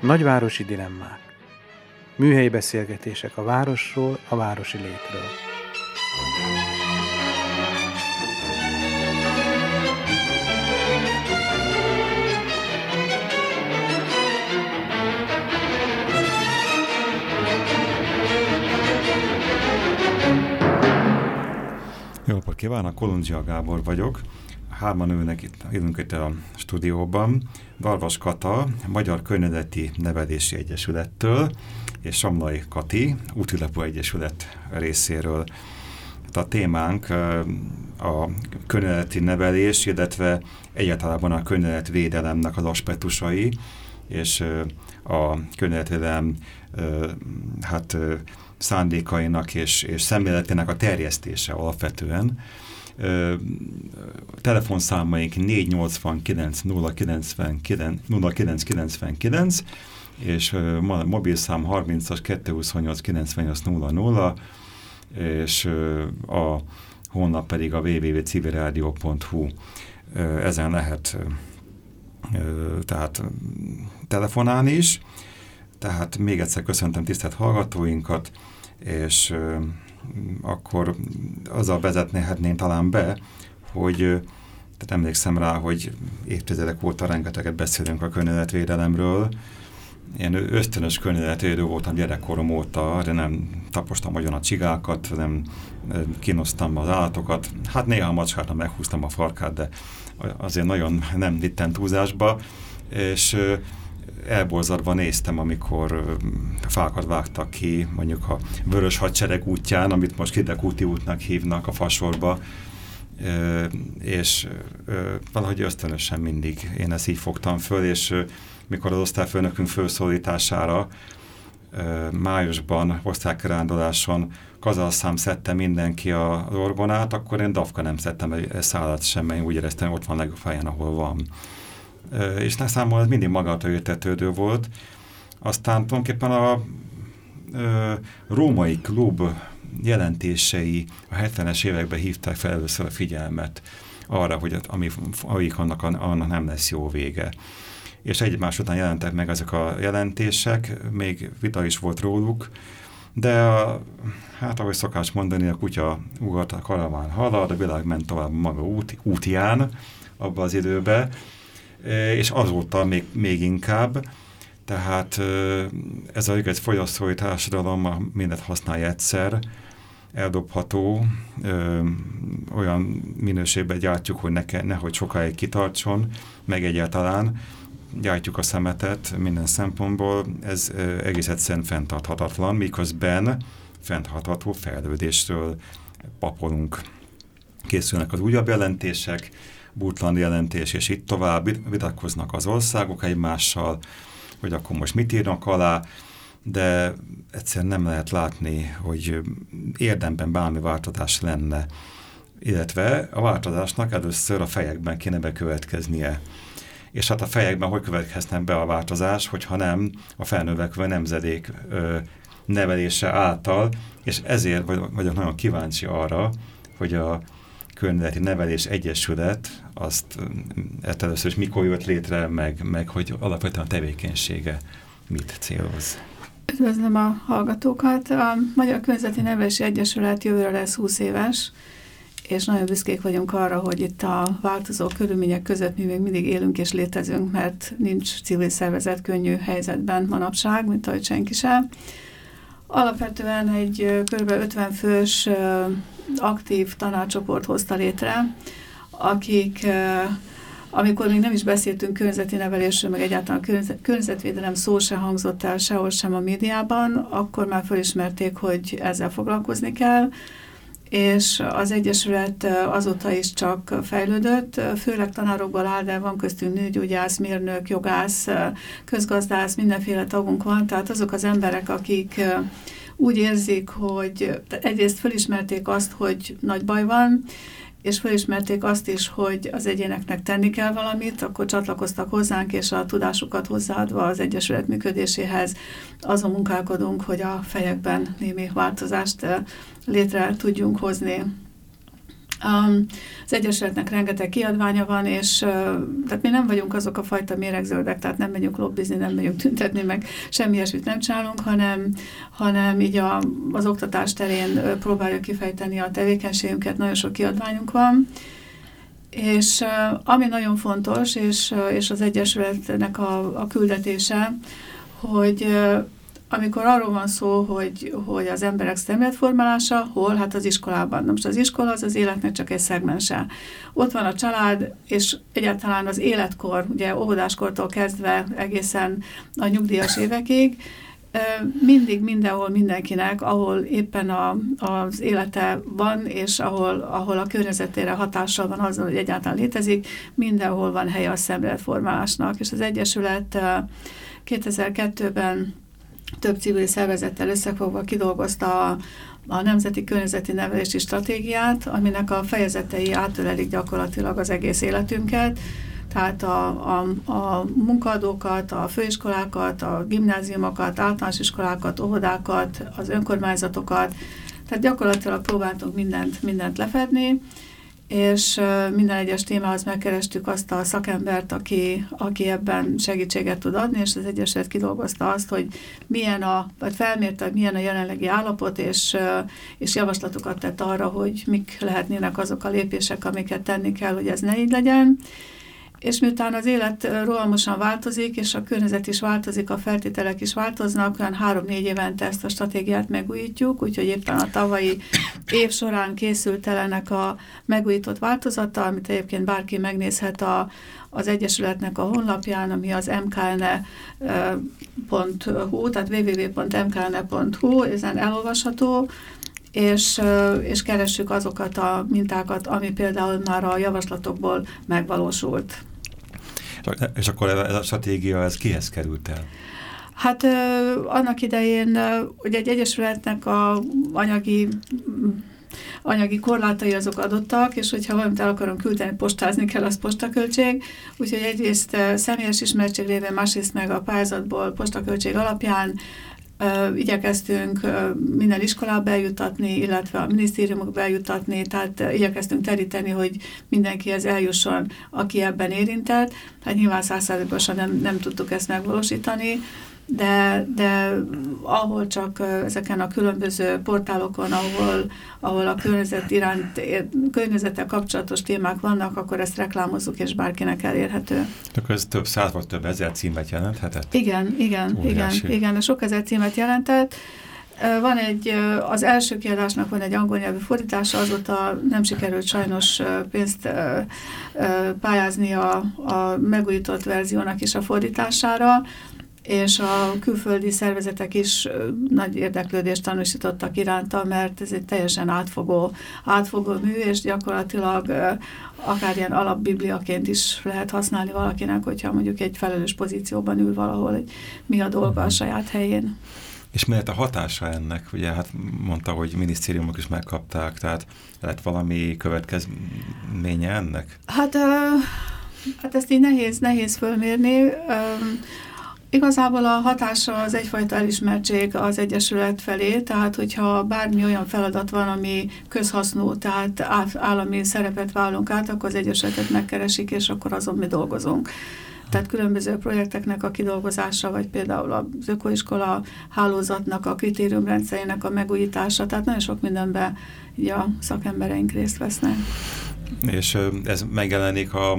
Nagyvárosi dilemmák. Műhelyi beszélgetések a városról, a városi létről. Jó napot kívánok, Kolundzsia Gábor vagyok. Hárman ülnek itt, ülünk itt a stúdióban. Darvas Kata, Magyar Környezeti Nevelési Egyesülettől, és Samlai Kati, Útilapú Egyesület részéről. A témánk a környezeti nevelés, illetve egyáltalán a környezetvédelemnek az aspektusai, és a környezetvédelem hát szándékainak és, és szemléletének a terjesztése alapvetően telefonszámaink 489 099 0999 és mobilszám 30-as 228 98 00 és a honlap pedig a www.civilradio.hu ezen lehet tehát telefonálni is. Tehát még egyszer köszöntöm tisztelt hallgatóinkat, és akkor azzal vezetnéhetném talán be, hogy tehát emlékszem rá, hogy évtizedek óta rengeteget beszélünk a környezetvédelemről. Én ösztönös környezetvédő voltam gyerekkorom óta, de nem tapostam agyon a csigákat, nem kínosztam az állatokat. Hát néha a macskát meghúztam a farkát, de azért nagyon nem vittem túlzásba, és elborzadva néztem, amikor fákat vágtak ki, mondjuk a Vörös Hadsereg útján, amit most Kidek úti útnak hívnak a fasorba, és valahogy ösztönösen mindig én ezt így fogtam föl, és mikor az osztályfőnökünk felszólítására májusban osztálykiránduláson kazalszám szedte mindenki az orgonát, akkor én dafka nem szedtem egy szállat sem, én úgy éreztem, hogy ott van legjobb ahol van és számomra ez mindig magától értetődő volt. Aztán tulajdonképpen a ö, római klub jelentései a 70-es években hívták fel először a figyelmet arra, hogy ami, amik annak, annak nem lesz jó vége. És egymás után jelentek meg ezek a jelentések, még vita is volt róluk, de a, hát ahogy szokás mondani, a kutya ugart, a karaván halad, a világ ment tovább maga út, útján abban az időben, és azóta még, még inkább. Tehát ez a egy fogyasztói társadalom mindent használja egyszer, eldobható, ö, olyan minőségben gyártjuk, hogy ne, nehogy sokáig kitartson, meg egyáltalán gyártjuk a szemetet minden szempontból, ez egész egyszerűen fenntarthatatlan, miközben fenntartható fejlődésről papolunk. Készülnek az újabb jelentések, Butland jelentés, és itt tovább vitatkoznak az országok egymással, hogy akkor most mit írnak alá, de egyszerűen nem lehet látni, hogy érdemben bármi változás lenne, illetve a változásnak először a fejekben kéne bekövetkeznie. És hát a fejekben hogy következne be a változás, hogyha nem a felnövekvő nemzedék ö, nevelése által, és ezért vagyok nagyon kíváncsi arra, hogy a Környezeti Nevelés Egyesület, azt ezt először is mikor jött létre, meg, meg hogy alapvetően a tevékenysége mit céloz. Üdvözlöm a hallgatókat. A Magyar Környezeti Nevelési Egyesület jövőre lesz 20 éves, és nagyon büszkék vagyunk arra, hogy itt a változó körülmények között mi még mindig élünk és létezünk, mert nincs civil szervezet könnyű helyzetben manapság, mint ahogy senki sem. Alapvetően egy kb. 50 fős aktív tanácsoport hozta létre, akik amikor még nem is beszéltünk környezeti nevelésről, meg egyáltalán környezetvédelem szó se hangzott el sehol sem a médiában, akkor már felismerték, hogy ezzel foglalkozni kell, és az Egyesület azóta is csak fejlődött, főleg tanárokból áll, de van köztünk nőgyógyász, mérnök, jogász, közgazdász, mindenféle tagunk van, tehát azok az emberek, akik úgy érzik, hogy egyrészt felismerték azt, hogy nagy baj van, és felismerték azt is, hogy az egyéneknek tenni kell valamit, akkor csatlakoztak hozzánk, és a tudásukat hozzáadva az Egyesület működéséhez azon munkálkodunk, hogy a fejekben némi változást létre tudjunk hozni. Az Egyesületnek rengeteg kiadványa van, és uh, tehát mi nem vagyunk azok a fajta méregzöldek, tehát nem megyünk lobbizni, nem megyünk tüntetni, meg semmi ilyesmit nem csinálunk, hanem, hanem így a, az oktatás terén próbáljuk kifejteni a tevékenységünket, nagyon sok kiadványunk van, és ami nagyon fontos, és, és az Egyesületnek a, a küldetése, hogy amikor arról van szó, hogy, hogy az emberek szemléletformálása, hol? Hát az iskolában. Na most az iskola az az életnek csak egy szegmense. Ott van a család, és egyáltalán az életkor, ugye óvodáskortól kezdve egészen a nyugdíjas évekig, mindig mindenhol mindenkinek, ahol éppen a, az élete van, és ahol, ahol a környezetére hatással van azzal, hogy egyáltalán létezik, mindenhol van helye a szemléletformálásnak. És az Egyesület 2002-ben több civil szervezettel összefogva kidolgozta a, a Nemzeti Környezeti Nevelési Stratégiát, aminek a fejezetei átölelik gyakorlatilag az egész életünket, tehát a, a, a munkadókat, a főiskolákat, a gimnáziumokat, általános iskolákat, óvodákat, az önkormányzatokat, tehát gyakorlatilag próbáltunk mindent, mindent lefedni, és minden egyes témához megkerestük azt a szakembert, aki, aki ebben segítséget tud adni, és az Egyesület kidolgozta azt, hogy milyen a, vagy felmérte, hogy milyen a jelenlegi állapot, és, és javaslatokat tett arra, hogy mik lehetnének azok a lépések, amiket tenni kell, hogy ez ne így legyen. És miután az élet rohamosan változik, és a környezet is változik, a feltételek is változnak, olyan három-négy évente ezt a stratégiát megújítjuk, úgyhogy éppen a tavalyi év során készült el ennek a megújított változata, amit egyébként bárki megnézhet a, az Egyesületnek a honlapján, ami az mkne.hu, tehát www.mkne.hu, ezen elolvasható, és, és keressük azokat a mintákat, ami például már a javaslatokból megvalósult. És akkor ez a stratégia, ez kihez került el? Hát annak idején ugye egy egyesületnek a anyagi anyagi korlátai azok adottak, és hogyha valamit el akarom küldeni, postázni kell, az postaköltség. Úgyhogy egyrészt személyes ismertség révén, másrészt meg a pályázatból postaköltség alapján igyekeztünk minden iskolába eljutatni, illetve a minisztériumokba eljutatni, tehát igyekeztünk teríteni, hogy mindenkihez eljusson, aki ebben érintett. Hát nyilván százszázalékosan nem, nem tudtuk ezt megvalósítani, de, de ahol csak ezeken a különböző portálokon, ahol, ahol a környezet iránt, környezettel kapcsolatos témák vannak, akkor ezt reklámozzuk, és bárkinek elérhető. Akkor ez több száz vagy több ezer címet jelenthetett? Igen, igen, Óriási. igen, igen, de sok ezer címet jelentett. Van egy, az első kiadásnak van egy angol nyelvű fordítása, azóta nem sikerült sajnos pénzt pályázni a, a megújított verziónak is a fordítására, és a külföldi szervezetek is nagy érdeklődést tanúsítottak iránta, mert ez egy teljesen átfogó, átfogó mű, és gyakorlatilag akár ilyen alapbibliaként is lehet használni valakinek, hogyha mondjuk egy felelős pozícióban ül valahol, hogy mi a dolga a mhm. saját helyén. És mi a hatása ennek? Ugye hát mondta, hogy minisztériumok is megkapták, tehát lett valami következménye ennek? Hát, uh, hát ezt így nehéz, nehéz fölmérni. Igazából a hatása az egyfajta elismertség az Egyesület felé, tehát hogyha bármi olyan feladat van, ami közhasznú, tehát állami szerepet vállalunk át, akkor az Egyesületet megkeresik, és akkor azon mi dolgozunk. Tehát különböző projekteknek a kidolgozása, vagy például az ökoiskola hálózatnak a kritériumrendszerének a megújítása, tehát nagyon sok mindenben így a szakembereink részt vesznek. És ez megjelenik a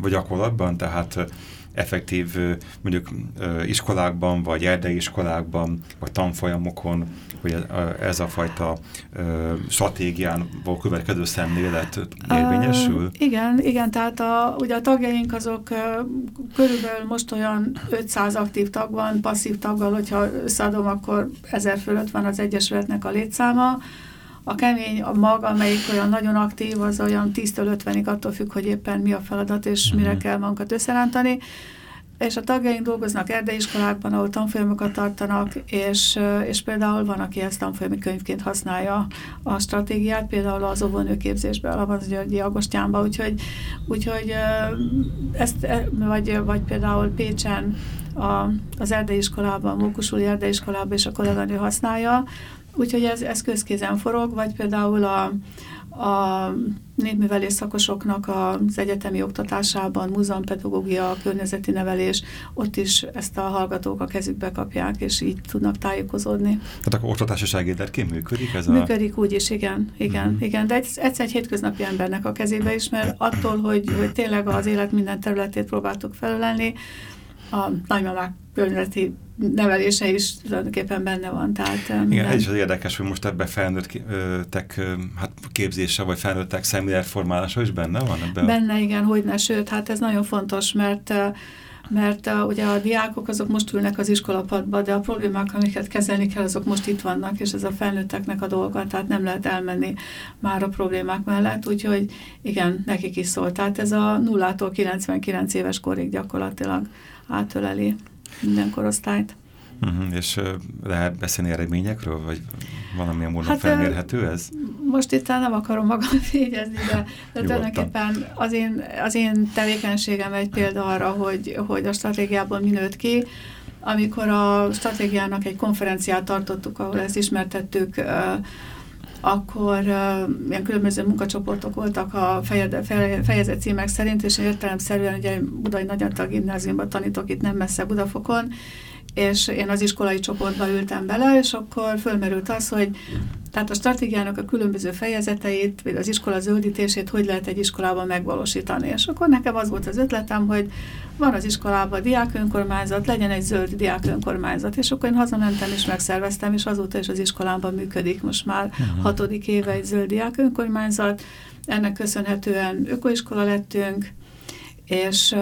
vagy gyakorlatban, tehát effektív mondjuk iskolákban, vagy erdei iskolákban, vagy tanfolyamokon, hogy ez a fajta stratégiánból következő szemlélet érvényesül? Uh, igen, igen, tehát a, ugye a tagjaink azok körülbelül most olyan 500 aktív tag van, passzív taggal, hogyha összeadom, akkor ezer fölött van az Egyesületnek a létszáma, a kemény, a mag, amelyik olyan nagyon aktív, az olyan 10-től 50-ig attól függ, hogy éppen mi a feladat, és -hmm. mire kell magunkat összerántani. és a tagjaink dolgoznak erdeiskolákban, ahol tanfolyamokat tartanak, és, és például van, aki ezt tanfolyami könyvként használja a stratégiát, például az óvónőképzésben, a Györgyi Agostyánban, úgyhogy, úgyhogy ezt, e, vagy, vagy például Pécsen a, az erdélyiskolában, a Mókusuli erdélyiskolában és a kolléganő használja, úgyhogy ez, ez közkézen forog, vagy például a, a népművelés szakosoknak az egyetemi oktatásában, múzeumpedagógia, környezeti nevelés, ott is ezt a hallgatók a kezükbe kapják, és így tudnak tájékozódni. Tehát akkor oktatási segédletként működik ez a... Működik úgy is, igen, igen. -huh. igen, de egyszer egy hétköznapi embernek a kezébe is, mert attól, hogy, hogy tényleg az élet minden területét próbáltuk felelni, a nagymamák környezeti nevelése is tulajdonképpen benne van. Tehát, Igen, minden... ez is az érdekes, hogy most ebbe felnőttek hát képzése, vagy felnőttek szemléletformálása is benne van? Ebbe benne, igen, hogy ne, sőt, hát ez nagyon fontos, mert mert uh, ugye a diákok azok most ülnek az iskolapadba, de a problémák, amiket kezelni kell, azok most itt vannak, és ez a felnőtteknek a dolga, tehát nem lehet elmenni már a problémák mellett, úgyhogy igen, nekik is szól. Tehát ez a 0-tól 99 éves korig gyakorlatilag átöleli minden korosztályt. Uh -huh, és uh, lehet beszélni eredményekről, vagy valamilyen módon hát, felmérhető ez? Most itt nem akarom magam fényezni, de, de tulajdonképpen az én, az én tevékenységem egy példa arra, hogy, hogy a stratégiából mi nőtt ki. Amikor a stratégiának egy konferenciát tartottuk, ahol ezt ismertettük, uh, akkor uh, ilyen különböző munkacsoportok voltak a fejezet címek szerint, és értelemszerűen ugye Budai Nagyantal gimnáziumban tanítok itt nem messze Budafokon, és én az iskolai csoportba ültem bele, és akkor fölmerült az, hogy tehát a stratégiának a különböző fejezeteit, vagy az iskola zöldítését hogy lehet egy iskolában megvalósítani. És akkor nekem az volt az ötletem, hogy van az iskolában diákönkormányzat, legyen egy zöld diákönkormányzat. És akkor én hazamentem és megszerveztem, és azóta is az iskolában működik most már uh. -huh. hatodik éve egy zöld diákönkormányzat. Ennek köszönhetően ökoiskola lettünk, és,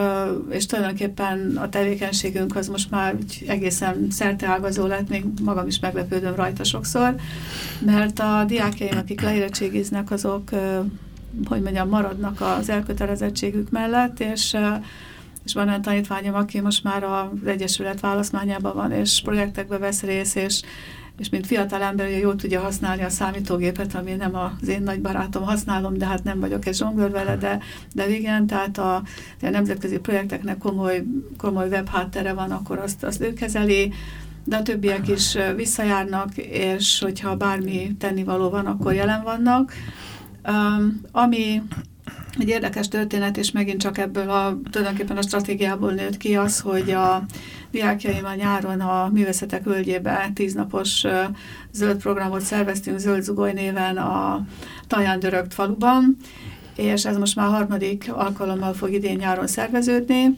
és tulajdonképpen a tevékenységünk az most már egészen szerteágazó lett, még magam is meglepődöm rajta sokszor, mert a diákjaim, akik leérettségiznek, azok, hogy mondjam, maradnak az elkötelezettségük mellett, és és van olyan tanítványom, aki most már az Egyesület választmányában van, és projektekbe vesz részt, és és mint fiatal ember ugye jól tudja használni a számítógépet, ami nem az én nagy barátom használom, de hát nem vagyok egy zsonglőr vele, de, de igen, tehát a, a nemzetközi projekteknek komoly, komoly web háttere van, akkor azt, azt ő kezeli, de a többiek is visszajárnak, és hogyha bármi tennivaló van, akkor jelen vannak. Um, ami egy érdekes történet, és megint csak ebből a, tulajdonképpen a stratégiából nőtt ki az, hogy a diákjaim a nyáron a Művészetek Völgyébe tíznapos zöld programot szerveztünk Zöld Zugoly néven a Taján Dörögt faluban, és ez most már harmadik alkalommal fog idén nyáron szerveződni,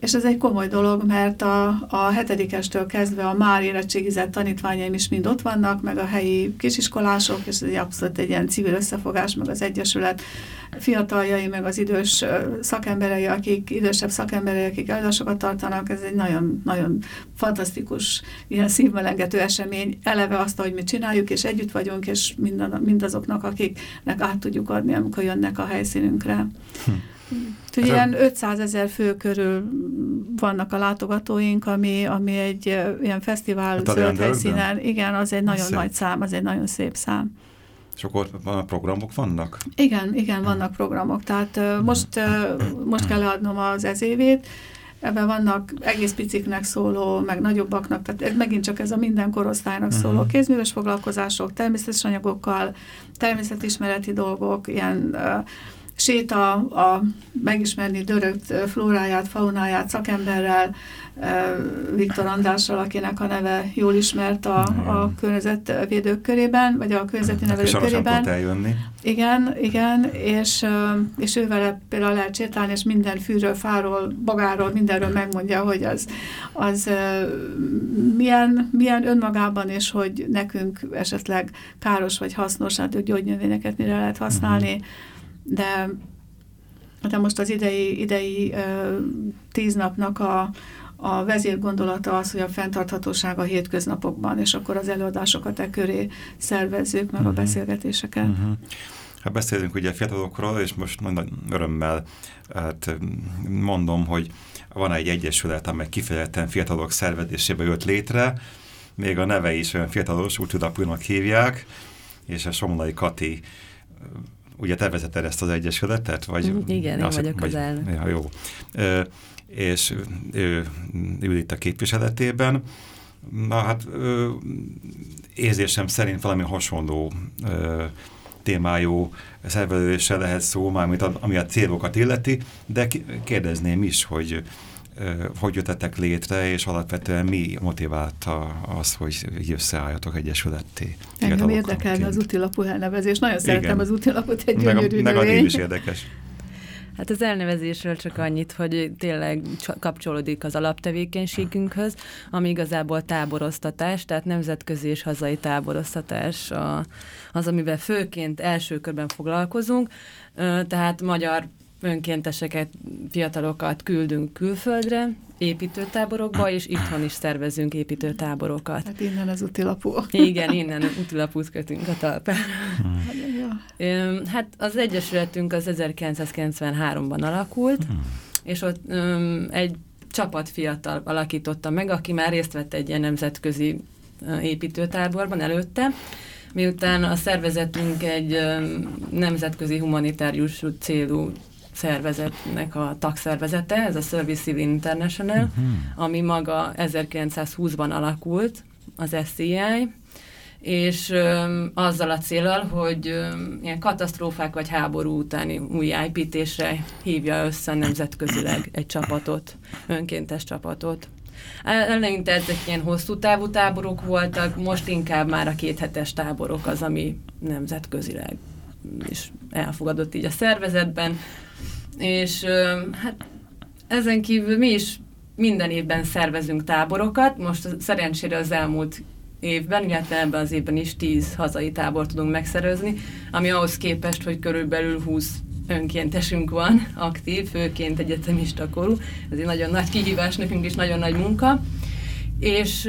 és ez egy komoly dolog, mert a, a hetedikestől kezdve a már érettségizett tanítványaim is mind ott vannak, meg a helyi kisiskolások, és ez egy abszolút egy ilyen civil összefogás, meg az Egyesület fiataljai, meg az idős szakemberei, akik, idősebb szakemberei, akik előadásokat tartanak, ez egy nagyon, nagyon fantasztikus, ilyen szívmelengető esemény. Eleve azt, hogy mi csináljuk, és együtt vagyunk, és mindazoknak, akiknek át tudjuk adni, amikor jönnek a helyszínünkre. Hm. Úgyhogy ilyen 500 ezer fő körül vannak a látogatóink, ami, ami egy ilyen fesztivál zöld helyszínen. Igen, az egy nagyon szép. nagy szám, az egy nagyon szép szám. És akkor programok vannak? Igen, igen, vannak programok. Tehát uh, most, most kell leadnom az ezévét, ebben vannak egész piciknek szóló, meg nagyobbaknak, tehát ez megint csak ez a minden korosztálynak szóló uh mhm. -huh. kézműves foglalkozások, természetes anyagokkal, természetismereti dolgok, ilyen uh, séta, a megismerni dörögt flóráját, faunáját szakemberrel, Viktor Andrással, akinek a neve jól ismert a, a környezetvédők körében, vagy a környezeti nevelők körében. eljönni. Igen, igen, és, és ővel például lehet sétálni, és minden fűről, fáról, bagáról, mindenről megmondja, hogy az, az milyen, milyen önmagában, és hogy nekünk esetleg káros vagy hasznos, hát ők gyógynövényeket mire lehet használni, uh mhm. -huh de, de most az idei, idei tíz napnak a, a vezérgondolata az, hogy a fenntarthatóság a hétköznapokban, és akkor az előadásokat e köré szervezzük, meg uh -huh. a mhm. beszélgetéseket. Uh mhm. -huh. Hát beszélünk ugye fiatalokról, és most nagy örömmel hát mondom, hogy van egy egyesület, amely kifejezetten fiatalok szervezésébe jött létre, még a neve is olyan fiatalos, útudapúnak hívják, és a Somlai Kati ugye te vezeted ezt az egyesületet? Vagy, mm, Igen, én vagyok vagy, az elnök. Ja, jó. Ö, és ő ül itt a képviseletében. Na hát ö, érzésem szerint valami hasonló ö, témájú szerveződéssel lehet szó, mármint ami a célokat illeti, de kérdezném is, hogy hogy jöttetek létre, és alapvetően mi motiválta az, hogy összeálljatok egyesületté? Engem érdekelne az útilapú elnevezés. Nagyon Igen. szeretem az útilapot, egy gyönyörű Meg, meg a is érdekes. Hát az elnevezésről csak annyit, hogy tényleg kapcsolódik az alaptevékenységünkhöz, ami igazából táboroztatás, tehát nemzetközi és hazai táboroztatás az, amivel főként első körben foglalkozunk, tehát magyar önkénteseket, fiatalokat küldünk külföldre, építőtáborokba, és itthon is szervezünk építőtáborokat. Hát innen az utilapú. Igen, innen utilapút kötünk a talpára. Hmm. Hát az Egyesületünk az 1993-ban alakult, hmm. és ott um, egy csapat fiatal alakította meg, aki már részt vett egy ilyen nemzetközi építőtáborban előtte, miután a szervezetünk egy nemzetközi humanitárius célú szervezetnek a tagszervezete, ez a Service Civil International, uh-huh. ami maga 1920-ban alakult, az SCI, és ö, azzal a célral, hogy ö, ilyen katasztrófák vagy háború utáni újjáépítésre hívja össze nemzetközileg egy csapatot, önkéntes csapatot. Eleinte ezek ilyen hosszú távú táborok voltak, most inkább már a kéthetes táborok az, ami nemzetközileg is elfogadott így a szervezetben. És hát ezen kívül mi is minden évben szervezünk táborokat, most szerencsére az elmúlt évben, illetve ebben az évben is 10 hazai tábor tudunk megszervezni, ami ahhoz képest, hogy körülbelül 20 önkéntesünk van, aktív, főként egyetemista korú. Ez egy nagyon nagy kihívás nekünk is, nagyon nagy munka. És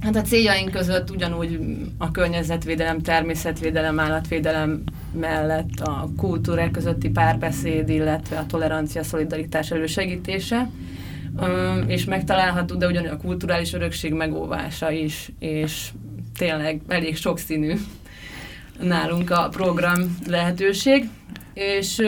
Hát a céljaink között ugyanúgy a környezetvédelem, természetvédelem, állatvédelem mellett a kultúrák közötti párbeszéd, illetve a tolerancia, szolidaritás elősegítése, és megtalálható, de ugyanúgy a kulturális örökség megóvása is, és tényleg elég sokszínű nálunk a program lehetőség, és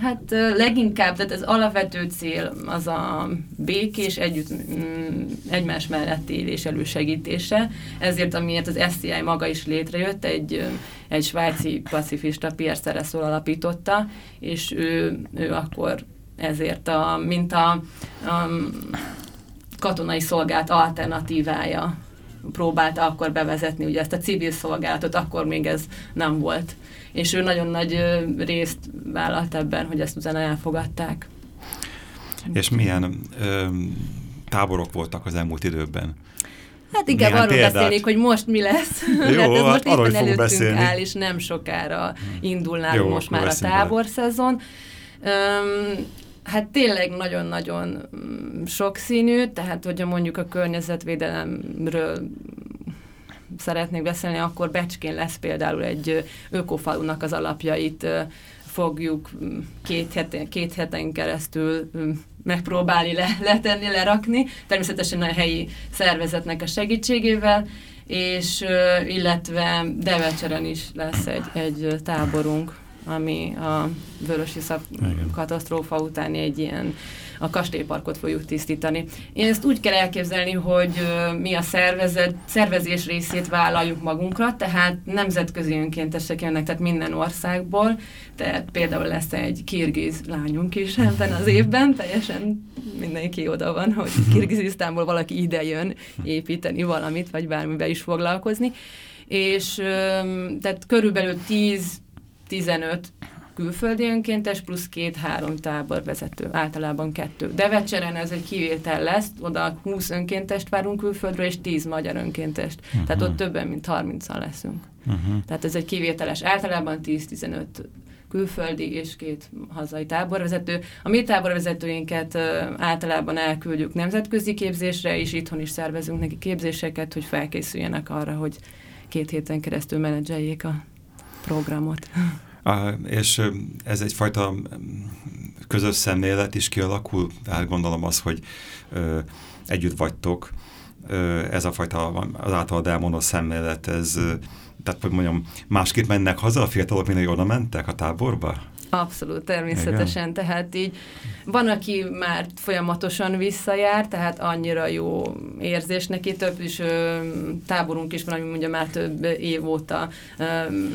Hát leginkább, tehát az alapvető cél az a békés együtt, mm, egymás mellett élés elősegítése. Ezért, amiért az SCI maga is létrejött, egy, egy svájci pacifista Pierre Szereszól alapította, és ő, ő akkor ezért, a, mint a, a katonai szolgált alternatívája próbálta akkor bevezetni, ugye ezt a civil szolgálatot, akkor még ez nem volt és ő nagyon nagy részt vállalt ebben, hogy ezt utána elfogadták. És milyen ö, táborok voltak az elmúlt időben? Hát inkább arról példát? beszélnék, hogy most mi lesz. Jó, Mert ez hát most éppen előttünk beszélni. áll, és nem sokára indul nálunk Jó, most már a táborszezon. Hát tényleg nagyon-nagyon mm, sokszínű, tehát hogyha mondjuk a környezetvédelemről szeretnék beszélni, akkor Becskén lesz például egy ökofalunak az alapjait fogjuk két heten, két heten keresztül megpróbálni le, letenni, lerakni, természetesen a helyi szervezetnek a segítségével, és illetve Devecseren is lesz egy, egy táborunk, ami a Vörösi szak katasztrófa utáni egy ilyen a kastélyparkot fogjuk tisztítani. Én ezt úgy kell elképzelni, hogy mi a szervezet, szervezés részét vállaljuk magunkra, tehát nemzetközi önkéntesek jönnek, tehát minden országból, tehát például lesz egy kirgiz lányunk is ebben az évben, teljesen mindenki oda van, hogy Kirgizisztánból valaki ide jön építeni valamit, vagy bármibe is foglalkozni, és tehát körülbelül 10-15 külföldi önkéntes, plusz két-három táborvezető, általában kettő. Devecseren ez egy kivétel lesz, oda 20 önkéntest várunk külföldről, és 10 magyar önkéntest. Uh-huh. Tehát ott többen, mint 30-an leszünk. Uh-huh. Tehát ez egy kivételes, általában 10-15 külföldi és két hazai táborvezető. A mi táborvezetőinket általában elküldjük nemzetközi képzésre, és itthon is szervezünk neki képzéseket, hogy felkészüljenek arra, hogy két héten keresztül menedzseljék a programot. A, és ez egyfajta közös szemlélet is kialakul, elgondolom az, hogy ö, együtt vagytok, ö, ez a fajta az általad elmondott szemlélet, ez, ö, tehát hogy mondjam, másképp mennek haza a fiatalok, mint hogy oda mentek a táborba? Abszolút, természetesen. Igen. Tehát így van, aki már folyamatosan visszajár, tehát annyira jó érzés neki. Több is ö, táborunk is van, ami mondja már több év óta ö,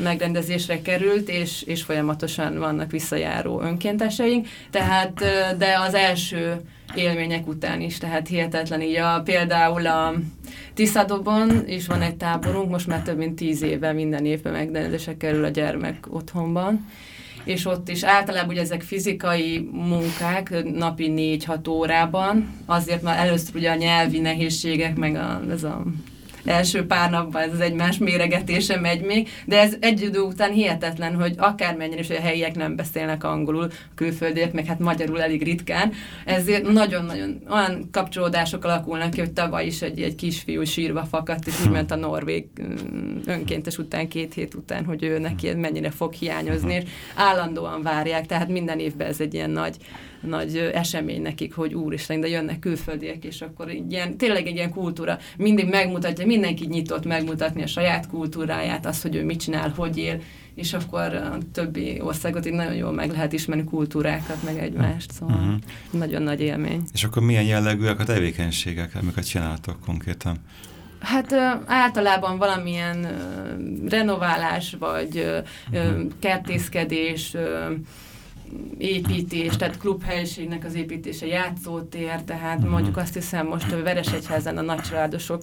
megrendezésre került, és, és folyamatosan vannak visszajáró önkénteseink. Tehát, ö, de az első élmények után is, tehát hihetetlen így a, például a Tiszadóban is van egy táborunk, most már több mint tíz éve minden évben megrendezésre kerül a gyermek otthonban, és ott is általában ugye ezek fizikai munkák napi 4-6 órában, azért már először ugye a nyelvi nehézségek, meg a, ez a első pár napban ez az egymás méregetése megy még, de ez egy idő után hihetetlen, hogy akármennyire is, hogy a helyiek nem beszélnek angolul, a külföldiek meg hát magyarul elég ritkán, ezért nagyon-nagyon olyan kapcsolódások alakulnak ki, hogy tavaly is egy, egy kisfiú sírva fakadt, és úgy ment a norvég mm, önkéntes után, két hét után, hogy ő neki mennyire fog hiányozni, és állandóan várják, tehát minden évben ez egy ilyen nagy nagy esemény nekik, hogy úristen, de jönnek külföldiek, és akkor így ilyen, tényleg egy ilyen kultúra. Mindig megmutatja, mindenki nyitott megmutatni a saját kultúráját, azt, hogy ő mit csinál, hogy él, és akkor a többi országot így nagyon jól meg lehet ismerni kultúrákat, meg egymást, szóval uh-huh. nagyon nagy élmény. És akkor milyen jellegűek a tevékenységek, amiket csináltok konkrétan? Hát általában valamilyen renoválás, vagy uh-huh. kertészkedés, építés, tehát klubhelyiségnek az építése, játszótér, tehát uh-huh. mondjuk azt hiszem most a Veresegyházen a nagycsaládosok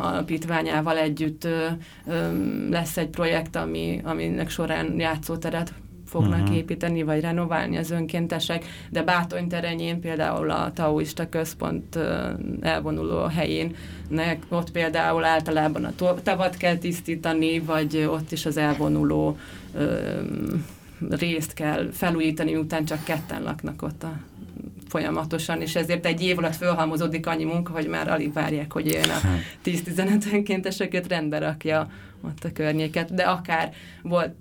alapítványával együtt lesz egy projekt, ami, aminek során játszóteret fognak uh-huh. építeni, vagy renoválni az önkéntesek, de Bátony terenyén például a Taoista Központ elvonuló helyén, ott például általában a tavat kell tisztítani, vagy ott is az elvonuló részt kell felújítani, után csak ketten laknak ott a folyamatosan, és ezért egy év alatt fölhalmozódik annyi munka, hogy már alig várják, hogy jön a 10-15 önkénteseket rendbe rakja ott a környéket, de akár volt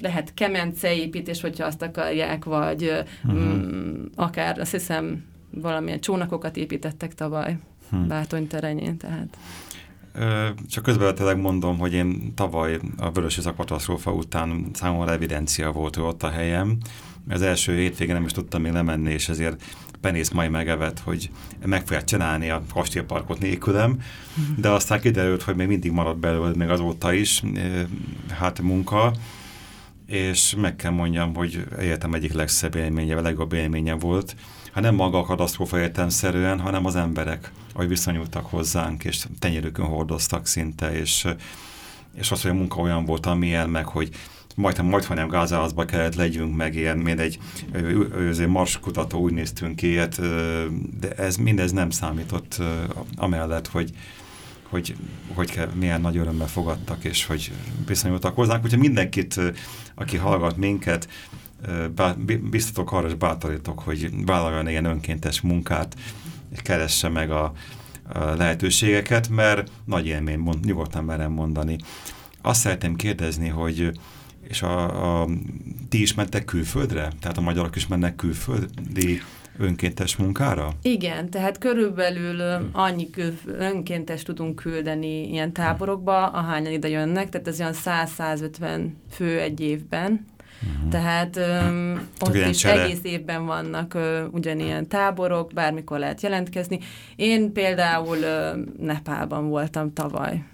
lehet kemenceépítés, hogyha azt akarják, vagy uh-huh. mm, akár azt hiszem valamilyen csónakokat építettek tavaly uh-huh. Bátony terenyén, tehát csak közben mondom, hogy én tavaly a Vörösi katasztrófa után számomra evidencia volt, hogy ott a helyem. Az első hétvégén nem is tudtam még lemenni, és ezért penész majd megevett, hogy meg fogják csinálni a kastélyparkot nélkülem, de aztán kiderült, hogy még mindig maradt belőle, még azóta is, hát munka, és meg kell mondjam, hogy életem egyik legszebb élménye, legjobb élménye volt, hát nem maga a katasztrófa értelmszerűen, hanem az emberek, ahogy viszonyultak hozzánk, és tenyerükön hordoztak szinte, és, és az, hogy a munka olyan volt, amilyen, meg hogy majdnem, majdnem nem gázálazba kellett legyünk, meg ilyen, mint egy marskutató úgy néztünk ki, hát, de ez mindez nem számított amellett, hogy, hogy, hogy kell, milyen nagy örömmel fogadtak, és hogy viszonyultak hozzánk. Úgyhogy mindenkit, aki hallgat minket, biztatok arra, és bátorítok, hogy vállaljon ilyen önkéntes munkát, keresse meg a, a lehetőségeket, mert nagy élmény, mond, nyugodtan merem mondani. Azt szeretném kérdezni, hogy és a, a, ti is mentek külföldre? Tehát a magyarok is mennek külföldi önkéntes munkára? Igen, tehát körülbelül annyi önkéntes tudunk küldeni ilyen táborokba, ahányan ide jönnek, tehát ez olyan 100-150 fő egy évben. Uh-huh. Tehát um, ott is csere. egész évben vannak uh, ugyanilyen táborok, bármikor lehet jelentkezni. Én például uh, Nepálban voltam tavaly.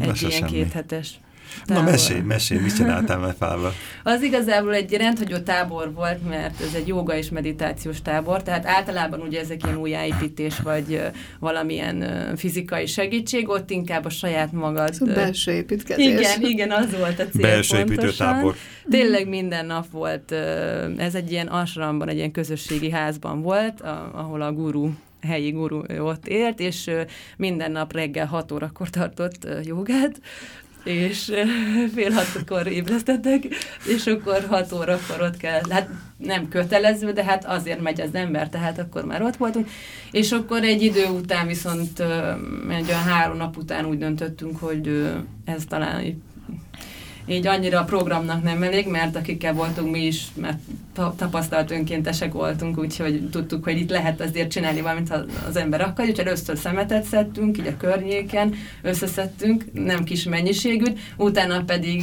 Egy ilyen kéthetes tábor. Na mesélj, mesélj, mit csináltál Nepálban? Az igazából egy rendhagyó tábor volt, mert ez egy joga és meditációs tábor, tehát általában ugye ezek ilyen újjáépítés, vagy valamilyen fizikai segítség, ott inkább a saját magad... A belső építkezés. Igen, igen, az volt a cél Belső építőtábor. Tényleg minden nap volt, ez egy ilyen asramban, egy ilyen közösségi házban volt, ahol a guru helyi guru ott élt, és minden nap reggel 6 órakor tartott jogát, és fél hatkor ébresztettek, és akkor hat órakor ott kell, hát nem kötelező, de hát azért megy az ember, tehát akkor már ott voltunk, és akkor egy idő után viszont egy olyan három nap után úgy döntöttünk, hogy ez talán így annyira a programnak nem elég, mert akikkel voltunk mi is, mert tapasztalt önkéntesek voltunk, úgyhogy tudtuk, hogy itt lehet azért csinálni valamit, ha az ember akar, úgyhogy először szemetet szedtünk, így a környéken összeszedtünk, nem kis mennyiségűt, utána pedig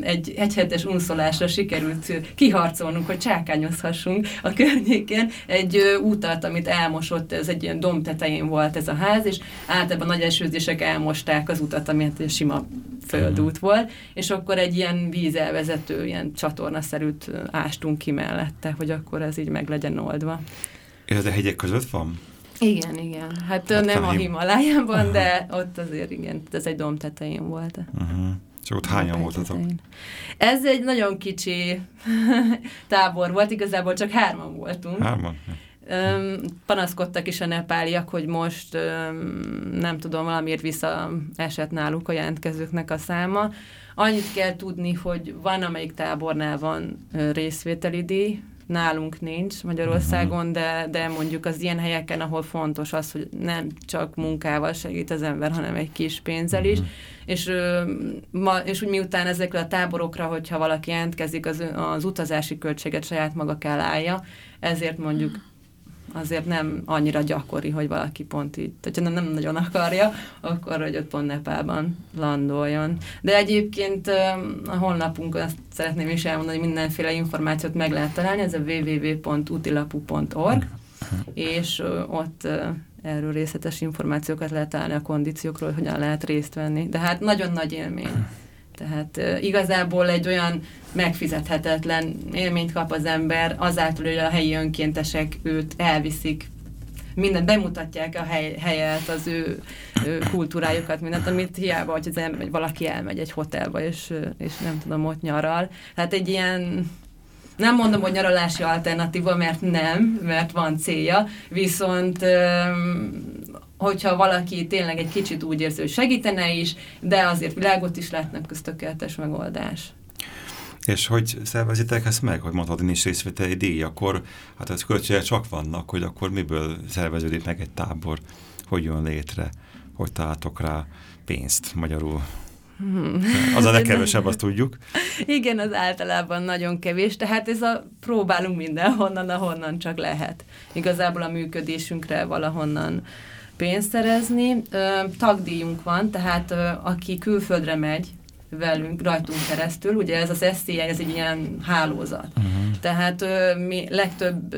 egy egyhetes unszolásra sikerült kiharcolnunk, hogy csákányozhassunk a környéken. Egy útat, amit elmosott, ez egy ilyen domb tetején volt ez a ház, és általában nagy esőzések elmosták az utat, ami egy sima földút volt, és akkor egy ilyen vízelvezető, ilyen csatornaszerűt ástunk ki mellette, hogy akkor ez így meg legyen oldva. Ez a hegyek között van? Igen, igen. Hát, hát nem a Himalájában, uh-huh. de ott azért igen, ez egy domb tetején volt. Uh-huh. És ott hányan voltatok? Ez egy nagyon kicsi tábor volt, igazából csak hárman voltunk. Hárman? Öm, panaszkodtak is a nepáliak, hogy most öm, nem tudom, valamiért visszaesett náluk a jelentkezőknek a száma. Annyit kell tudni, hogy van, amelyik tábornál van részvételi díj, nálunk nincs Magyarországon, mhm. de, de mondjuk az ilyen helyeken, ahol fontos az, hogy nem csak munkával segít az ember, hanem egy kis pénzzel is, uh-huh. és, ma, és úgy miután ezekre a táborokra, hogyha valaki jelentkezik, az, az utazási költséget saját maga kell állja, ezért mondjuk azért nem annyira gyakori, hogy valaki pont így, hogyha nem, nagyon akarja, akkor hogy ott pont Nepálban landoljon. De egyébként a honlapunkon azt szeretném is elmondani, hogy mindenféle információt meg lehet találni, ez a www.utilapu.org, és ott erről részletes információkat lehet találni a kondíciókról, hogyan lehet részt venni. De hát nagyon nagy élmény. Tehát igazából egy olyan megfizethetetlen élményt kap az ember azáltal, hogy a helyi önkéntesek őt elviszik mindent bemutatják a hely, helyet, az ő, ő kultúrájukat, mindent, amit hiába, hogy az ember, valaki elmegy egy hotelba, és, és nem tudom, ott nyaral. Tehát egy ilyen nem mondom, hogy nyaralási alternatíva, mert nem, mert van célja, viszont hogyha valaki tényleg egy kicsit úgy érzi, hogy segítene is, de azért világot is látnak, köz tökéletes megoldás. És hogy szervezitek ezt meg, hogy mondhatod, nincs részvételi díj, akkor hát az költségek csak vannak, hogy akkor miből szerveződik meg egy tábor, hogy jön létre, hogy találtok rá pénzt magyarul. Hmm. Az a legkevesebb, azt tudjuk. Igen, az általában nagyon kevés, tehát ez a próbálunk mindenhonnan, ahonnan csak lehet. Igazából a működésünkre valahonnan pénzt szerezni. Tagdíjunk van, tehát aki külföldre megy, velünk, rajtunk keresztül. Ugye ez az SCI, ez egy ilyen hálózat. Uh-huh. Tehát mi legtöbb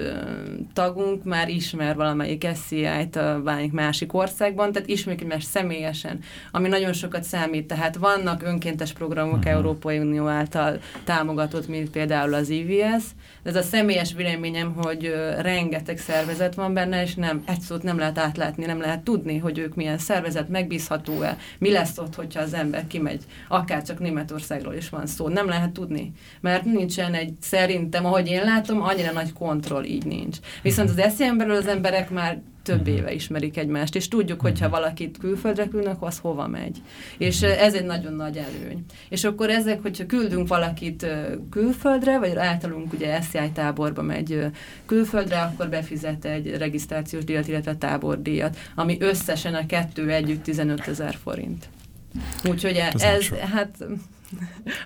tagunk már ismer valamelyik SCI-t válik másik országban, tehát ismerjük egymást személyesen, ami nagyon sokat számít. Tehát vannak önkéntes programok uh-huh. Európai Unió által támogatott, mint például az IVS, ez a személyes véleményem, hogy rengeteg szervezet van benne, és nem, egy szót nem lehet átlátni, nem lehet tudni, hogy ők milyen szervezet, megbízható-e, mi lesz ott, hogyha az ember kimegy, akár csak Németországról is van szó, nem lehet tudni, mert nincsen egy, szerintem, ahogy én látom, annyira nagy kontroll így nincs. Viszont az eszélyem belül az emberek már több mhm. éve ismerik egymást, és tudjuk, hogyha mhm. valakit külföldre küldnek, az hova megy. És mhm. ez egy nagyon nagy előny. És akkor ezek, hogyha küldünk valakit külföldre, vagy általunk ugye SCI táborba megy külföldre, akkor befizet egy regisztrációs díjat, illetve tábordíjat, ami összesen a kettő együtt 15 ezer forint. Úgyhogy ez, ez hát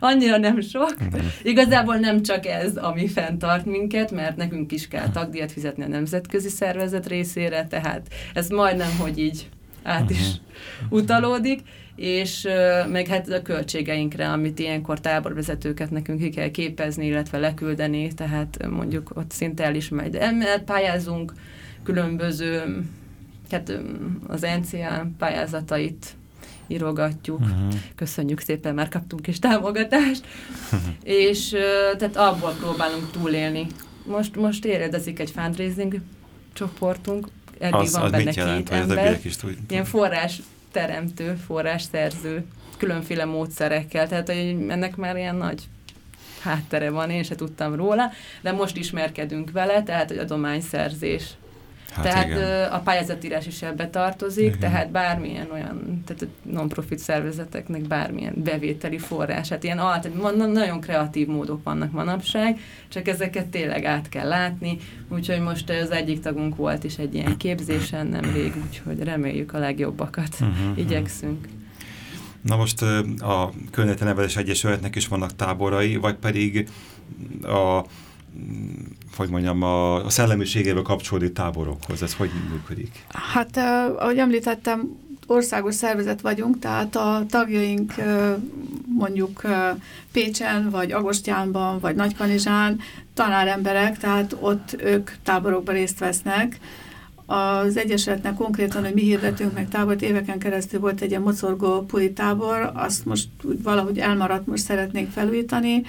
annyira nem sok. Igazából nem csak ez, ami fenntart minket, mert nekünk is kell tagdíjat fizetni a nemzetközi szervezet részére, tehát ez majdnem, hogy így át is utalódik, és meg hát a költségeinkre, amit ilyenkor táborvezetőket nekünk ki kell képezni, illetve leküldeni, tehát mondjuk ott szinte el is megy. Emellett pályázunk különböző, hát az NCA pályázatait írogatjuk. Uh-huh. Köszönjük szépen, már kaptunk is támogatást. és tehát abból próbálunk túlélni. Most, most éredezik egy fundraising csoportunk, eddig az, van az benne két jelent, ember. Is tud... Ilyen forrás teremtő, forrás szerző, különféle módszerekkel, tehát hogy ennek már ilyen nagy háttere van, én se tudtam róla, de most ismerkedünk vele, tehát hogy adományszerzés Hát tehát igen. a pályázatírás is ebbe tartozik, igen. tehát bármilyen olyan, tehát non-profit szervezeteknek bármilyen bevételi forrás, hát ilyen alt, nagyon kreatív módok vannak manapság, csak ezeket tényleg át kell látni, úgyhogy most az egyik tagunk volt is egy ilyen képzésen nemrég, úgyhogy reméljük a legjobbakat, uh-huh, igyekszünk. Na most a Környezeti Nevelés Egyesületnek is vannak táborai, vagy pedig a hogy mondjam, a, a szellemiségével kapcsolódó táborokhoz. Ez hogy működik? Hát, ahogy említettem, országos szervezet vagyunk, tehát a tagjaink mondjuk Pécsen, vagy Agostyánban, vagy Nagykanizsán tanáremberek, tehát ott ők táborokban részt vesznek. Az Egyesületnek konkrétan, hogy mi hirdetünk meg tábort, éveken keresztül volt egy ilyen mocorgó puli tábor, azt most valahogy elmaradt, most szeretnénk felújítani,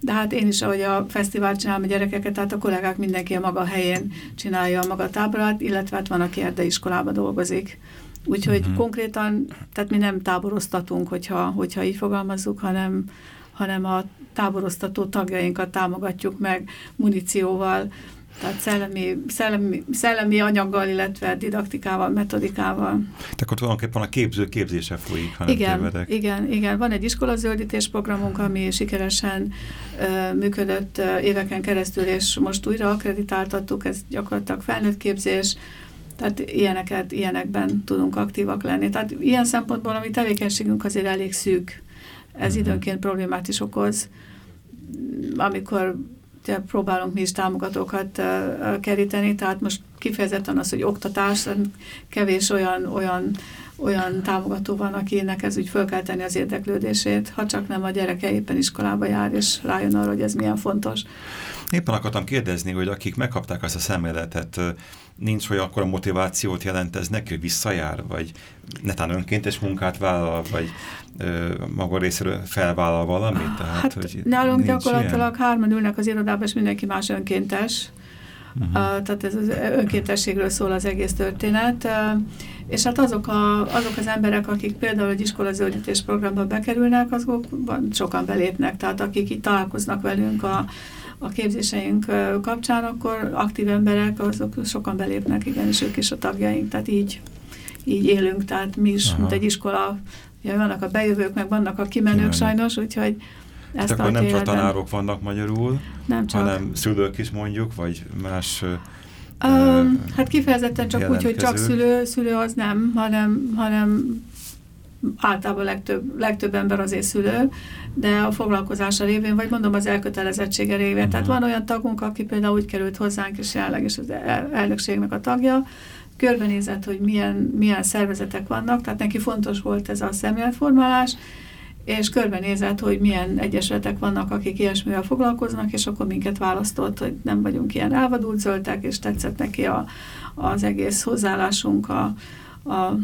de hát én is, ahogy a fesztivál csinálom a gyerekeket, tehát a kollégák mindenki a maga helyén csinálja a maga táborát, illetve hát van, aki erdeiskolába dolgozik. Úgyhogy uh mhm. -huh. konkrétan, tehát mi nem táboroztatunk, hogyha, hogyha így fogalmazzuk, hanem, hanem a táboroztató tagjainkat támogatjuk meg munícióval, tehát szellemi, szellemi, szellemi anyaggal, illetve didaktikával, metodikával. Tehát akkor tulajdonképpen a képző képzése folyik, ha igen, tévedek. Igen, igen. Van egy iskolazöldítés programunk, ami sikeresen uh, működött uh, éveken keresztül, és most újra akreditáltattuk, ez gyakorlatilag felnőtt képzés, tehát ilyeneket, ilyenekben tudunk aktívak lenni. Tehát ilyen szempontból a mi tevékenységünk azért elég szűk. Ez mhm. időnként problémát is okoz, amikor próbálunk mi is támogatókat keríteni, tehát most kifejezetten az, hogy oktatás, kevés olyan, olyan, olyan támogató van, akinek ez úgy föl kell tenni az érdeklődését, ha csak nem a gyereke éppen iskolába jár, és rájön arra, hogy ez milyen fontos. Éppen akartam kérdezni, hogy akik megkapták azt a szemléletet, nincs hogy akkor a motivációt jelent ez neki, hogy visszajár, vagy netán önkéntes munkát vállal, vagy ö, maga részéről felvállal valamit? Tehát, hát hogy nálunk gyakorlatilag ilyen? hárman ülnek az irodában, és mindenki más önkéntes. Uh -huh. uh, tehát ez az önkéntességről szól az egész történet. Uh, és hát azok, a, azok az emberek, akik például egy iskolazöldítés programba bekerülnek, azok sokan belépnek, tehát akik itt találkoznak velünk a a képzéseink kapcsán, akkor aktív emberek, azok sokan belépnek, igenis ők is a tagjaink, tehát így, így élünk, tehát mi is, Aha. mint egy iskola, ja, vannak a bejövők, meg vannak a kimenők Kimenő. sajnos, úgyhogy ezt akkor nem csak tanárok vannak magyarul, nem csak. hanem szülők is mondjuk, vagy más Um, hát kifejezetten csak úgy, hogy csak szülő, szülő az nem, hanem, hanem általában legtöbb, legtöbb ember azért szülő, de a foglalkozása révén, vagy mondom az elkötelezettsége révén. -huh. Tehát van olyan tagunk, aki például úgy került hozzánk, és jelenleg is az el, elnökségnek a tagja, körbenézett, hogy milyen, milyen szervezetek vannak, tehát neki fontos volt ez a szemléletformálás, és körbenézett, hogy milyen egyesületek vannak, akik ilyesmivel foglalkoznak, és akkor minket választott, hogy nem vagyunk ilyen elvadult zöldek, és tetszett neki a, az egész hozzáállásunk, a, a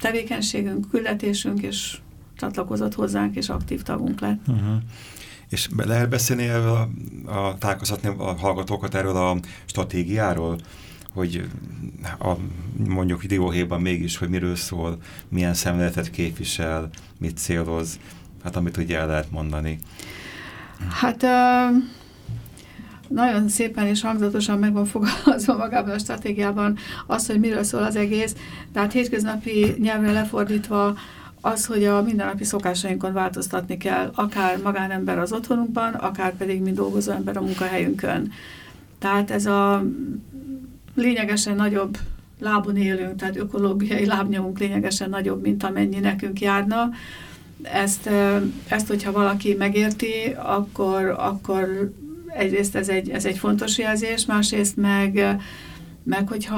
tevékenységünk, küldetésünk, és csatlakozott hozzánk, és aktív tagunk lett. Uh -huh. És lehet beszélni erről a, a találkozhatni a hallgatókat erről a stratégiáról, hogy a, mondjuk dióhéjban mégis, hogy miről szól, milyen szemléletet képvisel, mit céloz, hát amit ugye el lehet mondani. Hát uh, nagyon szépen és hangzatosan meg van fogalmazva magában a stratégiában az, hogy miről szól az egész, tehát hétköznapi nyelvre lefordítva az, hogy a mindennapi szokásainkon változtatni kell, akár magánember az otthonunkban, akár pedig mi dolgozó ember a munkahelyünkön. Tehát ez a lényegesen nagyobb lábon élünk, tehát ökológiai lábnyomunk lényegesen nagyobb, mint amennyi nekünk járna. Ezt, ezt hogyha valaki megérti, akkor, akkor egyrészt ez egy, ez egy fontos jelzés, másrészt meg meg hogyha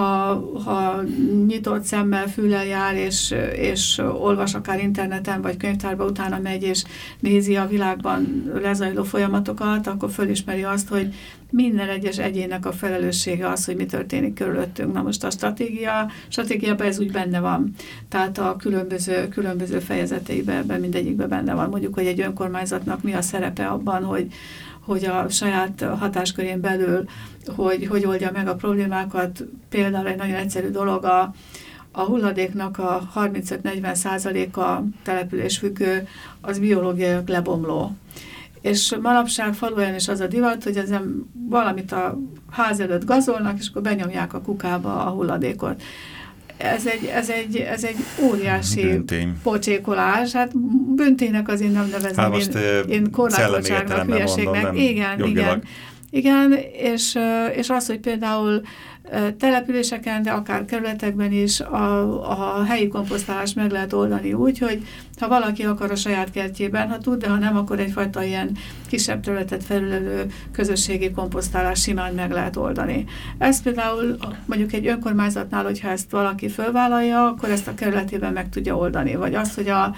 ha nyitott szemmel, füllel jár, és, és olvas akár interneten, vagy könyvtárba utána megy, és nézi a világban lezajló folyamatokat, akkor fölismeri azt, hogy minden egyes egyének a felelőssége az, hogy mi történik körülöttünk. Na most a stratégia, stratégiában ez úgy benne van. Tehát a különböző, különböző fejezeteiben ebben mindegyikben benne van. Mondjuk, hogy egy önkormányzatnak mi a szerepe abban, hogy, hogy a saját hatáskörén belül, hogy hogy oldja meg a problémákat. Például egy nagyon egyszerű dolog a, a hulladéknak a 35-40 százaléka település függő, az biológiai lebomló. És manapság faluján is az a divat, hogy ezen valamit a ház előtt gazolnak, és akkor benyomják a kukába a hulladékot ez egy, ez egy, ez egy óriási Büntény. pocsékolás. Hát büntének azért nem nevezem hát én, én korlátoltságnak, hülyeségnek. Igen, jogilag. igen. Igen, és, és az, hogy például településeken, de akár kerületekben is a, a helyi komposztálást meg lehet oldani úgy, hogy ha valaki akar a saját kertjében, ha tud, de ha nem, akkor egyfajta ilyen kisebb területet felülelő közösségi komposztálás simán meg lehet oldani. Ez például mondjuk egy önkormányzatnál, hogyha ezt valaki fölvállalja, akkor ezt a kerületében meg tudja oldani. Vagy az, hogy a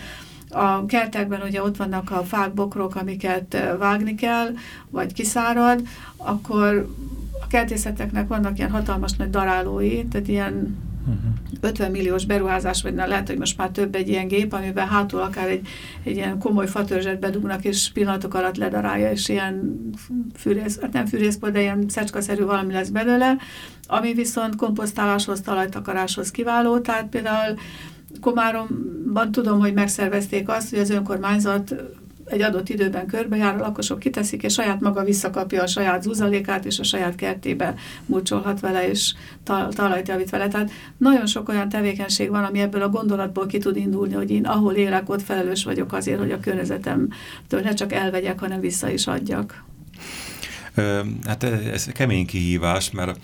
a kertekben ugye ott vannak a fák, bokrok, amiket vágni kell, vagy kiszárad, akkor a kertészeteknek vannak ilyen hatalmas nagy darálói, tehát ilyen uh -huh. 50 milliós beruházás, vagy na, lehet, hogy most már több egy ilyen gép, amiben hátul akár egy, egy ilyen komoly fatörzset bedugnak, és pillanatok alatt ledarálja, és ilyen fűrész, hát nem fűrészpor, de ilyen szecskaszerű valami lesz belőle, ami viszont komposztáláshoz, talajtakaráshoz kiváló, tehát például Komáromban tudom, hogy megszervezték azt, hogy az önkormányzat egy adott időben körbejár, a lakosok kiteszik, és saját maga visszakapja a saját zuzalékát, és a saját kertébe mulcsolhat vele, és talajt javít vele. Tehát nagyon sok olyan tevékenység van, ami ebből a gondolatból ki tud indulni, hogy én ahol élek, ott felelős vagyok azért, hogy a környezetemtől ne csak elvegyek, hanem vissza is adjak. Hát ez kemény kihívás, mert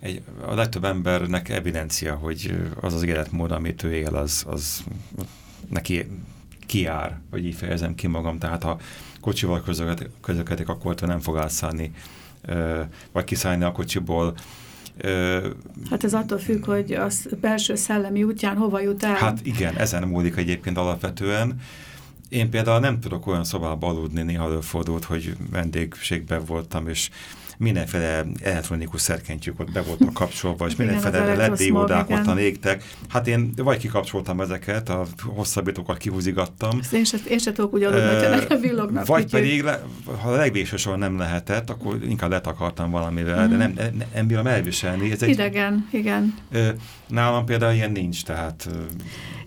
egy, a legtöbb embernek evidencia, hogy az az életmód, amit ő él, az, az neki kiár, hogy így fejezem ki magam. Tehát ha kocsival közlekedik, akkor te nem fog átszállni, vagy kiszállni a kocsiból. Hát ez attól függ, hogy a belső szellemi útján hova jut el. Hát igen, ezen múlik egyébként alapvetően. Én például nem tudok olyan szobába aludni, néha előfordult, hogy vendégségben voltam, és mindenféle elektronikus szerkentyűk ott be voltak kapcsolva, és mindenféle LED diódák ottan égtek. Hát én vagy kikapcsoltam ezeket, a hosszabbítókat kihúzigattam. Ezt én se, én se tudok úgy aludni, hogyha nekem villognak. Vagy pedig, le, ha a legvégső nem lehetett, akkor inkább letakartam valamivel, mm. de nem, nem, nem bírom elviselni. Ez egy, Idegen, igen. Nálam például ilyen nincs, tehát...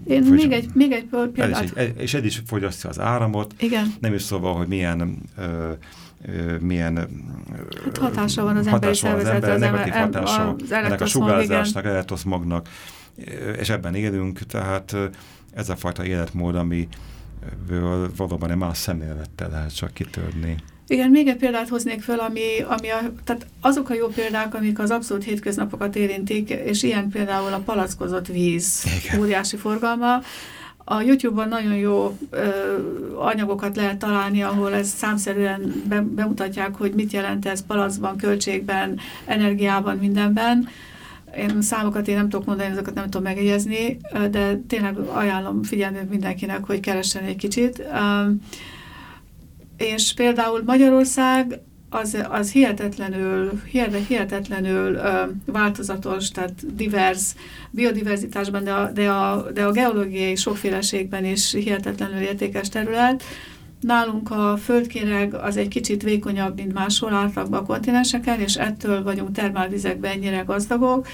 Én fogy, még egy, még egy példát... És, és ez is fogyasztja az áramot. Igen. Nem is szóval, hogy milyen... Ö, milyen hát hatása van az emberi szervezetre, az, negatív hatása az ennek a sugárzásnak, elektroszmognak, és ebben élünk, tehát ez a fajta életmód, amiből valóban egy más szemlélettel lehet csak kitörni. Igen, még egy példát hoznék föl, ami, ami a, tehát azok a jó példák, amik az abszolút hétköznapokat érintik, és ilyen például a palackozott víz Igen. óriási forgalma, a YouTube-on nagyon jó ö, anyagokat lehet találni, ahol ez számszerűen be, bemutatják, hogy mit jelent ez palacban, költségben, energiában, mindenben. Én számokat én nem tudok mondani, ezeket nem tudom megjegyezni, de tényleg ajánlom figyelni mindenkinek, hogy keressen egy kicsit. És például Magyarország az, az hihetetlenül, hihetetlenül ö, változatos, tehát divers biodiverzitásban, de a, de, a, de a geológiai sokféleségben is hihetetlenül értékes terület. Nálunk a földkéreg az egy kicsit vékonyabb, mint máshol átlagban a kontinenseken, és ettől vagyunk termálvizekben ennyire gazdagok,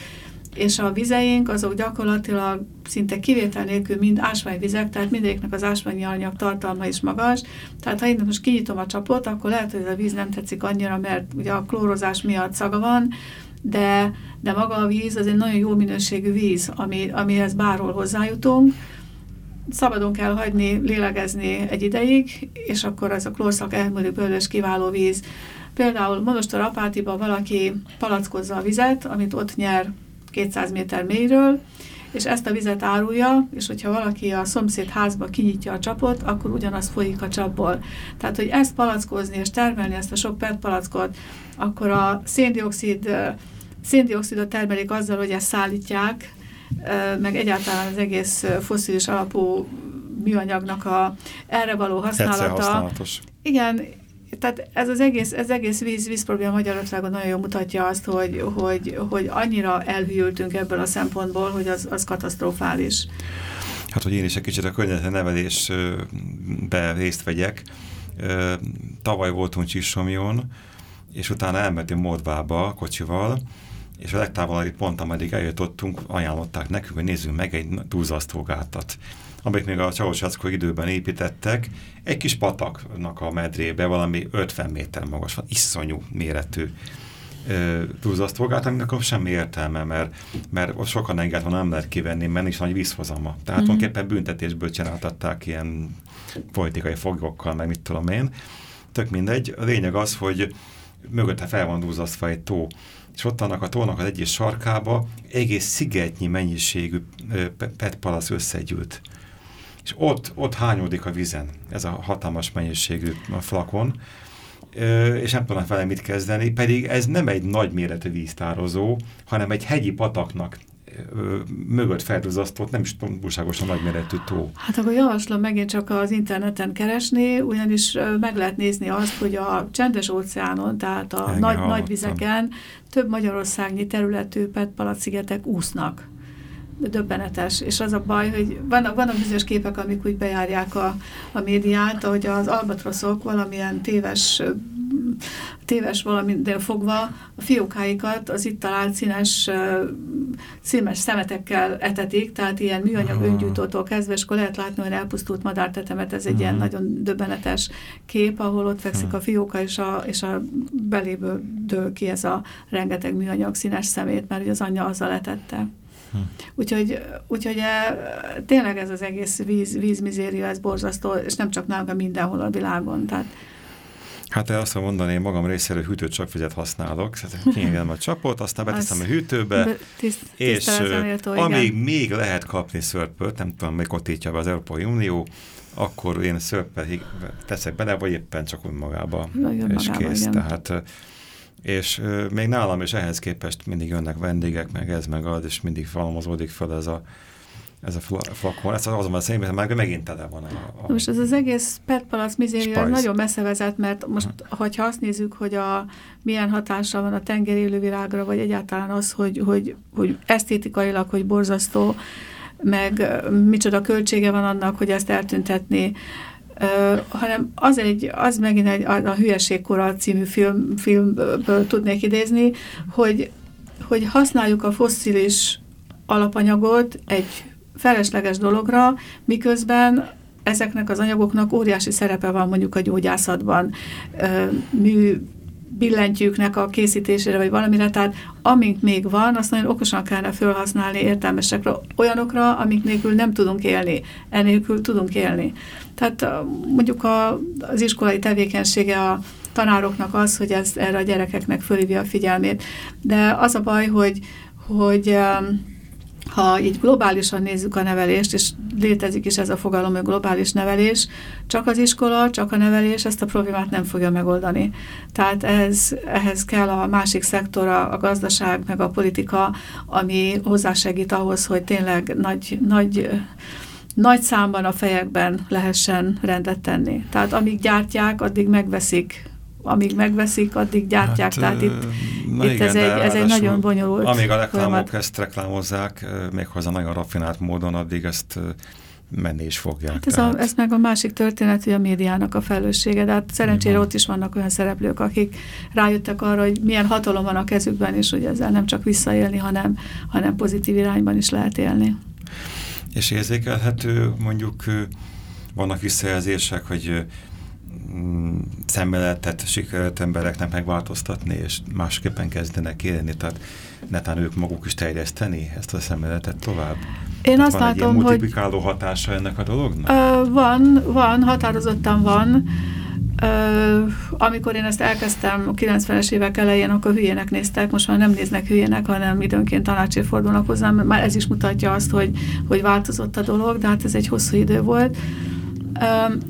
és a vizeink azok gyakorlatilag szinte kivétel nélkül mind ásványvizek, tehát mindegyiknek az ásványi anyag tartalma is magas. Tehát ha én most kinyitom a csapot, akkor lehet, hogy ez a víz nem tetszik annyira, mert ugye a klórozás miatt szaga van, de, de maga a víz az egy nagyon jó minőségű víz, ami, amihez bárhol hozzájutunk. Szabadon kell hagyni, lélegezni egy ideig, és akkor ez a klórszak elmúlik belőle, kiváló víz. Például Monostor Apátiba valaki palackozza a vizet, amit ott nyer 200 méter mélyről, és ezt a vizet árulja, és hogyha valaki a szomszéd házba kinyitja a csapot, akkor ugyanaz folyik a csapból. Tehát, hogy ezt palackozni és termelni ezt a sok PET palackot, akkor a széndiokszid, széndiokszidot termelik azzal, hogy ezt szállítják, meg egyáltalán az egész foszilis alapú műanyagnak a erre való használata. Igen, tehát ez az egész, ez egész víz, víz probléma Magyarországon nagyon jól mutatja azt, hogy, hogy, hogy annyira elhűltünk ebből a szempontból, hogy az, az katasztrofális. Hát, hogy én is egy kicsit a környezeti nevelésbe részt vegyek. Tavaly voltunk Csisomjon, és utána elmentünk Modvába kocsival, és a legtávolabbi pont, ameddig eljutottunk, ajánlották nekünk, hogy nézzünk meg egy túlzasztógátat amelyik még a Ceausescu időben építettek, egy kis pataknak a medrébe valami 50 méter magas van, iszonyú méretű túlzasztolgát, aminek semmi értelme, mert, mert sokan engedve nem lehet kivenni, mert nincs nagy vízhozama. Tehát mm tulajdonképpen büntetésből csináltatták ilyen politikai fogokkal, meg mit tudom én. Tök mindegy. A lényeg az, hogy mögötte fel van dúzasztva egy tó, és ott annak a tónak az egyik sarkába egész szigetnyi mennyiségű petpalasz összegyűlt. És ott, ott hányódik a vizen, ez a hatalmas mennyiségű flakon, és nem tudnak vele mit kezdeni, pedig ez nem egy nagyméretű víztározó, hanem egy hegyi pataknak mögött felduzasztott, nem is túlságosan nagyméretű tó. Hát akkor javaslom megint csak az interneten keresni, ugyanis meg lehet nézni azt, hogy a csendes óceánon, tehát a Engem nagy, nagy vizeken több magyarországnyi területű petpalatszigetek úsznak döbbenetes, és az a baj, hogy vannak, vannak bizonyos képek, amik úgy bejárják a, a médiát, ahogy az albatroszok valamilyen téves téves valamindől fogva a fiókáikat az itt talált színes, színes szemetekkel etetik, tehát ilyen műanyag öngyújtótól kezdve, és akkor lehet látni, hogy elpusztult madártetemet, ez egy ilyen mhm. nagyon döbbenetes kép, ahol ott fekszik a fióka, és a, és a beléből dől ki ez a rengeteg műanyag színes szemét, mert az anyja azzal etette. Hm. Úgyhogy, úgyhogy e, tényleg ez az egész víz, vízmizéria, ez borzasztó, és nem csak nálunk, mindenhol a világon. Tehát, Hát el azt mondani, én magam részéről hűtőt csak fizet használok, kiengedem a csapot, aztán beteszem a hűtőbe, tiszt, és amíg igen. még lehet kapni szörpöt, nem tudom, még ott be az Európai Unió, akkor én szörpet teszek bele, vagy éppen csak úgy magába, Nagyon és magába, kész. Igen. Tehát és euh, még nálam is ehhez képest mindig jönnek vendégek, meg ez, meg az, és mindig halmozódik fel ez a ez a flakon, ez azonban szerintem már megint tele van. A, a most ez az egész PET palac mizéria nagyon messze vezet, mert most, ha. hogyha azt nézzük, hogy a, milyen hatással van a tengeri élővilágra, vagy egyáltalán az, hogy, hogy, hogy esztétikailag, hogy borzasztó, meg micsoda költsége van annak, hogy ezt eltüntetni, Hanem az, egy, az megint egy, a, a Hülyeségkora című film, filmből tudnék idézni, hogy, hogy használjuk a fosszilis alapanyagot egy felesleges dologra, miközben ezeknek az anyagoknak óriási szerepe van mondjuk a gyógyászatban, mű billentyűknek a készítésére, vagy valamire, tehát amink még van, azt nagyon okosan kellene felhasználni értelmesekre, olyanokra, amik nélkül nem tudunk élni, enélkül tudunk élni. Tehát mondjuk a, az iskolai tevékenysége a tanároknak az, hogy ez erre a gyerekeknek fölhívja a figyelmét. De az a baj, hogy, hogy ha így globálisan nézzük a nevelést, és létezik is ez a fogalom, hogy globális nevelés, csak az iskola, csak a nevelés ezt a problémát nem fogja megoldani. Tehát ez, ehhez kell a másik szektor, a gazdaság, meg a politika, ami hozzásegít ahhoz, hogy tényleg nagy, nagy nagy számban a fejekben lehessen rendet tenni. Tehát amíg gyártják, addig megveszik amíg megveszik, addig gyártják. Hát, Tehát itt, itt igen, ez, egy, ez egy nagyon bonyolult Amíg a reklámok folyamat. ezt reklámozzák, méghozzá nagyon raffinált módon, addig ezt menni is fogják. Hát ez, tehát... a, ez meg a másik történet, hogy a médiának a felelőssége, de hát szerencsére ott is vannak olyan szereplők, akik rájöttek arra, hogy milyen hatalom van a kezükben, és hogy ezzel nem csak visszaélni, hanem, hanem pozitív irányban is lehet élni. És érzékelhető, mondjuk vannak visszajelzések, hogy Mm, szemléletet sikerült embereknek megváltoztatni, és másképpen kezdenek élni, tehát netán ők maguk is terjeszteni ezt a szemléletet tovább? Én azt van látom, egy multiplikáló hogy hatása ennek a dolognak? Ö, van, van, határozottan van. Ö, amikor én ezt elkezdtem a 90-es évek elején, akkor hülyének néztek, most már nem néznek hülyének, hanem időnként tanácsért fordulnak hozzám, már ez is mutatja azt, hogy, hogy változott a dolog, de hát ez egy hosszú idő volt.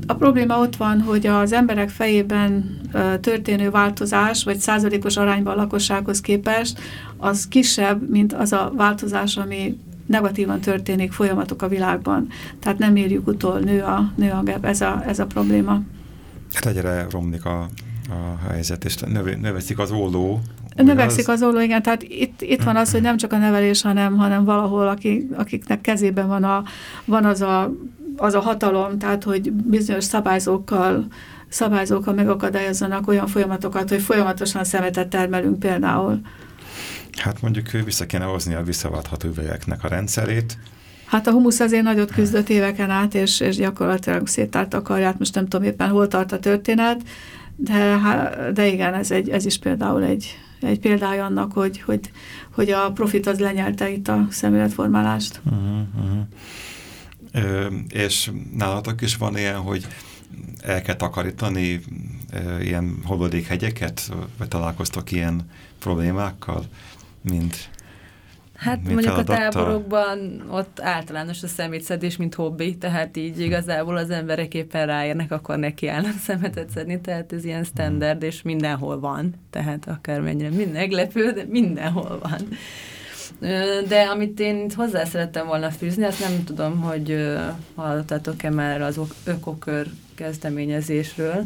A probléma ott van, hogy az emberek fejében történő változás, vagy százalékos arányban a lakossághoz képest, az kisebb, mint az a változás, ami negatívan történik folyamatok a világban. Tehát nem érjük utol, nő a, nő a ez, a, ez a probléma. Hát egyre romlik a, a helyzet, és növe, növekszik az olló. Növekszik az olló, igen, tehát itt, itt van az, hogy nem csak a nevelés, hanem, hanem valahol, akik, akiknek kezében van, a, van az a az a hatalom, tehát hogy bizonyos szabályzókkal, szabályzókkal megakadályozzanak olyan folyamatokat, hogy folyamatosan szemetet termelünk például. Hát mondjuk vissza kéne hozni a visszaváltható üvegeknek a rendszerét. Hát a humusz azért nagyot küzdött éveken át, és, és gyakorlatilag széttárt akarját, most nem tudom éppen hol tart a történet, de, de igen, ez, egy, ez is például egy, egy példája annak, hogy, hogy, hogy a profit az lenyelte itt a szemléletformálást. Uh -huh, uh -huh és nálatok is van ilyen, hogy el kell takarítani ilyen hegyeket, vagy találkoztok ilyen problémákkal, mint Hát mint mondjuk feladattal? a táborokban ott általános a szemétszedés, mint hobbi, tehát így igazából az emberek éppen ráérnek, akkor nekiállnak szemetet szedni, tehát ez ilyen standard, és mindenhol van, tehát akármennyire meglepő, de mindenhol van. De amit én hozzá szerettem volna fűzni, azt nem tudom, hogy hallottatok-e már az ökokör kezdeményezésről,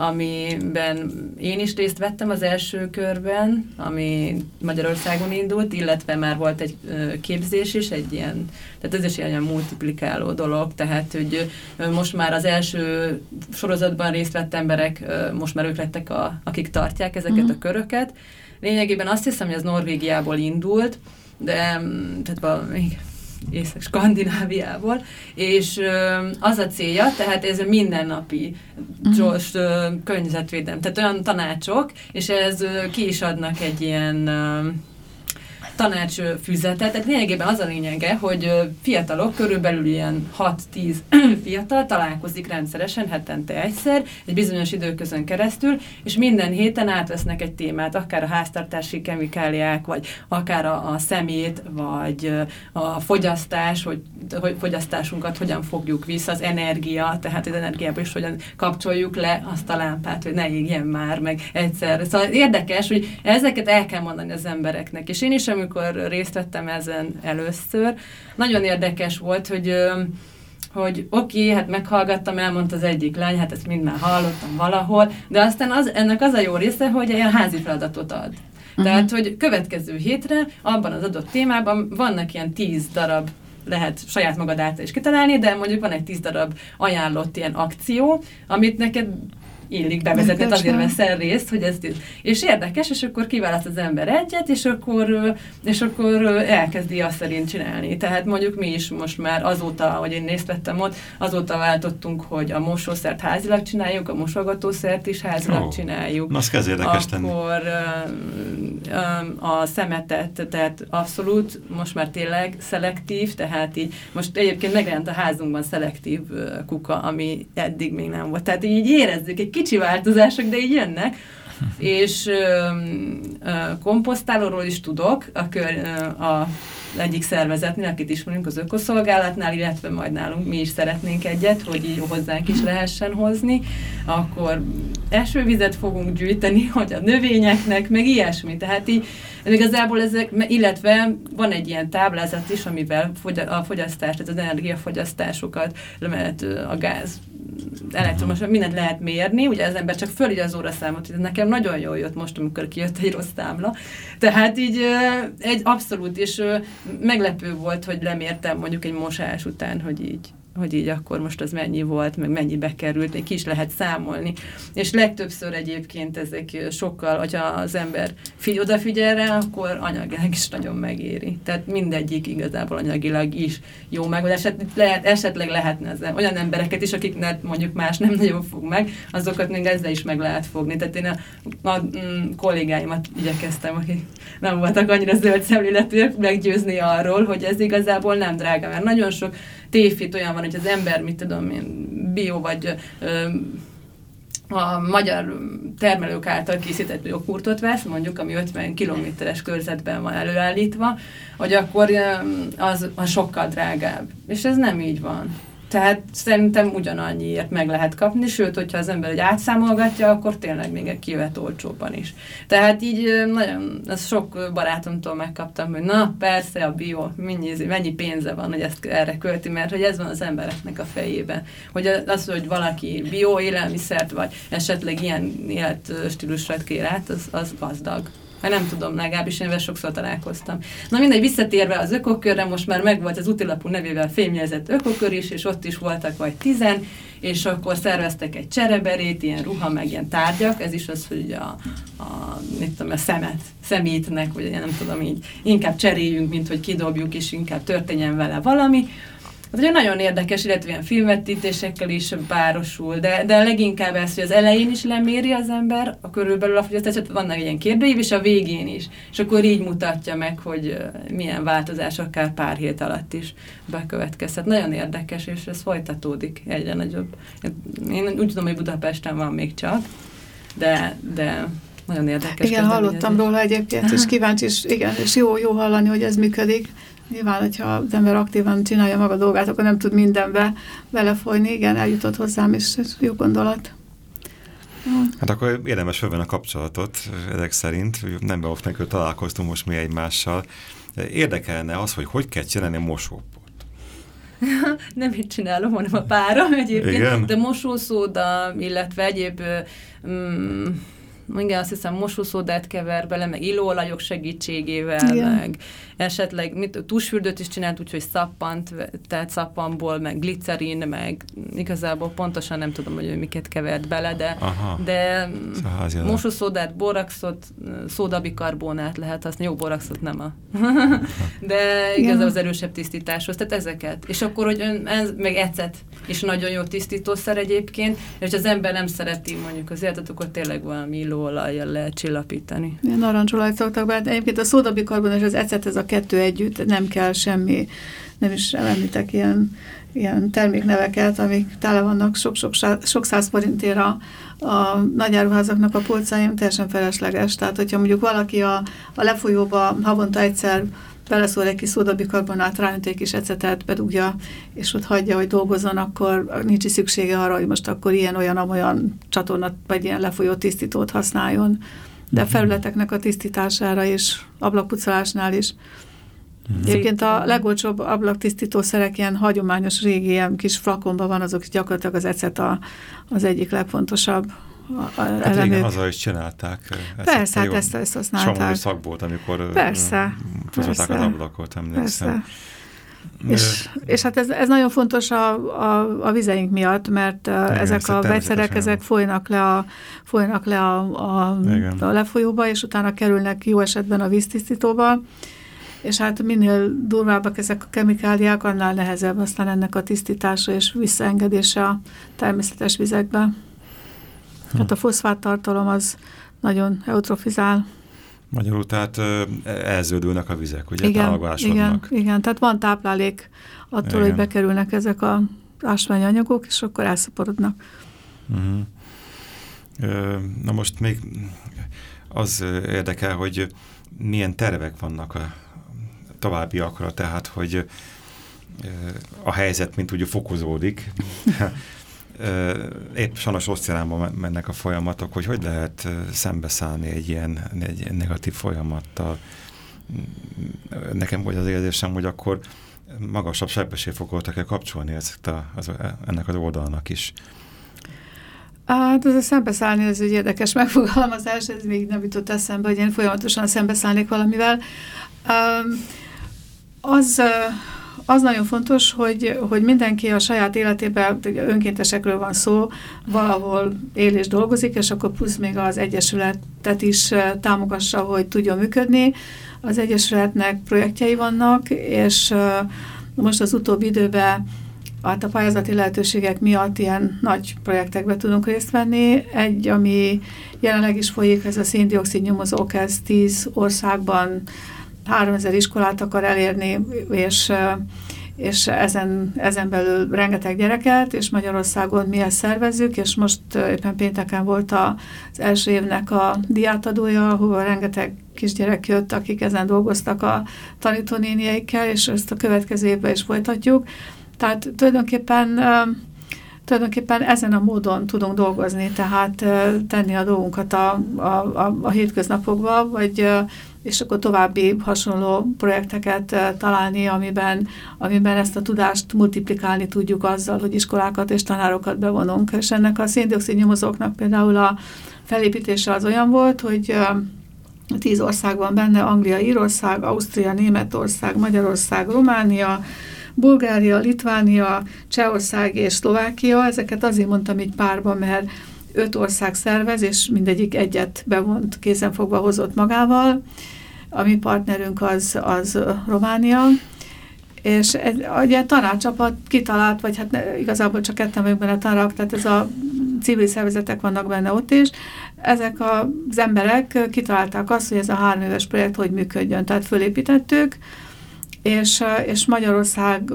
amiben én is részt vettem az első körben, ami Magyarországon indult, illetve már volt egy képzés is, egy ilyen, tehát ez is ilyen multiplikáló dolog, tehát hogy most már az első sorozatban részt vett emberek, most már ők lettek, a, akik tartják ezeket uh-huh. a köröket. Lényegében azt hiszem, hogy az Norvégiából indult, de tehát Észak-Skandináviából, és az a célja, tehát ez a mindennapi gyors környezetvédelem, tehát olyan tanácsok, és ez ki is adnak egy ilyen tanácsfüzetet. Tehát lényegében az a lényege, hogy fiatalok, körülbelül ilyen 6-10 fiatal találkozik rendszeresen, hetente egyszer, egy bizonyos időközön keresztül, és minden héten átvesznek egy témát, akár a háztartási kemikáliák, vagy akár a, a szemét, vagy a fogyasztás, hogy, hogy fogyasztásunkat hogyan fogjuk vissza, az energia, tehát az energiából is hogyan kapcsoljuk le azt a lámpát, hogy ne égjen már meg egyszer. Szóval érdekes, hogy ezeket el kell mondani az embereknek, és én is, amikor amikor részt vettem ezen először. Nagyon érdekes volt, hogy hogy oké, okay, hát meghallgattam, elmondta az egyik lány, hát ezt mind már hallottam valahol, de aztán az, ennek az a jó része, hogy ilyen házi feladatot ad. Uh-huh. Tehát, hogy következő hétre abban az adott témában vannak ilyen tíz darab lehet saját magad által is kitalálni, de mondjuk van egy tíz darab ajánlott ilyen akció, amit neked illik bevezetni, azért veszel részt, hogy ezt és érdekes, és akkor kiválaszt az ember egyet, és akkor, és akkor elkezdi azt szerint csinálni. Tehát mondjuk mi is most már azóta, hogy én részt vettem ott, azóta váltottunk, hogy a mosószert házilag csináljuk, a mosogatószert is házilag oh. csináljuk. Na, az kezd érdekes tenni. Akkor a szemetet, tehát abszolút most már tényleg szelektív, tehát így most egyébként megjelent a házunkban szelektív kuka, ami eddig még nem volt. Tehát így érezzük egy kicsi változások, de így jönnek. és ö, ö, komposztálóról is tudok, a, kör, ö, a egyik szervezetnél, akit ismerünk az ökoszolgálatnál, illetve majd nálunk mi is szeretnénk egyet, hogy így hozzánk is lehessen hozni, akkor esővizet fogunk gyűjteni, hogy a növényeknek, meg ilyesmi. Tehát így igazából ezek, illetve van egy ilyen táblázat is, amivel a fogyasztás, tehát az energiafogyasztásokat, lehet a gáz elektromos, mindent lehet mérni, ugye az ember csak fölígy az óraszámot, hogy nekem nagyon jól jött most, amikor kijött egy rossz támla. Tehát így egy abszolút, és meglepő volt, hogy lemértem mondjuk egy mosás után, hogy így hogy így akkor most az mennyi volt, meg mennyi bekerült, még ki is lehet számolni. És legtöbbször egyébként ezek sokkal, hogyha az ember figy odafigyel rá, akkor anyagilag is nagyon megéri. Tehát mindegyik igazából anyagilag is jó megoldás. Hát lehet, esetleg lehetne ezzel. olyan embereket is, akiknek mondjuk más nem nagyon fog meg, azokat még ezzel is meg lehet fogni. Tehát én a, a mm, kollégáimat igyekeztem, akik nem voltak annyira zöld szemléletűek, meggyőzni arról, hogy ez igazából nem drága, mert nagyon sok tévhit olyan van, hogy az ember, mit tudom én, bio vagy ö, a magyar termelők által készített joghurtot vesz, mondjuk, ami 50 kilométeres körzetben van előállítva, hogy akkor az, az sokkal drágább. És ez nem így van. Tehát szerintem ugyanannyiért meg lehet kapni, sőt, hogyha az ember egy átszámolgatja, akkor tényleg még kijöhet olcsóban is. Tehát így nagyon, ezt sok barátomtól megkaptam, hogy na, persze a bio, mennyi, mennyi pénze van, hogy ezt erre költi, mert hogy ez van az embereknek a fejében. Hogy az, hogy valaki bio élelmiszert, vagy esetleg ilyen életstílusra kér át, az, az gazdag. Mert nem tudom, legalábbis én sokszor találkoztam. Na mindegy, visszatérve az ökokörre, most már megvolt az útilapú nevével fémjelzett ökokör is, és ott is voltak vagy tizen, és akkor szerveztek egy csereberét, ilyen ruha, meg ilyen tárgyak, ez is az, hogy a, a, mit tudom, a szemet, szemétnek, vagy nem tudom így, inkább cseréljünk, mint hogy kidobjuk, és inkább történjen vele valami. Hát ugye nagyon érdekes, illetve ilyen filmvetítésekkel is párosul, de, de leginkább ez, hogy az elején is leméri az ember a körülbelül a fogyasztást, vannak ilyen kérdőív, és a végén is. És akkor így mutatja meg, hogy milyen változás akár pár hét alatt is bekövetkezhet. Nagyon érdekes, és ez folytatódik egyre nagyobb. Én úgy tudom, hogy Budapesten van még csak, de, de nagyon érdekes. Igen, hallottam róla egyébként, és kíváncsi, és igen, és jó, jó hallani, hogy ez működik. Nyilván, hogyha az ember aktívan csinálja maga dolgát, akkor nem tud mindenbe belefolyni. Igen, eljutott hozzám, és jó gondolat. Hát akkor érdemes fölvenni a kapcsolatot, ezek szerint. Nem beoftnak, hogy találkoztunk most mi egymással. Érdekelne az, hogy hogy kell csinálni a mosóport. nem így csinálom, hanem a pára egyébként. Igen? De mosószóda, illetve egyéb... Um, igen, azt hiszem mosószódát kever bele, meg illóolajok segítségével, Igen. meg esetleg mit, tusfürdőt is csinált, úgyhogy szappant, tehát szappanból, meg glicerin, meg igazából pontosan nem tudom, hogy ő miket kevert bele, de, Aha. de szóval mosószódát, boraxot, szódabikarbonát lehet használni, jó boraxot nem a. de igazából az erősebb tisztításhoz, tehát ezeket. És akkor, hogy ön, ez, meg ecet is nagyon jó tisztítószer egyébként, és az ember nem szereti mondjuk az életet, akkor tényleg valami illóolajjal lehet csillapítani. Ilyen narancsolajt szoktak be, de egyébként a szódabikarbon és az ecet, ez a kettő együtt, nem kell semmi, nem is említek ilyen, ilyen termékneveket, amik tele vannak sok-sok sok száz forintért a, a nagyáruházaknak a polcáim, teljesen felesleges. Tehát, hogyha mondjuk valaki a, a lefolyóba havonta egyszer beleszól egy kis szódabikarbonát, ráönt egy kis ecetet, bedugja, és ott hagyja, hogy dolgozzon, akkor nincs is szüksége arra, hogy most akkor ilyen-olyan-olyan csatornat, vagy ilyen lefolyó tisztítót használjon. De mhm. felületeknek a tisztítására és ablakpucolásnál is Mm. Egyébként a legolcsóbb ablaktisztítószerek ilyen hagyományos régi ilyen kis flakonban van, azok gyakorlatilag az ecet a, az egyik legfontosabb a, hát régen haza is csinálták. Persze, hát ezt, ezt használták. Somogyi szak volt, amikor persze, persze. az ablakot, emlékszem. És, és hát ez, ez nagyon fontos a, a, a vizeink miatt, mert Igen, ezek a vegyszerek, ezek folynak le, a, folynak le a, a, a lefolyóba, és utána kerülnek jó esetben a víztisztítóba, és hát minél durvábbak ezek a kemikáliák, annál nehezebb aztán ennek a tisztítása és visszaengedése a természetes vizekbe. Hm. Tehát a foszfát tartalom az nagyon eutrofizál. Magyarul tehát elződülnek a vizek, ugye? Igen, igen, igen, tehát van táplálék attól, igen. hogy bekerülnek ezek a ásványi anyagok, és akkor elszaporodnak. Uh mhm. -huh. Na most még az érdekel, hogy milyen tervek vannak a továbbiakra, tehát hogy a helyzet, mint ugye fokozódik, épp sajnos rossz irányba mennek a folyamatok, hogy hogy lehet szembeszállni egy ilyen egy negatív folyamattal. Nekem volt az érzésem, hogy akkor magasabb sebességfokokat kell kapcsolni ezt a, az, ennek az oldalnak is. Hát ez a szembeszállni, ez egy érdekes megfogalmazás, ez még nem jutott eszembe, hogy én folyamatosan szembeszállnék valamivel. Um, az, az nagyon fontos, hogy, hogy mindenki a saját életében, önkéntesekről van szó, valahol él és dolgozik, és akkor plusz még az Egyesületet is támogassa, hogy tudjon működni. Az Egyesületnek projektjei vannak, és most az utóbbi időben hát a pályázati lehetőségek miatt ilyen nagy projektekbe tudunk részt venni. Egy, ami jelenleg is folyik, ez a széndiokszid nyomozók, ez tíz országban 3000 iskolát akar elérni, és, és ezen, ezen belül rengeteg gyereket, és Magyarországon mi ezt szervezzük, és most éppen pénteken volt az első évnek a diátadója, ahova rengeteg kisgyerek jött, akik ezen dolgoztak a tanítónénieikkel, és ezt a következő évben is folytatjuk. Tehát tulajdonképpen tulajdonképpen ezen a módon tudunk dolgozni, tehát tenni a dolgunkat a, a, a, a hétköznapokba, vagy és akkor további hasonló projekteket találni, amiben, amiben ezt a tudást multiplikálni tudjuk azzal, hogy iskolákat és tanárokat bevonunk. És ennek a széndiokszid nyomozóknak például a felépítése az olyan volt, hogy tíz ország van benne, Anglia, Írország, Ausztria, Németország, Magyarország, Románia, Bulgária, Litvánia, Csehország és Szlovákia. Ezeket azért mondtam így párban, mert öt ország szervez, és mindegyik egyet bevont, kézenfogva hozott magával. A mi partnerünk az, az Románia, és egy, egy tanácsapat kitalált, vagy hát ne, igazából csak ketten vagyunk benne tanárak, tehát ez a civil szervezetek vannak benne ott is. Ezek az emberek kitalálták azt, hogy ez a három éves projekt hogy működjön. Tehát fölépítettük, és, és Magyarország,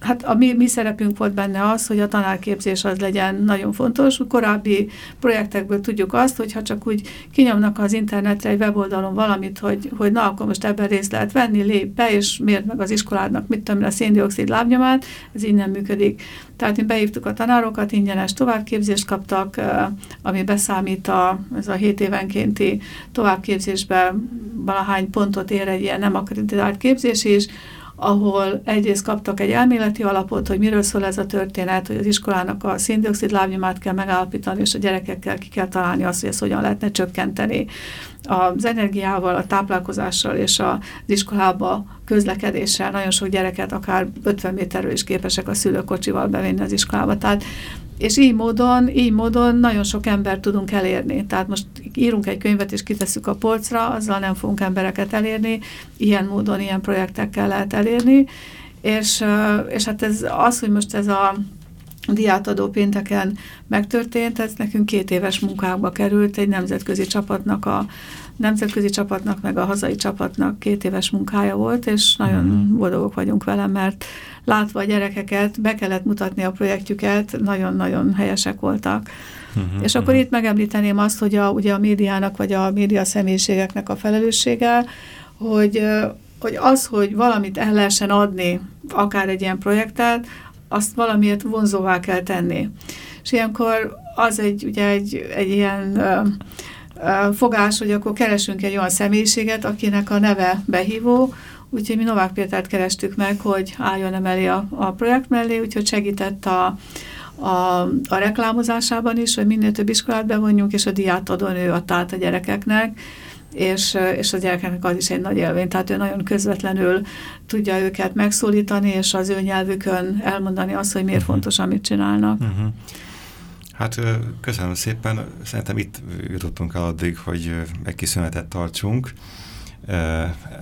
hát a mi, mi szerepünk volt benne az, hogy a tanárképzés az legyen nagyon fontos. Korábbi projektekből tudjuk azt, hogy ha csak úgy kinyomnak az internetre egy weboldalon valamit, hogy, hogy na, akkor most ebben részt lehet venni, lép be, és mérd meg az iskoládnak, mit tudom, a széndiokszid lábnyomát, ez így nem működik. Tehát mi behívtuk a tanárokat, ingyenes továbbképzést kaptak, ami beszámít a, ez a 7 évenkénti továbbképzésbe valahány pontot ér egy ilyen nem akreditált képzés is, ahol egyrészt kaptak egy elméleti alapot, hogy miről szól ez a történet, hogy az iskolának a széndiokszid lábnyomát kell megállapítani, és a gyerekekkel ki kell találni azt, hogy ezt hogyan lehetne csökkenteni. Az energiával, a táplálkozással és az iskolába közlekedéssel nagyon sok gyereket akár 50 méterről is képesek a szülőkocsival bevinni az iskolába. Tehát és így módon, így módon nagyon sok embert tudunk elérni. Tehát most írunk egy könyvet és kitesszük a polcra, azzal nem fogunk embereket elérni, ilyen módon, ilyen projektekkel lehet elérni, és, és hát ez az, hogy most ez a diátadó pénteken megtörtént, ez nekünk két éves munkába került, egy nemzetközi csapatnak a nemzetközi csapatnak, meg a hazai csapatnak két éves munkája volt, és nagyon mm. boldogok vagyunk vele, mert látva a gyerekeket, be kellett mutatni a projektjüket, nagyon-nagyon helyesek voltak. Uh -huh, és akkor uh -huh. itt megemlíteném azt, hogy a, ugye a médiának, vagy a média személyiségeknek a felelőssége, hogy, hogy az, hogy valamit el lehessen adni, akár egy ilyen projektet, azt valamiért vonzóvá kell tenni. És ilyenkor az egy, ugye egy, egy ilyen fogás, hogy akkor keresünk egy olyan személyiséget, akinek a neve behívó, úgyhogy mi Novák Pétert kerestük meg, hogy álljon emelé a, a projekt mellé, úgyhogy segített a, a, a reklámozásában is, hogy minél több iskolát bevonjunk, és a diát adon ő a tát a gyerekeknek, és, és a gyerekeknek az is egy nagy élmény, tehát ő nagyon közvetlenül tudja őket megszólítani, és az ő nyelvükön elmondani azt, hogy miért uh mhm. -huh. fontos, amit csinálnak. Uh mhm. -huh. Hát köszönöm szépen, szerintem itt jutottunk el addig, hogy egy kiszünetet tartsunk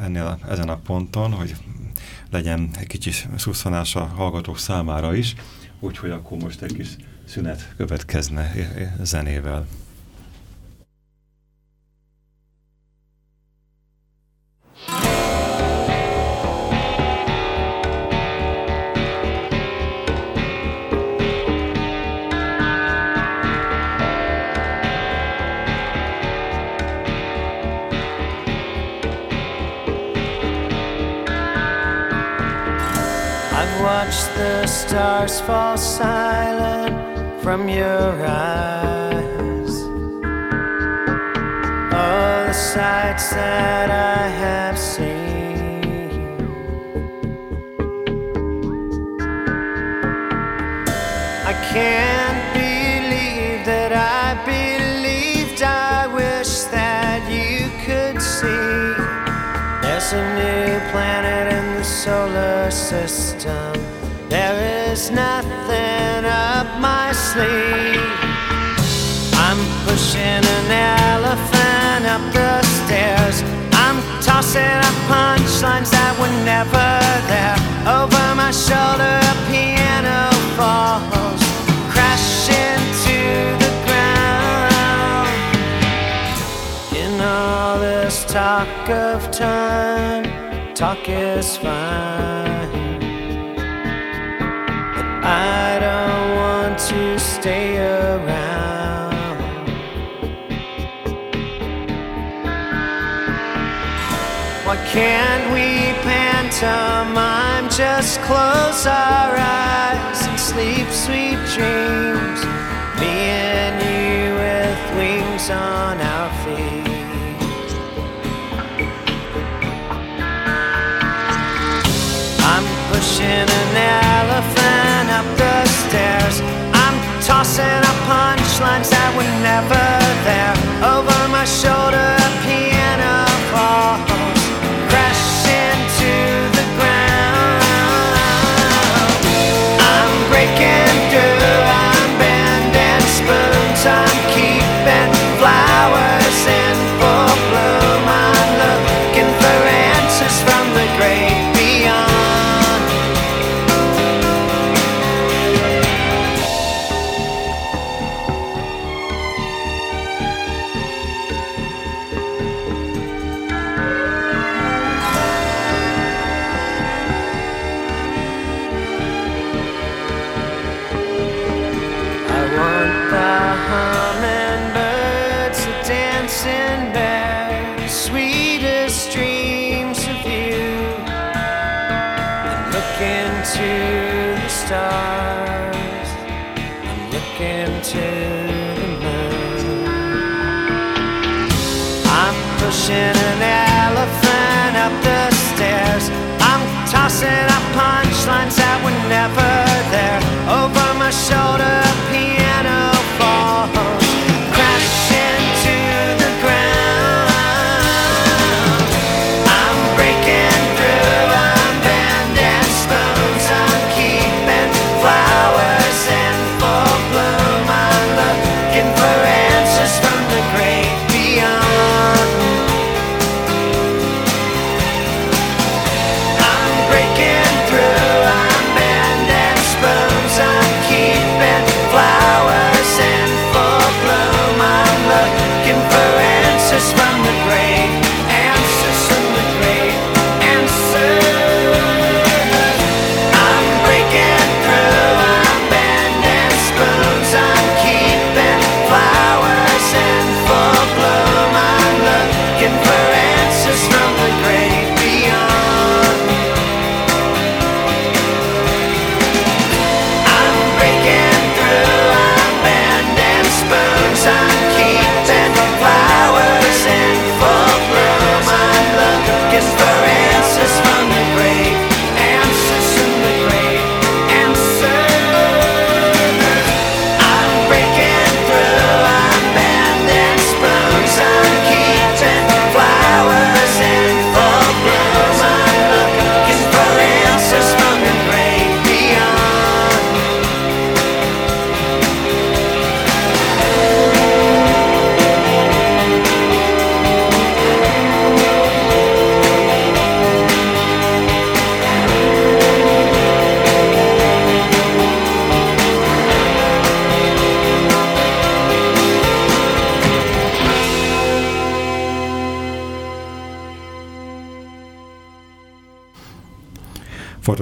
ennél, ezen a ponton, hogy legyen egy kicsi szuszanás a hallgatók számára is, úgyhogy akkor most egy kis szünet következne zenével. Stars fall silent from your eyes. All the sights that I have seen. I can't believe that I believed. I wish that you could see. There's a new planet in the solar system there is nothing up my sleeve. I'm pushing an elephant up the stairs. I'm tossing up punchlines that were never there. Over my shoulder, a piano falls, crashing to the ground. In all this talk of time, talk is fine. I don't want to stay around. Why can't we pantomime? Just close our eyes and sleep sweet dreams. Me and you with wings on our feet. I'm pushing tossing up punchlines that were never there. Over my shoulder,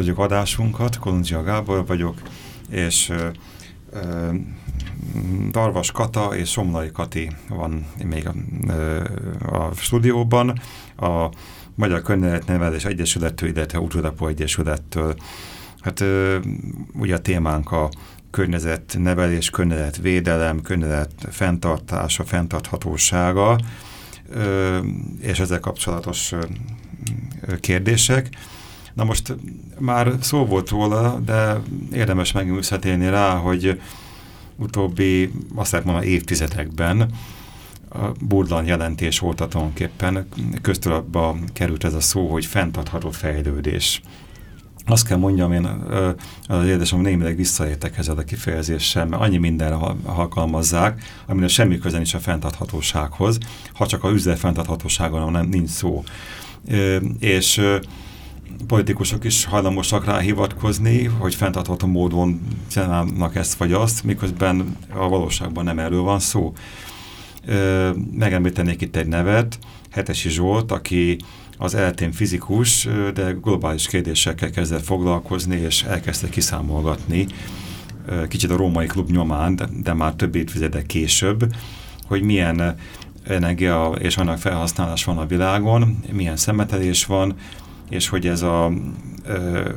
Folytatjuk adásunkat, Kolundzsia Gábor vagyok, és ö, ö, Darvas Kata és Somlai Kati van még a, ö, a stúdióban, a Magyar Környezetnevelés Egyesülettől, illetve Útudapó Egyesülettől. Hát ö, ugye a témánk a környezetnevelés, környezetvédelem, környezet fenntartása, fenntarthatósága, ö, és ezzel kapcsolatos kérdések. Na most már szó volt róla, de érdemes megműszetélni rá, hogy utóbbi, azt mondani, évtizedekben a Burlan jelentés óta tulajdonképpen köztudatba került ez a szó, hogy fenntartható fejlődés. Azt kell mondjam, én az édesem némileg visszaértek ezzel a kifejezéssel, mert annyi mindenre alkalmazzák, amire semmi köze nincs a fenntarthatósághoz, ha csak a üzlet fenntarthatóságon nem nincs szó. És politikusok is hajlamosak rá hivatkozni, hogy fenntartható módon csinálnak ezt vagy azt, miközben a valóságban nem erről van szó. Megemlítenék itt egy nevet, Hetesi Zsolt, aki az eltén fizikus, de globális kérdésekkel kezdett foglalkozni, és elkezdte kiszámolgatni, kicsit a római klub nyomán, de, de már több évtizedek később, hogy milyen energia és annak felhasználás van a világon, milyen szemetelés van, és hogy ez a ö,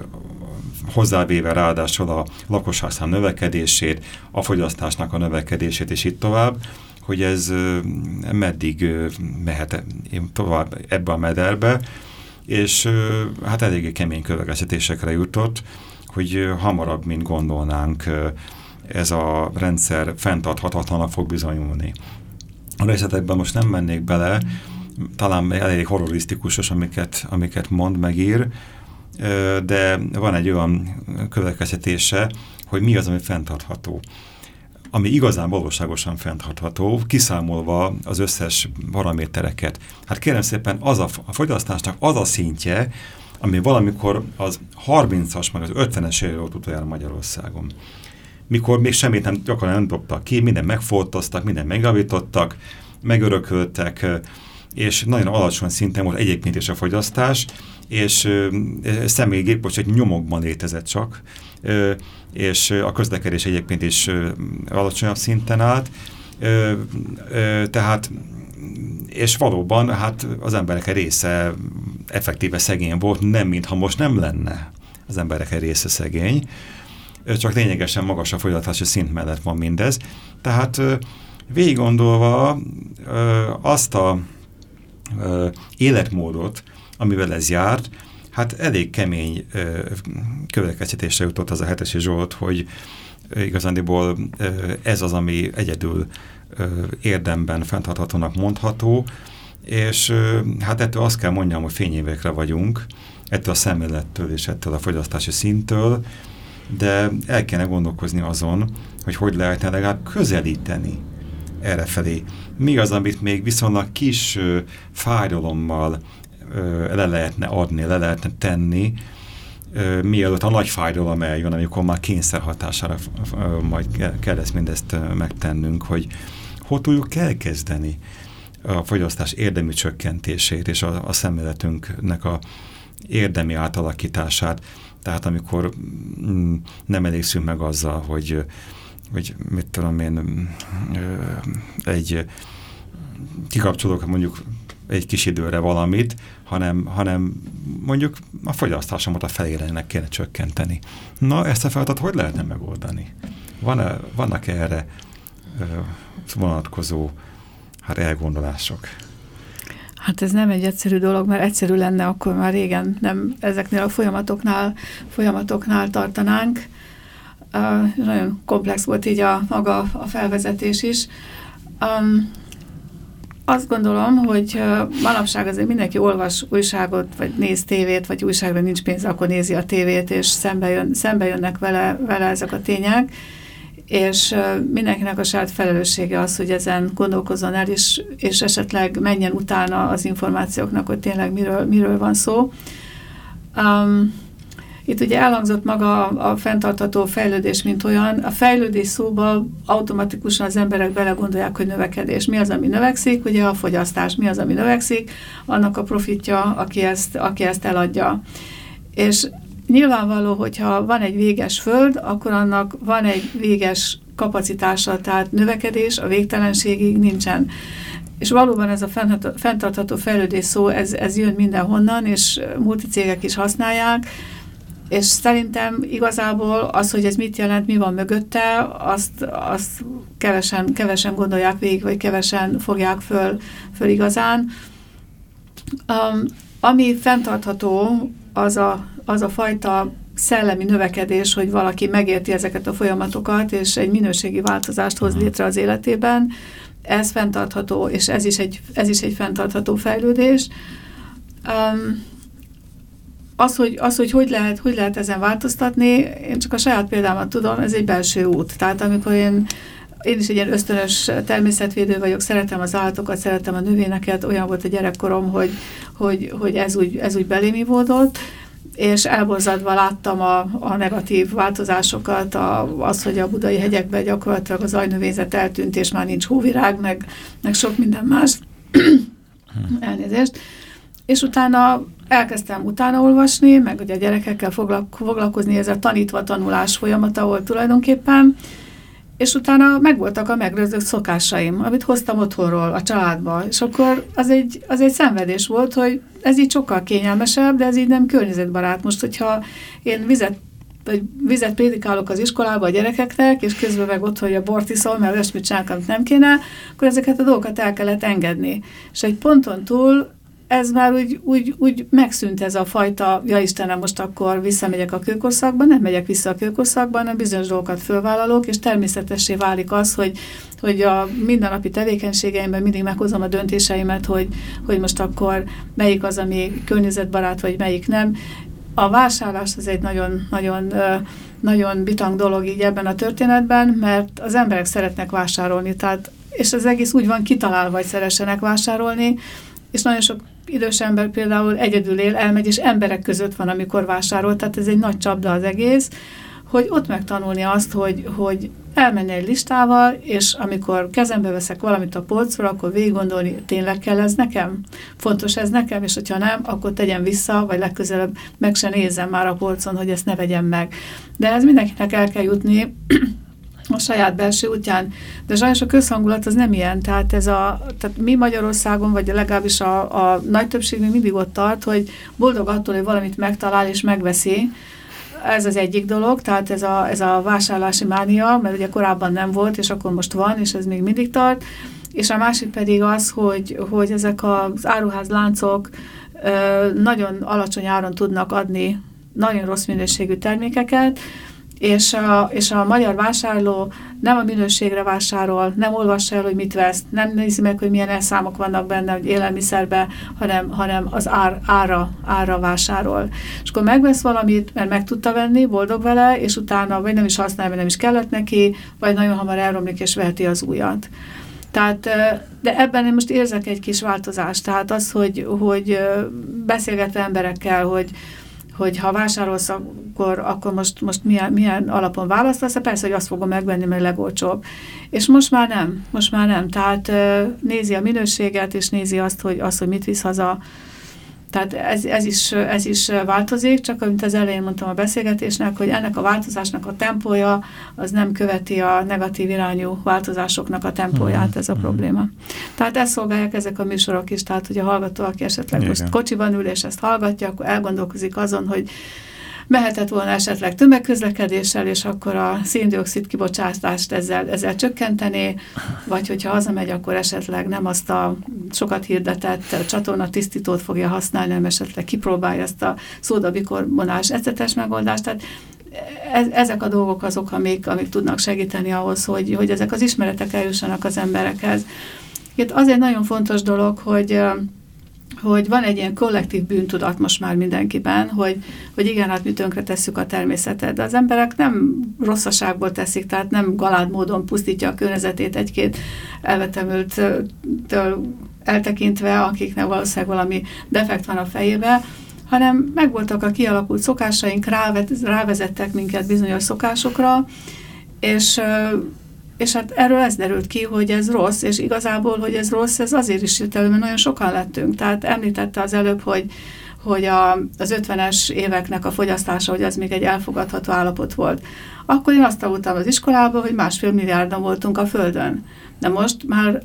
hozzávéve ráadásul a lakosságszám növekedését, a fogyasztásnak a növekedését, és itt tovább, hogy ez meddig mehet tovább ebbe a mederbe, és hát eléggé kemény következtetésekre jutott, hogy hamarabb, mint gondolnánk, ez a rendszer fenntarthatatlanak fog bizonyulni. A részletekben most nem mennék bele, talán elég horrorisztikusos, amiket, amiket mond, megír, de van egy olyan következtetése, hogy mi az, ami fenntartható. Ami igazán valóságosan fenntartható, kiszámolva az összes paramétereket. Hát kérem szépen, az a, a fogyasztásnak az a szintje, ami valamikor az 30-as, meg az 50-es évek volt utoljára Magyarországon. Mikor még semmit nem, gyakorlatilag nem dobtak ki, minden megfoltoztak, minden megavítottak, megörököltek, és nagyon alacsony szinten volt egyébként is a fogyasztás, és személygép, most egy nyomokban létezett csak, és a közlekedés egyébként is alacsonyabb szinten állt, tehát és valóban hát az emberek része effektíve szegény volt, nem mintha most nem lenne az emberek része szegény, csak lényegesen magas a fogyasztási szint mellett van mindez. Tehát végig gondolva azt a életmódot, amivel ez járt, hát elég kemény ö, következtetésre jutott az a hetesi Zsolt, hogy igazándiból ez az, ami egyedül érdemben fenntarthatónak mondható, és hát ettől azt kell mondjam, hogy fényévekre vagyunk, ettől a szemlélettől és ettől a fogyasztási szintől, de el kellene gondolkozni azon, hogy hogy lehetne legalább közelíteni errefelé. Mi az, amit még viszonylag kis ö, fájdalommal ö, le lehetne adni, le lehetne tenni, ö, mielőtt a nagy fájdalom eljön, amikor már kényszer hatására ö, majd kell ezt mindezt megtennünk, hogy hogy tudjuk elkezdeni a fogyasztás érdemi csökkentését és a, a szemléletünknek a érdemi átalakítását. Tehát amikor mm, nem elégszünk meg azzal, hogy, hogy mit tudom én, egy kikapcsolok mondjuk egy kis időre valamit, hanem, hanem mondjuk a fogyasztásomat a felére kéne csökkenteni. Na, ezt a feladatot hogy lehetne megoldani? Van-e, vannak -e erre vonatkozó hát elgondolások? Hát ez nem egy egyszerű dolog, mert egyszerű lenne, akkor már régen nem ezeknél a folyamatoknál, folyamatoknál tartanánk. Uh, nagyon komplex volt így a maga a felvezetés is. Um, azt gondolom, hogy manapság azért mindenki olvas újságot, vagy néz tévét, vagy újságra nincs pénz, akkor nézi a tévét, és szembe, jön, szembe jönnek vele, vele ezek a tények és mindenkinek a saját felelőssége az, hogy ezen gondolkozzon el, és, és esetleg menjen utána az információknak, hogy tényleg miről, miről van szó. Um, itt ugye elhangzott maga a, a fenntartható fejlődés, mint olyan. A fejlődés szóba automatikusan az emberek belegondolják, hogy növekedés. Mi az, ami növekszik? Ugye a fogyasztás. Mi az, ami növekszik? Annak a profitja, aki ezt, aki ezt eladja. És Nyilvánvaló, hogyha van egy véges föld, akkor annak van egy véges kapacitása, tehát növekedés a végtelenségig nincsen. És valóban ez a fenntartható fejlődés szó, ez, ez jön mindenhonnan, és multicégek is használják, és szerintem igazából az, hogy ez mit jelent, mi van mögötte, azt, azt kevesen, kevesen gondolják végig, vagy kevesen fogják föl, föl igazán. Um, ami fenntartható, az a az a fajta szellemi növekedés, hogy valaki megérti ezeket a folyamatokat, és egy minőségi változást hoz létre az életében, ez fenntartható, és ez is egy, ez is egy fenntartható fejlődés. Um, az, hogy, az, hogy hogy lehet, hogy lehet ezen változtatni, én csak a saját példámat tudom, ez egy belső út. Tehát amikor én én is egy ilyen ösztönös természetvédő vagyok, szeretem az állatokat, szeretem a növényeket, olyan volt a gyerekkorom, hogy, hogy, hogy ez, úgy, ez úgy belém volt és elborzadva láttam a, a negatív változásokat, a, az, hogy a budai hegyekben gyakorlatilag az ajnövényzet eltűnt, és már nincs hóvirág, meg, meg sok minden más. Elnézést. És utána elkezdtem utána olvasni, meg ugye a gyerekekkel foglalkozni, ez a tanítva tanulás folyamata volt tulajdonképpen, és utána megvoltak a megrözdött szokásaim, amit hoztam otthonról, a családba, és akkor az egy, az egy szenvedés volt, hogy ez így sokkal kényelmesebb, de ez így nem környezetbarát. Most, hogyha én vizet vagy vizet prédikálok az iskolába a gyerekeknek, és közben meg ott, hogy a bort iszol, mert olyasmit csinálok, amit nem kéne, akkor ezeket a dolgokat el kellett engedni. És egy ponton túl ez már úgy, úgy, úgy megszűnt ez a fajta, ja Istenem, most akkor visszamegyek a kőkorszakba, nem megyek vissza a kőkorszakba, hanem bizonyos dolgokat fölvállalok, és természetessé válik az, hogy, hogy a mindennapi tevékenységeimben mindig meghozom a döntéseimet, hogy, hogy most akkor melyik az, ami környezetbarát, vagy melyik nem. A vásárlás az egy nagyon, nagyon, nagyon bitang dolog így ebben a történetben, mert az emberek szeretnek vásárolni, tehát és az egész úgy van kitalálva, hogy szeressenek vásárolni, és nagyon sok idős ember például egyedül él, elmegy, és emberek között van, amikor vásárol, tehát ez egy nagy csapda az egész, hogy ott megtanulni azt, hogy, hogy elmenni egy listával, és amikor kezembe veszek valamit a polcról, akkor végig gondolni, tényleg kell ez nekem? Fontos ez nekem? És hogyha nem, akkor tegyem vissza, vagy legközelebb meg se nézem már a polcon, hogy ezt ne vegyem meg. De ez mindenkinek el kell jutni, a saját belső útján. De sajnos a közhangulat az nem ilyen, tehát, ez a, tehát mi Magyarországon, vagy legalábbis a, a nagy többség még mindig ott tart, hogy boldog attól, hogy valamit megtalál és megveszi, ez az egyik dolog, tehát ez a, ez a vásárlási mánia, mert ugye korábban nem volt, és akkor most van, és ez még mindig tart. és a másik pedig az, hogy, hogy ezek az áruházláncok ö, nagyon alacsony áron tudnak adni nagyon rossz minőségű termékeket, és a, és a magyar vásárló nem a minőségre vásárol, nem olvassa el, hogy mit vesz, nem nézi meg, hogy milyen elszámok vannak benne, hogy élelmiszerbe, hanem, hanem az ár, ára, ára vásárol. És akkor megvesz valamit, mert meg tudta venni, boldog vele, és utána vagy nem is használja, vagy nem is kellett neki, vagy nagyon hamar elromlik, és veheti az újat. Tehát, de ebben én most érzek egy kis változást, tehát az, hogy, hogy beszélgetve emberekkel, hogy, hogy ha vásárolsz, akkor, akkor most, most milyen, milyen alapon választasz, persze, hogy azt fogom megvenni, mert legolcsóbb. És most már nem, most már nem. Tehát nézi a minőséget, és nézi azt, hogy, azt, hogy mit visz haza, tehát ez, ez, is, ez is változik, csak amit az elején mondtam a beszélgetésnek, hogy ennek a változásnak a tempója az nem követi a negatív irányú változásoknak a tempóját, mhm. ez a mhm. probléma. Tehát ezt szolgálják ezek a műsorok is, tehát hogy a hallgató, aki esetleg Igen. most kocsiban ül és ezt hallgatja, akkor elgondolkozik azon, hogy mehetett volna esetleg tömegközlekedéssel, és akkor a széndiokszid kibocsátást ezzel, ezzel csökkenteni, vagy hogyha hazamegy, akkor esetleg nem azt a sokat hirdetett csatorna tisztítót fogja használni, hanem esetleg kipróbálja ezt a szódabikarbonás ecetes megoldást. Tehát ez, ezek a dolgok azok, amik, amik tudnak segíteni ahhoz, hogy, hogy ezek az ismeretek eljussanak az emberekhez. Itt azért nagyon fontos dolog, hogy hogy van egy ilyen kollektív bűntudat most már mindenkiben, hogy, hogy igen, hát mi tönkre tesszük a természetet, de az emberek nem rosszaságból teszik, tehát nem galád módon pusztítja a környezetét egy-két elvetemültől eltekintve, akiknek valószínűleg valami defekt van a fejébe, hanem megvoltak a kialakult szokásaink, rávezettek minket bizonyos szokásokra, és és hát erről ez derült ki, hogy ez rossz, és igazából, hogy ez rossz, ez azért is jött elő, mert nagyon sokan lettünk. Tehát említette az előbb, hogy, hogy a, az 50-es éveknek a fogyasztása, hogy az még egy elfogadható állapot volt. Akkor én azt tanultam az iskolába, hogy másfél milliárdan voltunk a Földön. De most már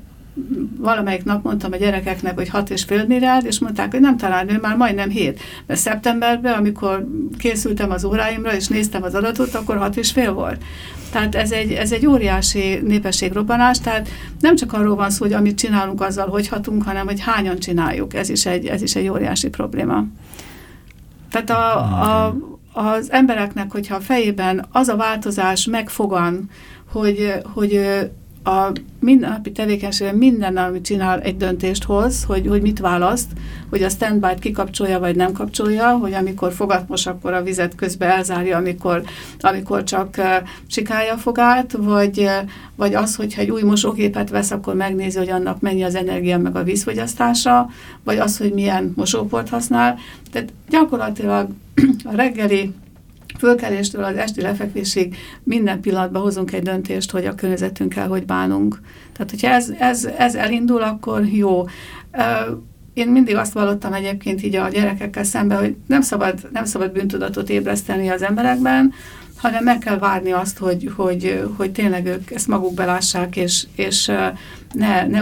valamelyik nap mondtam a gyerekeknek, hogy 6,5 milliárd, és mondták, hogy nem talán ő már majdnem 7. Mert szeptemberben, amikor készültem az óráimra, és néztem az adatot, akkor 6,5 volt. Tehát ez egy, ez egy óriási népességrobbanás, tehát nem csak arról van szó, hogy amit csinálunk azzal, hogy hatunk, hanem hogy hányan csináljuk. Ez is egy, ez is egy óriási probléma. Tehát a, a, az embereknek, hogyha a fejében az a változás megfogan, hogy, hogy a mindennapi tevékenységben minden, amit csinál, egy döntést hoz, hogy, hogy mit választ, hogy a standby-t kikapcsolja, vagy nem kapcsolja, hogy amikor fogatmos, akkor a vizet közben elzárja, amikor, amikor csak uh, sikálja fogát, vagy, uh, vagy az, hogyha egy új mosógépet vesz, akkor megnézi, hogy annak mennyi az energia, meg a vízfogyasztása, vagy az, hogy milyen mosóport használ. Tehát gyakorlatilag a reggeli fölkeléstől az esti lefekvésig minden pillanatban hozunk egy döntést, hogy a környezetünkkel hogy bánunk. Tehát, hogyha ez, ez, ez elindul, akkor jó. Én mindig azt vallottam egyébként így a gyerekekkel szemben, hogy nem szabad, nem szabad bűntudatot ébreszteni az emberekben, hanem meg kell várni azt, hogy, hogy, hogy tényleg ők ezt maguk belássák, és, és ne, ne,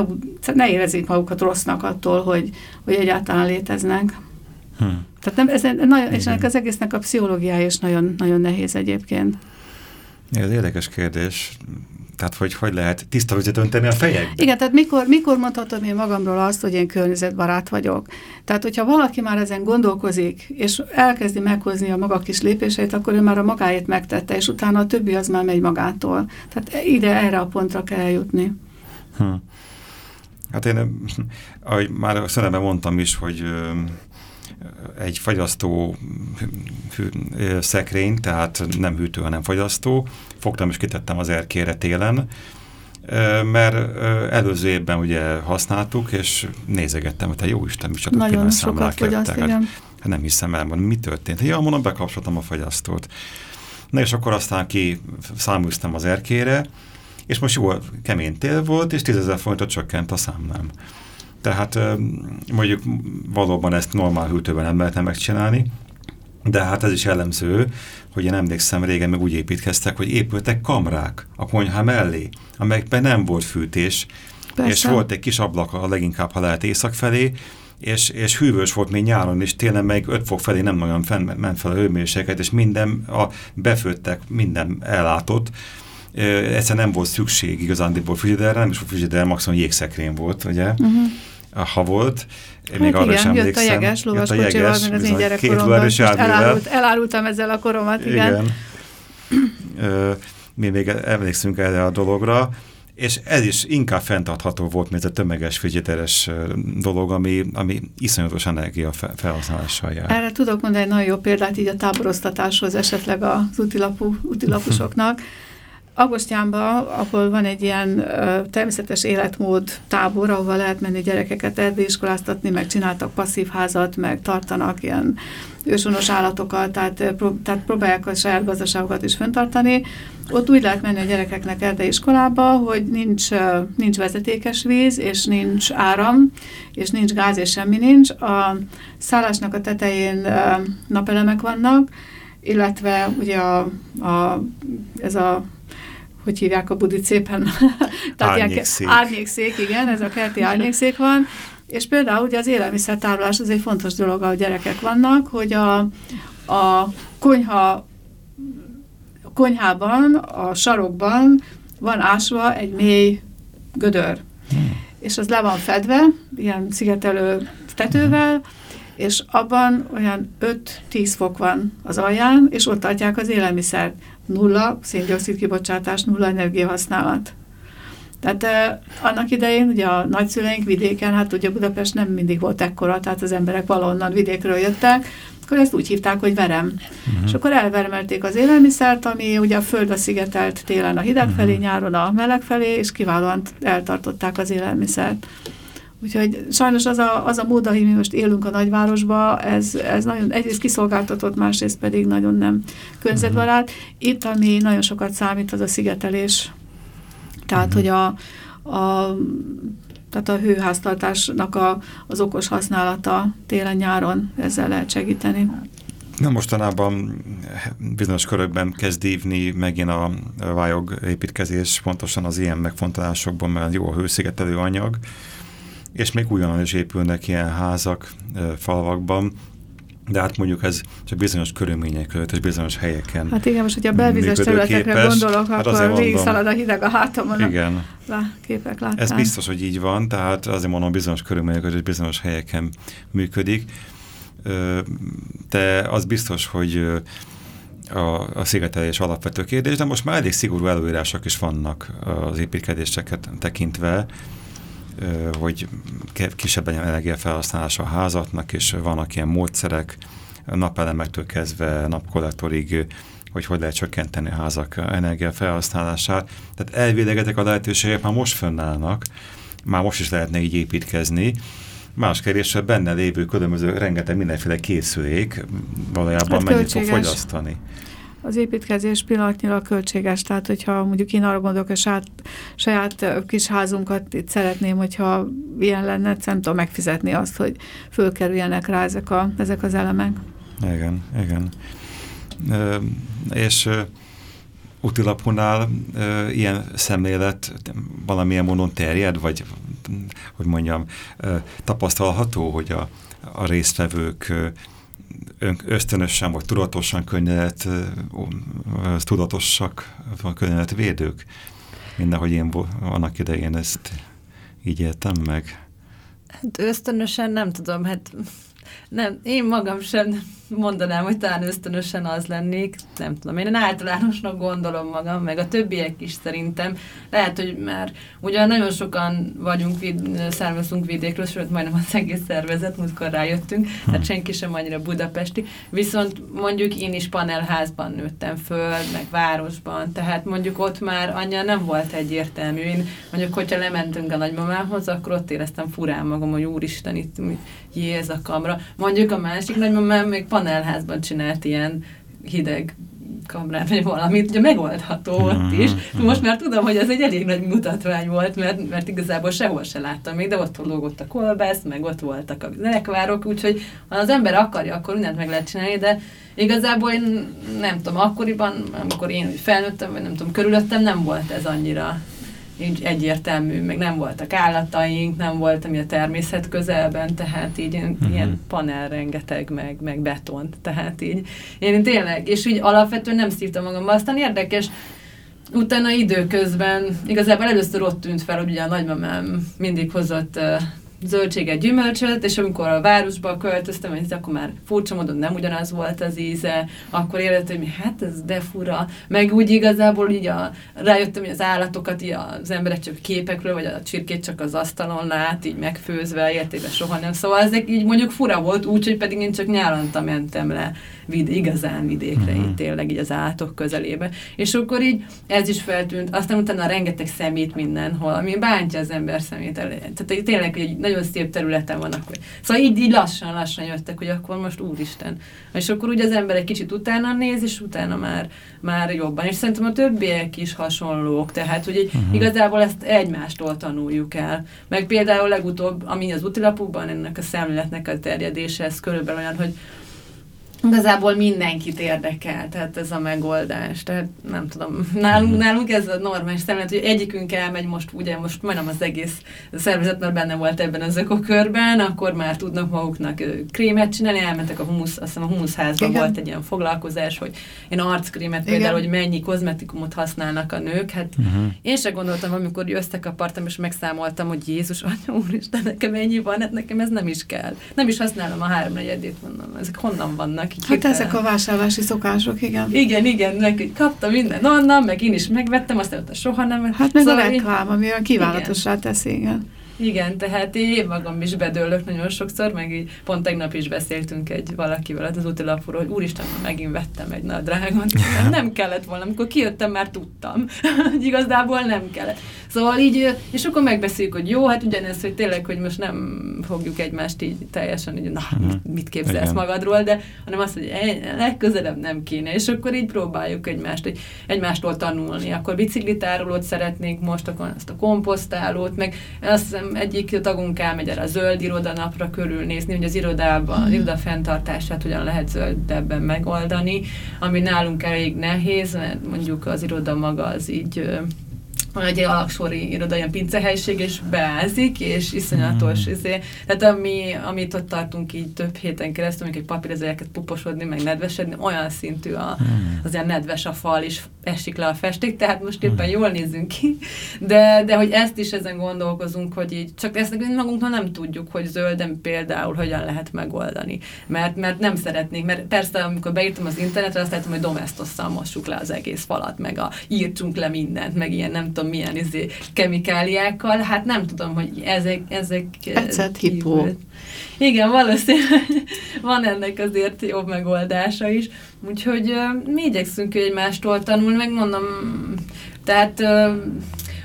ne érezzék magukat rossznak attól, hogy, hogy egyáltalán léteznek. Hmm. Tehát nem, ez nagyon, és ennek az egésznek a pszichológiája is nagyon, nagyon nehéz egyébként. Ez érdekes kérdés. Tehát, hogy hogy lehet tiszta vizet önteni a fejekbe? Igen, tehát mikor, mikor mondhatom én magamról azt, hogy én környezetbarát vagyok? Tehát, hogyha valaki már ezen gondolkozik, és elkezdi meghozni a maga kis lépéseit, akkor ő már a magáét megtette, és utána a többi az már megy magától. Tehát ide, erre a pontra kell eljutni. Hm. Hát én, ahogy már a mondtam is, hogy egy fagyasztó szekrény, tehát nem hűtő, hanem fagyasztó. Fogtam és kitettem az erkére télen, mert előző évben ugye használtuk, és nézegettem, hogy te jó Isten, micsoda Nagyon sokat fogyaszt, hát, igen. Hát nem hiszem el, mi történt. Ja, mondom, bekapcsoltam a fagyasztót. Na és akkor aztán ki száműztem az erkére, és most jó, kemény tél volt, és 10 ezer forintot csökkent a számlám. Tehát mondjuk valóban ezt normál hűtőben nem lehetne megcsinálni, de hát ez is jellemző, hogy én emlékszem, régen meg úgy építkeztek, hogy épültek kamrák a konyha mellé, amelyekben nem volt fűtés, Persze. és volt egy kis ablak, a leginkább, ha lehet észak felé, és, és hűvös volt még nyáron, és tényleg meg 5 fok felé nem nagyon ment fel a hőmérséklet, és minden, a, befőttek, minden ellátott, egyszer nem volt szükség igazándiból frigiderre, nem is volt frigider, maximum jégszekrény volt, ugye? Uh -huh. Ha volt, én még hát arra igen, jött a jeges lovaskocsival, meg az én gyerekkoromban. Elárult, elárultam ezzel a koromat, igen. igen. Mi még emlékszünk erre a dologra, és ez is inkább fenntartható volt, mint ez a tömeges frigideres dolog, ami, ami iszonyatos energia felhasználással jár. Erre tudok mondani egy nagyon jó példát így a táboroztatáshoz esetleg az utilapú, utilapusoknak. Agostyánban, ahol van egy ilyen ö, természetes életmód tábor, ahol lehet menni gyerekeket erdélyiskoláztatni, meg csináltak passzív házat, meg tartanak ilyen ősonos állatokat, tehát, pró tehát próbálják a saját gazdaságokat is fenntartani. Ott úgy lehet menni a gyerekeknek erdélyiskolába, hogy nincs, nincs vezetékes víz, és nincs áram, és nincs gáz, és semmi nincs. A szállásnak a tetején napelemek vannak, illetve ugye a, a, ez a hogy hívják a budit szépen? Árnyékszék. Árnyékszék, igen, ez a kerti árnyékszék van. És például ugye az élelmiszertárolás az egy fontos dolog, a gyerekek vannak, hogy a, a konyha a konyhában, a sarokban van ásva egy mély gödör. Hmm. És az le van fedve, ilyen szigetelő tetővel, és abban olyan 5-10 fok van az alján, és ott tartják az élelmiszert nulla széndiokszid kibocsátás, nulla energiahasználat. Tehát eh, annak idején ugye a nagyszüleink vidéken, hát ugye Budapest nem mindig volt ekkora, tehát az emberek valahonnan vidékről jöttek, akkor ezt úgy hívták, hogy verem. Uh mhm. -huh. És akkor elvermelték az élelmiszert, ami ugye a földbe szigetelt télen a hideg uh -huh. felé, nyáron a meleg felé, és kiválóan eltartották az élelmiszert. Úgyhogy sajnos az a, az a mód, ahogy mi most élünk a nagyvárosba, ez, ez nagyon egyrészt kiszolgáltatott, másrészt pedig nagyon nem környezetbarát. Itt, ami nagyon sokat számít, az a szigetelés. Tehát, hogy a, a tehát a hőháztartásnak a, az okos használata télen-nyáron ezzel lehet segíteni. Na mostanában bizonyos körökben kezd ívni megint a vályog építkezés, pontosan az ilyen megfontolásokban, mert jó a hőszigetelő anyag, és még újonnan is épülnek ilyen házak falvakban, de hát mondjuk ez csak bizonyos körülmények között és bizonyos helyeken Hát igen, most, hogyha a belvizes területekre gondolok, hát akkor végig szalad a hideg a hátamon. Igen. Lá, képek láttam. Ez biztos, hogy így van, tehát azért mondom, bizonyos körülmények között és bizonyos helyeken működik. De az biztos, hogy a, a szigetelés alapvető kérdés, de most már elég szigorú előírások is vannak az építkezéseket tekintve, hogy kisebb legyen energiafelhasználása a házatnak, és vannak ilyen módszerek, napelemektől kezdve napkollektorig, hogy hogy lehet csökkenteni a házak energiafelhasználását. Tehát elvileg ezek a lehetőségek már most fönnállnak, már most is lehetne így építkezni. Más kérdés, benne lévő különböző rengeteg mindenféle készülék valójában hát mennyit fog fogyasztani az építkezés pillanatnyilag költséges, tehát hogyha mondjuk én arra gondolok, hogy saját, saját kis házunkat itt szeretném, hogyha ilyen lenne, nem tudom megfizetni azt, hogy fölkerüljenek rá ezek, a, ezek az elemek. Igen, igen. Ö, és útilapunál ö, ilyen szemlélet valamilyen módon terjed, vagy hogy mondjam, ö, tapasztalható, hogy a, a résztvevők ö, ösztönösen vagy tudatosan könnyelet, tudatosak, védők, Mindenhogy én annak idején ezt így éltem meg. Hát ösztönösen nem tudom, hát nem, én magam sem mondanám, hogy talán ösztönösen az lennék, nem tudom, én általánosnak gondolom magam, meg a többiek is szerintem. Lehet, hogy már ugye nagyon sokan vagyunk, vid, származunk vidékről, sőt majdnem az egész szervezet, múltkor rájöttünk, hát senki sem annyira budapesti, viszont mondjuk én is panelházban nőttem föl, meg városban, tehát mondjuk ott már annyira nem volt egyértelmű. Én mondjuk, hogyha lementünk a nagymamához, akkor ott éreztem furán magam, hogy úristen, itt jé, ez a kamra. Mondjuk a másik nagymamám még panelházban csinált ilyen hideg kamrát, vagy valamit, ugye megoldható ott is. Most már tudom, hogy ez egy elég nagy mutatvány volt, mert, mert igazából sehol se láttam még, de ott lógott a kolbász, meg ott voltak a zenekvárok, úgyhogy ha az ember akarja, akkor mindent meg lehet csinálni, de igazából én nem tudom, akkoriban, amikor én felnőttem, vagy nem tudom, körülöttem, nem volt ez annyira így egyértelmű, meg nem voltak állataink, nem volt ami a természet közelben, tehát így uh-huh. ilyen panel rengeteg, meg, meg betont, tehát így én tényleg, és úgy alapvetően nem szívtam magamba. Aztán érdekes, utána időközben igazából először ott tűnt fel, hogy ugye a nagymamám mindig hozott zöldséget, gyümölcsöt, és amikor a városba költöztem, és akkor már furcsa módon nem ugyanaz volt az íze, akkor éreztem, hogy hát ez de fura. Meg úgy igazából így a, rájöttem, hogy az állatokat így az emberek csak képekről, vagy a csirkét csak az asztalon lát, így megfőzve, értében soha nem. Szóval ezek így mondjuk fura volt, úgyhogy pedig én csak nyáranta mentem le vid, igazán vidékre, uh-huh. így tényleg így az átok közelébe. És akkor így ez is feltűnt, aztán utána rengeteg szemét mindenhol, ami bántja az ember szemét elé. Tehát tényleg, egy nagyon szép területen vannak. Hogy... Szóval így, így lassan-lassan jöttek, hogy akkor most úristen. És akkor úgy az ember egy kicsit utána néz, és utána már, már jobban. És szerintem a többiek is hasonlók, tehát hogy uh-huh. igazából ezt egymástól tanuljuk el. Meg például legutóbb, ami az útilapukban ennek a szemléletnek a terjedése, ez körülbelül olyan, hogy igazából mindenkit érdekel, tehát ez a megoldás. Tehát nem tudom, nálunk, mhm. nálunk ez a normális szemlélet, hogy egyikünk elmegy most, ugye most majdnem az egész szervezet már benne volt ebben az ökokörben, akkor már tudnak maguknak krémet csinálni, elmentek a humusz, azt hiszem a humuszházban Igen. volt egy ilyen foglalkozás, hogy én arckrémet Igen. például, hogy mennyi kozmetikumot használnak a nők, hát uh-huh. én se gondoltam, amikor összekapartam és megszámoltam, hogy Jézus, anya úristen, nekem ennyi van, hát nekem ez nem is kell. Nem is használom a háromnegyedét, mondom, ezek honnan vannak? Hát ezek a vásárlási szokások, igen. Igen, igen, meg kaptam minden onnan, meg én is megvettem, aztán ott soha nem. Hát meg szóval a reklám, ami olyan kíválatosá teszi, igen. Igen, tehát én magam is bedőlök nagyon sokszor, meg így pont tegnap is beszéltünk egy valakivel az útilapról, hogy úristen, megint vettem egy drágon. Nem kellett volna, amikor kijöttem, már tudtam, hogy igazából nem kellett. Szóval így, és akkor megbeszéljük, hogy jó, hát ugyanez, hogy tényleg, hogy most nem fogjuk egymást így teljesen, így, na, mhm. mit, mit képzelsz Igen. magadról, de hanem azt, hogy legközelebb nem kéne, és akkor így próbáljuk egymást, hogy egymástól tanulni. Akkor biciklitárolót szeretnénk most, akkor azt a komposztálót, meg azt hiszem egyik tagunk elmegy erre a zöld irodanapra körülnézni, hogy az irodában, az iroda fenntartását hogyan lehet zöldebben megoldani, ami nálunk elég nehéz, mert mondjuk az iroda maga az így egy alaksori iroda, ilyen pincehelyiség, és beázik, és iszonyatos. Mm. Izé. Tehát ami, amit ott tartunk így több héten keresztül, amikor egy papírezőjeket puposodni, meg nedvesedni, olyan szintű a, mm. az ilyen nedves a fal, és esik le a festék, tehát most éppen mm. jól nézzünk ki. De, de hogy ezt is ezen gondolkozunk, hogy így csak ezt magunknak nem tudjuk, hogy zölden például hogyan lehet megoldani. Mert, mert nem szeretnék, mert persze amikor beírtam az internetre, azt láttam, hogy domestosszal mossuk le az egész falat, meg a írtsunk le mindent, meg ilyen nem tudom tudom milyen izé, kemikáliákkal, hát nem tudom, hogy ezek... ezek Ecet hipó. Igen, valószínűleg van ennek azért jobb megoldása is. Úgyhogy mi igyekszünk egymástól tanulni, megmondom, tehát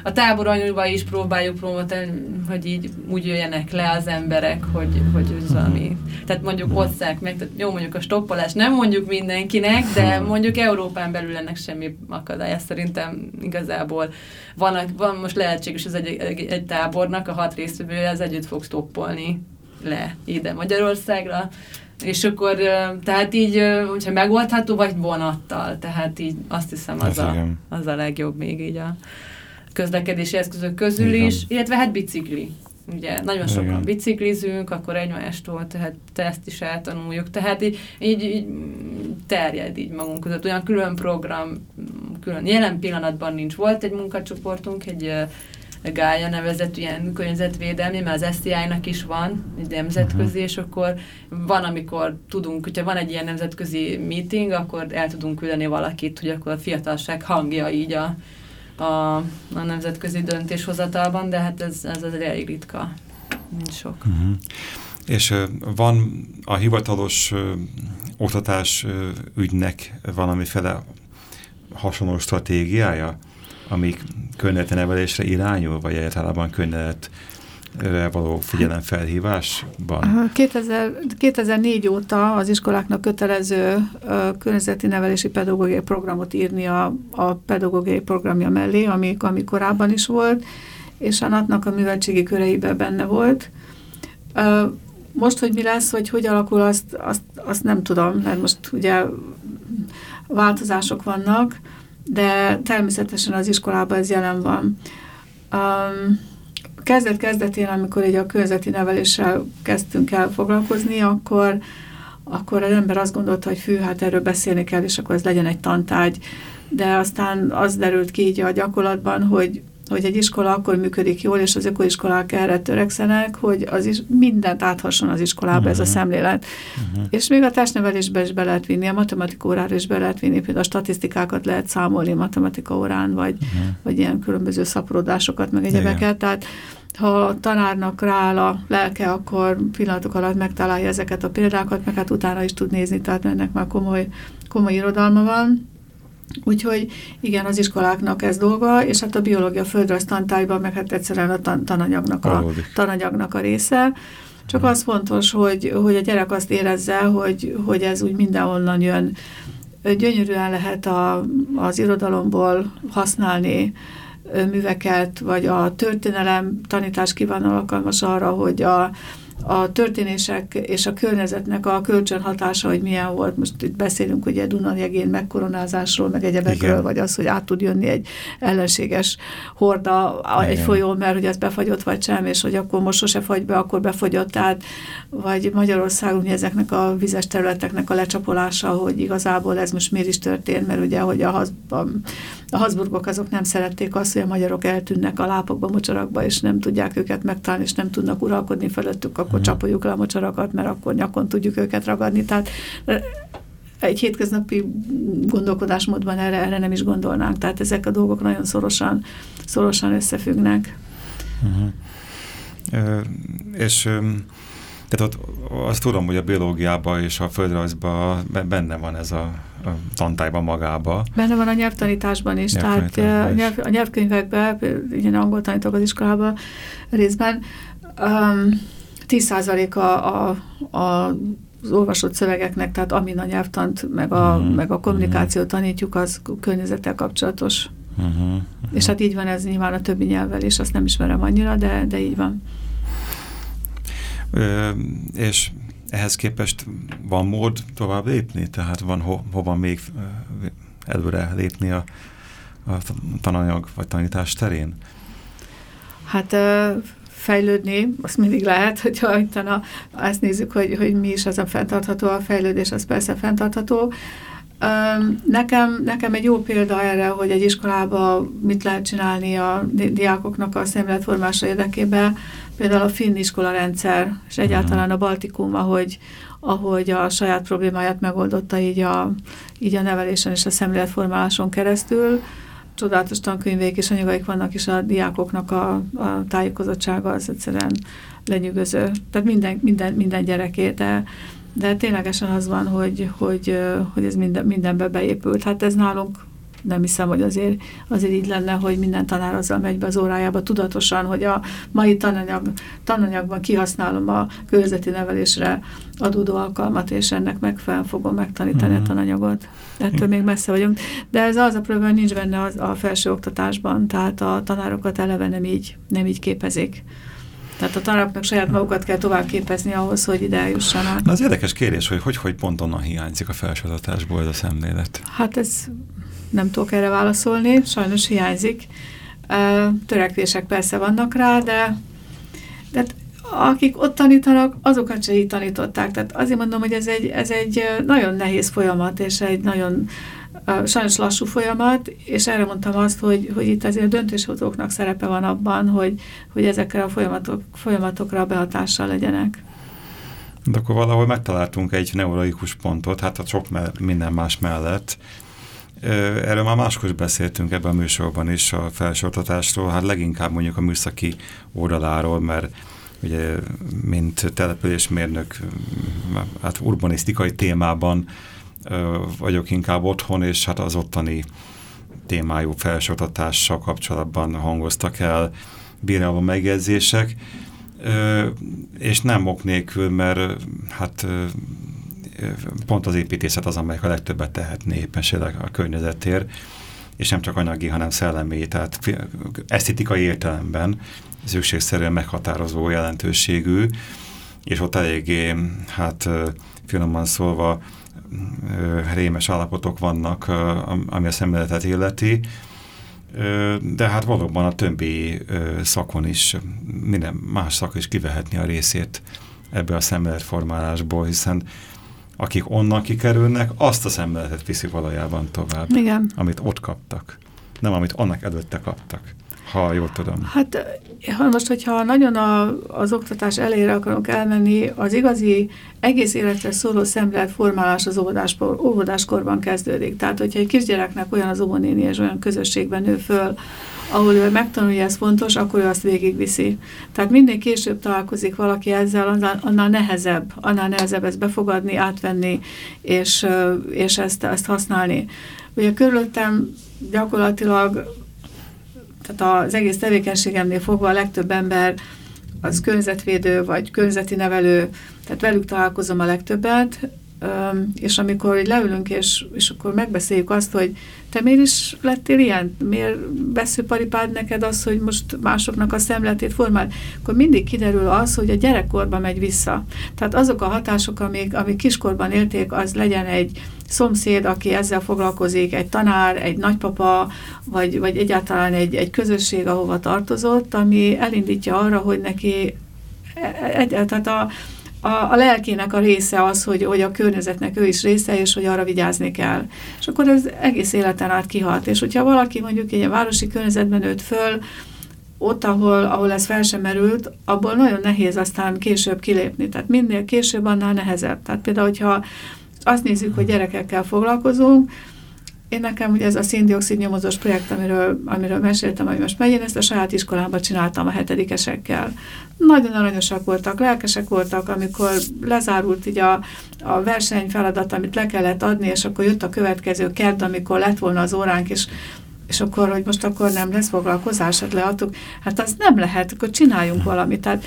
a táboranyúba is próbáljuk promotálni, hogy így úgy jöjjenek le az emberek, hogy, hogy ez valami, tehát mondjuk hozzák meg, tehát jó mondjuk a stoppolás nem mondjuk mindenkinek, de mondjuk Európán belül ennek semmi akadálya. Szerintem igazából van, van most lehetséges az egy, egy, egy tábornak a hat részvevője az együtt fog stoppolni le ide Magyarországra, és akkor, tehát így, hogyha megoldható, vagy vonattal, tehát így azt hiszem az, a, az a legjobb még így a közlekedési eszközök közül Igen. is, illetve hát bicikli. Ugye nagyon sokan Igen. biciklizünk, akkor egymástól, tehát te ezt is eltanuljuk. Tehát így, így, így terjed így magunk között. Olyan külön program, külön jelen pillanatban nincs. Volt egy munkacsoportunk, egy Gája nevezett ilyen környezetvédelmi, mert az SZTI-nak is van, egy nemzetközi, uh-huh. és akkor van, amikor tudunk, hogyha van egy ilyen nemzetközi meeting, akkor el tudunk küldeni valakit, hogy akkor a fiatalság hangja így a, a, a nemzetközi döntéshozatalban, de hát ez, ez az elég ritka. Nincs sok. Uh -huh. És van a hivatalos uh, oktatás uh, ügynek valamiféle hasonló stratégiája, amik környezetnevelésre irányul, vagy általában környezet való figyelemfelhívásban? 2000, 2004 óta az iskoláknak kötelező uh, környezeti nevelési pedagógiai programot írni a, a pedagógiai programja mellé, ami, ami korábban is volt, és a NAT-nak a műveltségi köreiben benne volt. Most, hogy mi lesz, hogy hogy alakul, azt, azt, azt nem tudom, mert most ugye változások vannak, de természetesen az iskolában ez jelen van. Um, kezdet-kezdetén, amikor így a környezeti neveléssel kezdtünk el foglalkozni, akkor, akkor az ember azt gondolta, hogy fű, hát erről beszélni kell, és akkor ez legyen egy tantárgy. de aztán az derült ki így a gyakorlatban, hogy hogy egy iskola akkor működik jól, és az ökoiskolák erre törekszenek, hogy az is mindent áthasson az iskolába uh -huh. ez a mhm. szemlélet. Uh mhm. -huh. És még a testnevelésbe is be lehet vinni, a matematika órára is be lehet vinni, például a statisztikákat lehet számolni matematika órán, vagy, uh mhm. -huh. vagy ilyen különböző szaporodásokat, meg egyebeket. Tehát ha a tanárnak rááll a lelke, akkor pillanatok alatt megtalálja ezeket a példákat, meg hát utána is tud nézni, tehát ennek már komoly, komoly irodalma van. Úgyhogy igen, az iskoláknak ez dolga, és hát a biológia földrajz tantárgyban meg hát egyszerűen a tan tananyagnak, a, tananyagnak a része. Csak az fontos, hogy, hogy a gyerek azt érezze, hogy, hogy ez úgy mindenhonnan jön. Gyönyörűen lehet a, az irodalomból használni műveket, vagy a történelem tanítás kíván alkalmas arra, hogy a, a történések és a környezetnek a kölcsönhatása, hogy milyen volt. Most itt beszélünk ugye Dunajegén megkoronázásról, meg egyebekről, Igen. vagy az, hogy át tud jönni egy ellenséges horda Igen. egy folyó, mert hogy ez befagyott vagy sem, és hogy akkor most sose fagy be, akkor befagyott. Tehát, vagy Magyarországon ezeknek a vizes területeknek a lecsapolása, hogy igazából ez most miért is történt, mert ugye, hogy a, a, a Habsburgok azok nem szerették azt, hogy a magyarok eltűnnek a lápokba, mocsarakba, és nem tudják őket megtalálni, és nem tudnak uralkodni felőttük, akkor uh-huh. csapoljuk le a mocsarakat, mert akkor nyakon tudjuk őket ragadni. Tehát egy hétköznapi gondolkodásmódban erre, erre nem is gondolnánk. Tehát ezek a dolgok nagyon szorosan, szorosan összefüggnek. Uh, és tehát ott azt tudom, hogy a biológiában és a földrajzban benne van ez a tantályban magába. Benne van a nyelvtanításban is, tehát a, nyelv, a nyelvkönyvekben, ilyen angol tanítok az iskolában részben, um, 10% a, a, a az olvasott szövegeknek, tehát amin a nyelvtant, meg a, uh-huh. meg a kommunikációt tanítjuk, az környezettel kapcsolatos. Uh-huh. Uh-huh. És hát így van ez nyilván a többi nyelvvel, és azt nem ismerem annyira, de, de így van. Ö, és ehhez képest van mód tovább lépni? Tehát van ho, hova még előre lépni a, a tananyag vagy tanítás terén? Hát fejlődni, azt mindig lehet, hogyha a, azt nézzük, hogy, hogy mi is az a fenntartható, a fejlődés az persze fenntartható. Nekem, nekem egy jó példa erre, hogy egy iskolában mit lehet csinálni a diákoknak a szemléletformása érdekében, például a finn iskola rendszer, és egyáltalán a Baltikum, ahogy, ahogy a saját problémáját megoldotta így a, így a nevelésen és a szemléletformáláson keresztül, csodálatos tankönyvék és anyagaik vannak, és a diákoknak a, a tájékozottsága az egyszerűen lenyűgöző. Tehát minden, minden, minden gyereké, de, de ténylegesen az van, hogy, hogy, hogy ez minden, mindenbe beépült. Hát ez nálunk nem hiszem, hogy azért, azért így lenne, hogy minden tanár azzal megy be az órájába tudatosan, hogy a mai tananyag, tananyagban kihasználom a környezeti nevelésre adódó alkalmat, és ennek megfelelően fogom megtanítani mm. a tananyagot. Ettől még messze vagyunk. De ez az a probléma, nincs benne az, a felső oktatásban, tehát a tanárokat eleve nem így, nem így képezik. Tehát a tanároknak saját magukat kell tovább képezni ahhoz, hogy ide eljussanak. Na az érdekes kérdés, hogy hogy, hogy pont onnan hiányzik a felsőoktatásból ez a szemlélet. Hát ez nem tudok erre válaszolni, sajnos hiányzik. Törekvések persze vannak rá, de, de akik ott tanítanak, azokat se így tanították. Tehát azért mondom, hogy ez egy, ez egy nagyon nehéz folyamat, és egy nagyon sajnos lassú folyamat, és erre mondtam azt, hogy, hogy itt azért a döntéshozóknak szerepe van abban, hogy, hogy ezekre a folyamatok, folyamatokra behatással legyenek. De akkor valahol megtaláltunk egy neurologikus pontot, hát a sok minden más mellett, Erről már máskor is beszéltünk ebben a műsorban is a felsőoktatásról, hát leginkább mondjuk a műszaki oldaláról, mert ugye mint településmérnök, hát urbanisztikai témában vagyok inkább otthon, és hát az ottani témájú felsőoktatással kapcsolatban hangoztak el bíráló megjegyzések, és nem ok nélkül, mert hát pont az építészet az, amelyik a legtöbbet tehetné éppenséggel a környezetért, és nem csak anyagi, hanem szellemi, tehát esztetikai értelemben szükségszerűen meghatározó jelentőségű, és ott eléggé, hát finoman szólva, rémes állapotok vannak, ami a szemléletet illeti, de hát valóban a többi szakon is, minden más szak is kivehetni a részét ebbe a szemléletformálásból, hiszen akik onnan kikerülnek, azt a szemléletet viszi valójában tovább, Igen. amit ott kaptak, nem amit annak előtte kaptak ha jól tudom. Hát ha most, hogyha nagyon a, az oktatás elére akarunk elmenni, az igazi egész életre szóló formálás az óvodás, óvodáskorban kezdődik. Tehát, hogyha egy kisgyereknek olyan az óvonéni és olyan közösségben nő föl, ahol ő megtanulja, ez fontos, akkor ő azt végigviszi. Tehát minél később találkozik valaki ezzel, annál, annál nehezebb, annál nehezebb ezt befogadni, átvenni, és, és ezt, ezt használni. Ugye körülöttem gyakorlatilag tehát az egész tevékenységemnél fogva a legtöbb ember az környezetvédő, vagy környezeti nevelő, tehát velük találkozom a legtöbbet, és amikor leülünk, és, és akkor megbeszéljük azt, hogy te miért is lettél ilyen? Miért veszőparipád neked az, hogy most másoknak a szemletét formál? Akkor mindig kiderül az, hogy a gyerekkorban megy vissza. Tehát azok a hatások, amik, amik kiskorban élték, az legyen egy szomszéd, aki ezzel foglalkozik, egy tanár, egy nagypapa, vagy, vagy egyáltalán egy, egy közösség, ahova tartozott, ami elindítja arra, hogy neki e, egy, tehát a, a, a lelkének a része az, hogy, hogy a környezetnek ő is része, és hogy arra vigyázni kell. És akkor ez egész életen át kihat. És hogyha valaki mondjuk egy városi környezetben nőtt föl, ott, ahol, ahol ez fel sem merült, abból nagyon nehéz aztán később kilépni. Tehát minél később, annál nehezebb. Tehát például, hogyha azt nézzük, hogy gyerekekkel foglalkozunk, én nekem ugye ez a széndiokszid nyomozós projekt, amiről, amiről meséltem, hogy most megy, én ezt a saját iskolámban csináltam a hetedikesekkel. Nagyon aranyosak voltak, lelkesek voltak, amikor lezárult így a, a versenyfeladat, amit le kellett adni, és akkor jött a következő kert, amikor lett volna az óránk, és és akkor, hogy most akkor nem lesz foglalkozás, hát leadtuk. Hát az nem lehet, akkor csináljunk valamit. Tehát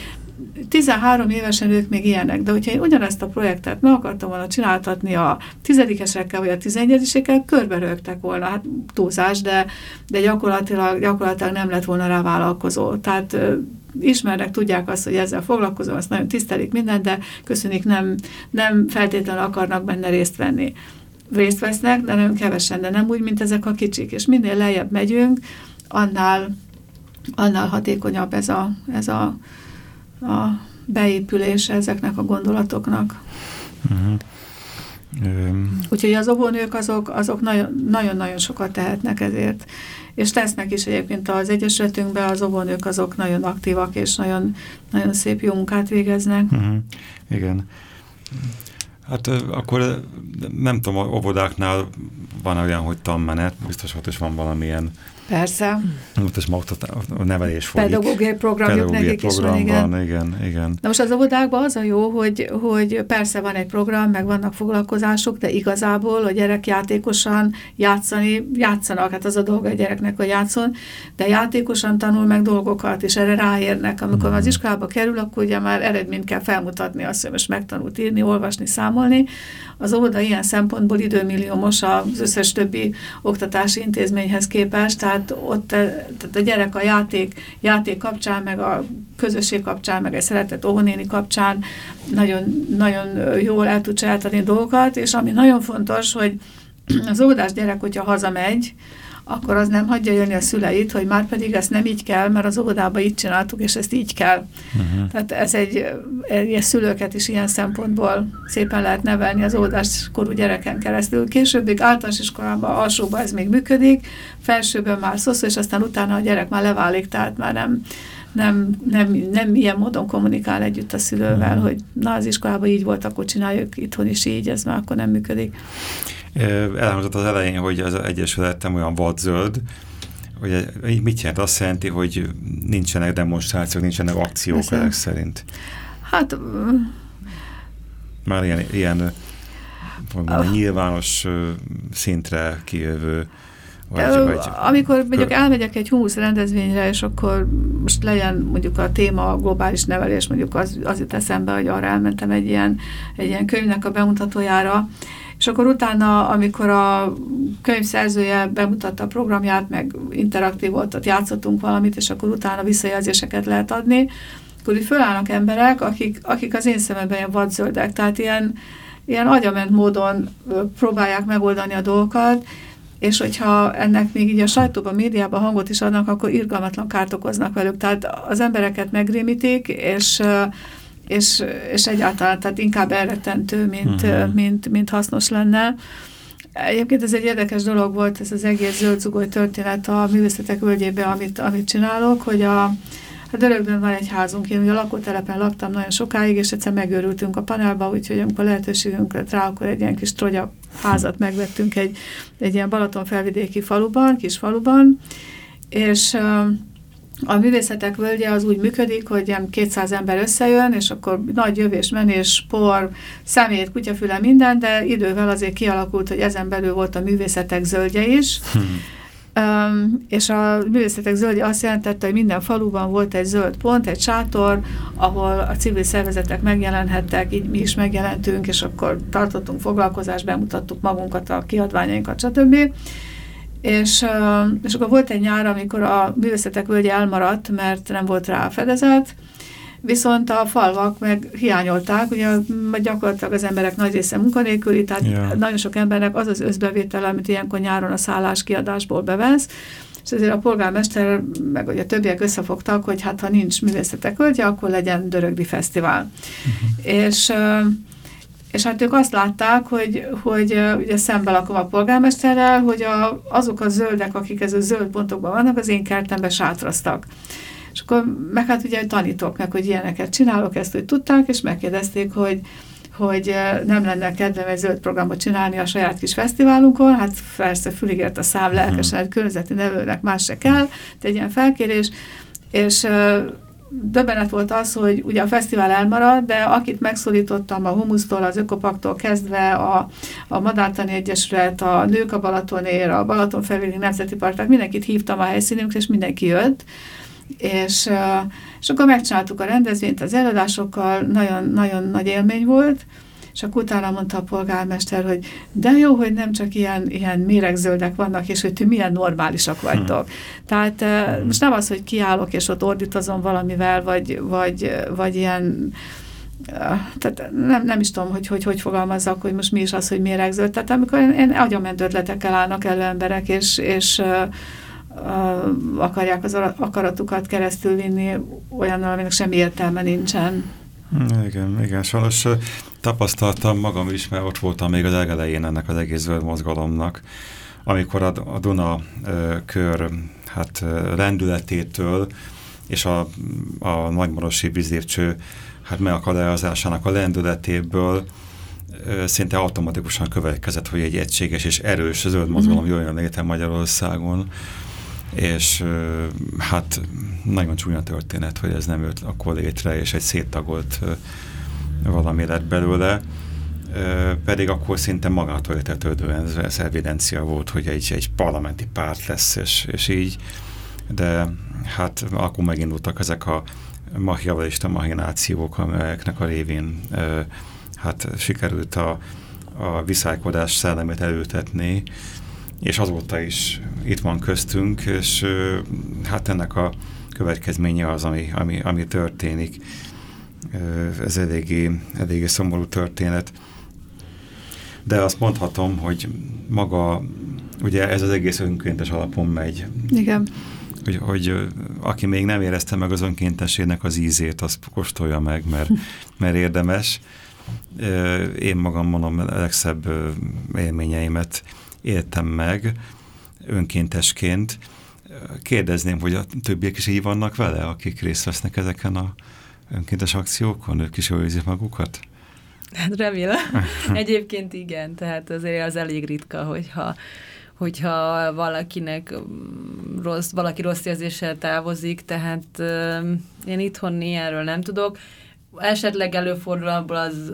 13 évesen ők még ilyenek, de hogyha én ugyanezt a projektet meg akartam volna csináltatni a tizedikesekkel vagy a tizenegyesekkel, körbe rögtek volna, hát túlzás, de, de gyakorlatilag, gyakorlatilag nem lett volna rá vállalkozó. Tehát ismernek, tudják azt, hogy ezzel foglalkozom, azt nagyon tisztelik minden, de köszönik, nem, nem feltétlenül akarnak benne részt venni. Részt vesznek, de nagyon kevesen, de nem úgy, mint ezek a kicsik. És minél lejjebb megyünk, annál, annál hatékonyabb ez a, ez a a beépülése ezeknek a gondolatoknak. Uh-huh. Um. Úgyhogy az óvónők azok, azok nagyon-nagyon sokat tehetnek ezért. És tesznek is egyébként az Egyesületünkben, az óvónők azok nagyon aktívak, és nagyon, nagyon szép jó munkát végeznek. Uh-huh. Igen. Hát akkor nem tudom, a óvodáknál van olyan, hogy tanmenet, biztos hogy is van valamilyen Persze. Most ma a nevelés folyik. Pedagógiai programjuk nekik is van, igen. igen. igen. Na most az óvodákban az a jó, hogy, hogy persze van egy program, meg vannak foglalkozások, de igazából a gyerek játékosan játszani, játszanak, hát az a dolga a gyereknek, hogy játszon, de játékosan tanul meg dolgokat, és erre ráérnek. Amikor mm. az iskolába kerül, akkor ugye már eredményt kell felmutatni, azt, hogy most megtanult írni, olvasni, számolni. Az óvoda ilyen szempontból időmilliómos az összes többi oktatási intézményhez képest, tehát tehát ott tehát a gyerek a játék, játék kapcsán, meg a közösség kapcsán, meg egy szeretett óvonéni kapcsán nagyon, nagyon jól el tud sajátani dolgokat, és ami nagyon fontos, hogy az óvodás gyerek, hogyha hazamegy, akkor az nem hagyja jönni a szüleit, hogy már pedig ezt nem így kell, mert az óvodában így csináltuk, és ezt így kell. Uh-huh. Tehát ez egy, egy szülőket is ilyen szempontból szépen lehet nevelni az óvodás korú gyereken keresztül. Későbbig általános iskolában, alsóban ez még működik, felsőben már szoszó, és aztán utána a gyerek már leválik, tehát már nem, nem, nem, nem ilyen módon kommunikál együtt a szülővel, uh-huh. hogy na az iskolában így volt, akkor csináljuk itthon is így, ez már akkor nem működik. Elhangzott az elején, hogy az Egyesület nem olyan vad-zöld, hogy mit jelent? Azt jelenti, hogy nincsenek demonstrációk, nincsenek akciók Viszont. ezek szerint. Hát... Már ilyen, ilyen mondani, nyilvános szintre kijövő vagy, vagy... Amikor mondjuk elmegyek egy humusz rendezvényre, és akkor most legyen mondjuk a téma a globális nevelés, mondjuk az, az jut eszembe, hogy arra elmentem egy ilyen, egy ilyen könyvnek a bemutatójára, és akkor utána, amikor a könyv szerzője bemutatta a programját, meg interaktív volt, ott játszottunk valamit, és akkor utána visszajelzéseket lehet adni, akkor így fölállnak emberek, akik, akik az én szememben ilyen vadzöldek, tehát ilyen, ilyen agyament módon próbálják megoldani a dolgokat, és hogyha ennek még így a sajtóban, médiában hangot is adnak, akkor irgalmatlan kárt okoznak velük. Tehát az embereket megrémítik, és és, és egyáltalán, tehát inkább elrettentő, mint, uh -huh. mint, mint hasznos lenne. Egyébként ez egy érdekes dolog volt, ez az egész zöldzugoly történet a művészetek völgyében, amit, amit csinálok, hogy a, a Dörögben van egy házunk, én ugye a lakótelepen laktam nagyon sokáig, és egyszer megőrültünk a panelba, úgyhogy amikor lehetőségünk lett rá, akkor egy ilyen kis trogya házat megvettünk egy, egy ilyen Balaton felvidéki faluban, kis faluban, és a művészetek völgye az úgy működik, hogy ilyen 200 ember összejön, és akkor nagy jövés, menés, por, szemét, kutyafüle, minden, de idővel azért kialakult, hogy ezen belül volt a művészetek zöldje is. Hmm. Um, és a művészetek zöldje azt jelentette, hogy minden faluban volt egy zöld pont, egy sátor, ahol a civil szervezetek megjelenhettek, így mi is megjelentünk, és akkor tartottunk foglalkozást, bemutattuk magunkat, a kiadványainkat, stb. És, és akkor volt egy nyár, amikor a művészetek völgye elmaradt, mert nem volt rá a fedezet, viszont a falvak meg hiányolták, ugye gyakorlatilag az emberek nagy része munkanélküli, tehát yeah. nagyon sok embernek az az összbevétel, amit ilyenkor nyáron a szállás kiadásból bevesz, és ezért a polgármester, meg ugye a többiek összefogtak, hogy hát ha nincs művészetek völgye, akkor legyen Dörögdi Fesztivál. Uh mhm. -huh. És és hát ők azt látták, hogy, hogy ugye szembe lakom a polgármesterrel, hogy a, azok a zöldek, akik ez a zöld pontokban vannak, az én kertembe sátraztak. És akkor meg hát ugye tanítok meg, hogy ilyeneket csinálok, ezt hogy tudták, és megkérdezték, hogy hogy nem lenne kedvem egy zöld programot csinálni a saját kis fesztiválunkon, hát persze füligért a szám lelkesen, egy környezeti nevelőnek más se kell, de egy ilyen felkérés, és döbbenet volt az, hogy ugye a fesztivál elmarad, de akit megszólítottam a Humusztól, az Ökopaktól kezdve, a, a Madártani Egyesület, a Nők a Balatonér, a Balaton Felvidéki Nemzeti Park, mindenkit hívtam a helyszínünkre, és mindenki jött, és, és akkor megcsináltuk a rendezvényt az előadásokkal, nagyon, nagyon nagy élmény volt, és akkor utána mondta a polgármester, hogy de jó, hogy nem csak ilyen, ilyen méregzöldek vannak, és hogy ti milyen normálisak vagytok. Hmm. Tehát hmm. most nem az, hogy kiállok, és ott ordítozom valamivel, vagy, vagy, vagy ilyen tehát nem, nem is tudom, hogy, hogy hogy fogalmazzak, hogy most mi is az, hogy méregzöld. Tehát amikor én, én agyament ötletekkel állnak elő emberek, és, és uh, uh, akarják az akaratukat keresztül vinni olyan, aminek semmi értelme nincsen. Igen, igen, sajnos tapasztaltam magam is, mert ott voltam még az legelején ennek az egész zöld mozgalomnak, amikor a, a Duna ö, kör hát, lendületétől és a, a nagymorosi vízércső hát megakadályozásának a lendületéből ö, szinte automatikusan következett, hogy egy egységes és erős zöld mozgalom mm jöjjön létre Magyarországon, és hát nagyon csúnya történet, hogy ez nem jött akkor létre, és egy széttagolt valami lett belőle, pedig akkor szinte magától értetődően ez evidencia volt, hogy egy, egy parlamenti párt lesz, és, és így, de hát akkor megindultak ezek a machiavelista mahinációk, amelyeknek a révén hát sikerült a, a viszálykodás szellemet előtetni, és azóta is itt van köztünk, és hát ennek a következménye az, ami, ami, ami történik ez eléggé, eléggé szomorú történet. De azt mondhatom, hogy maga, ugye ez az egész önkéntes alapon megy. Igen. Hogy, hogy aki még nem érezte meg az önkéntességnek az ízét, azt kóstolja meg, mert, mert érdemes. Én magam mondom, a legszebb élményeimet éltem meg önkéntesként. Kérdezném, hogy a többiek is így vannak vele, akik részt vesznek ezeken a önkéntes akciókon? Ők is jól érzik magukat? Hát remélem. Egyébként igen, tehát azért az elég ritka, hogyha hogyha valakinek rossz, valaki rossz érzéssel távozik, tehát uh, én itthon ilyenről nem tudok. Esetleg előfordul abból az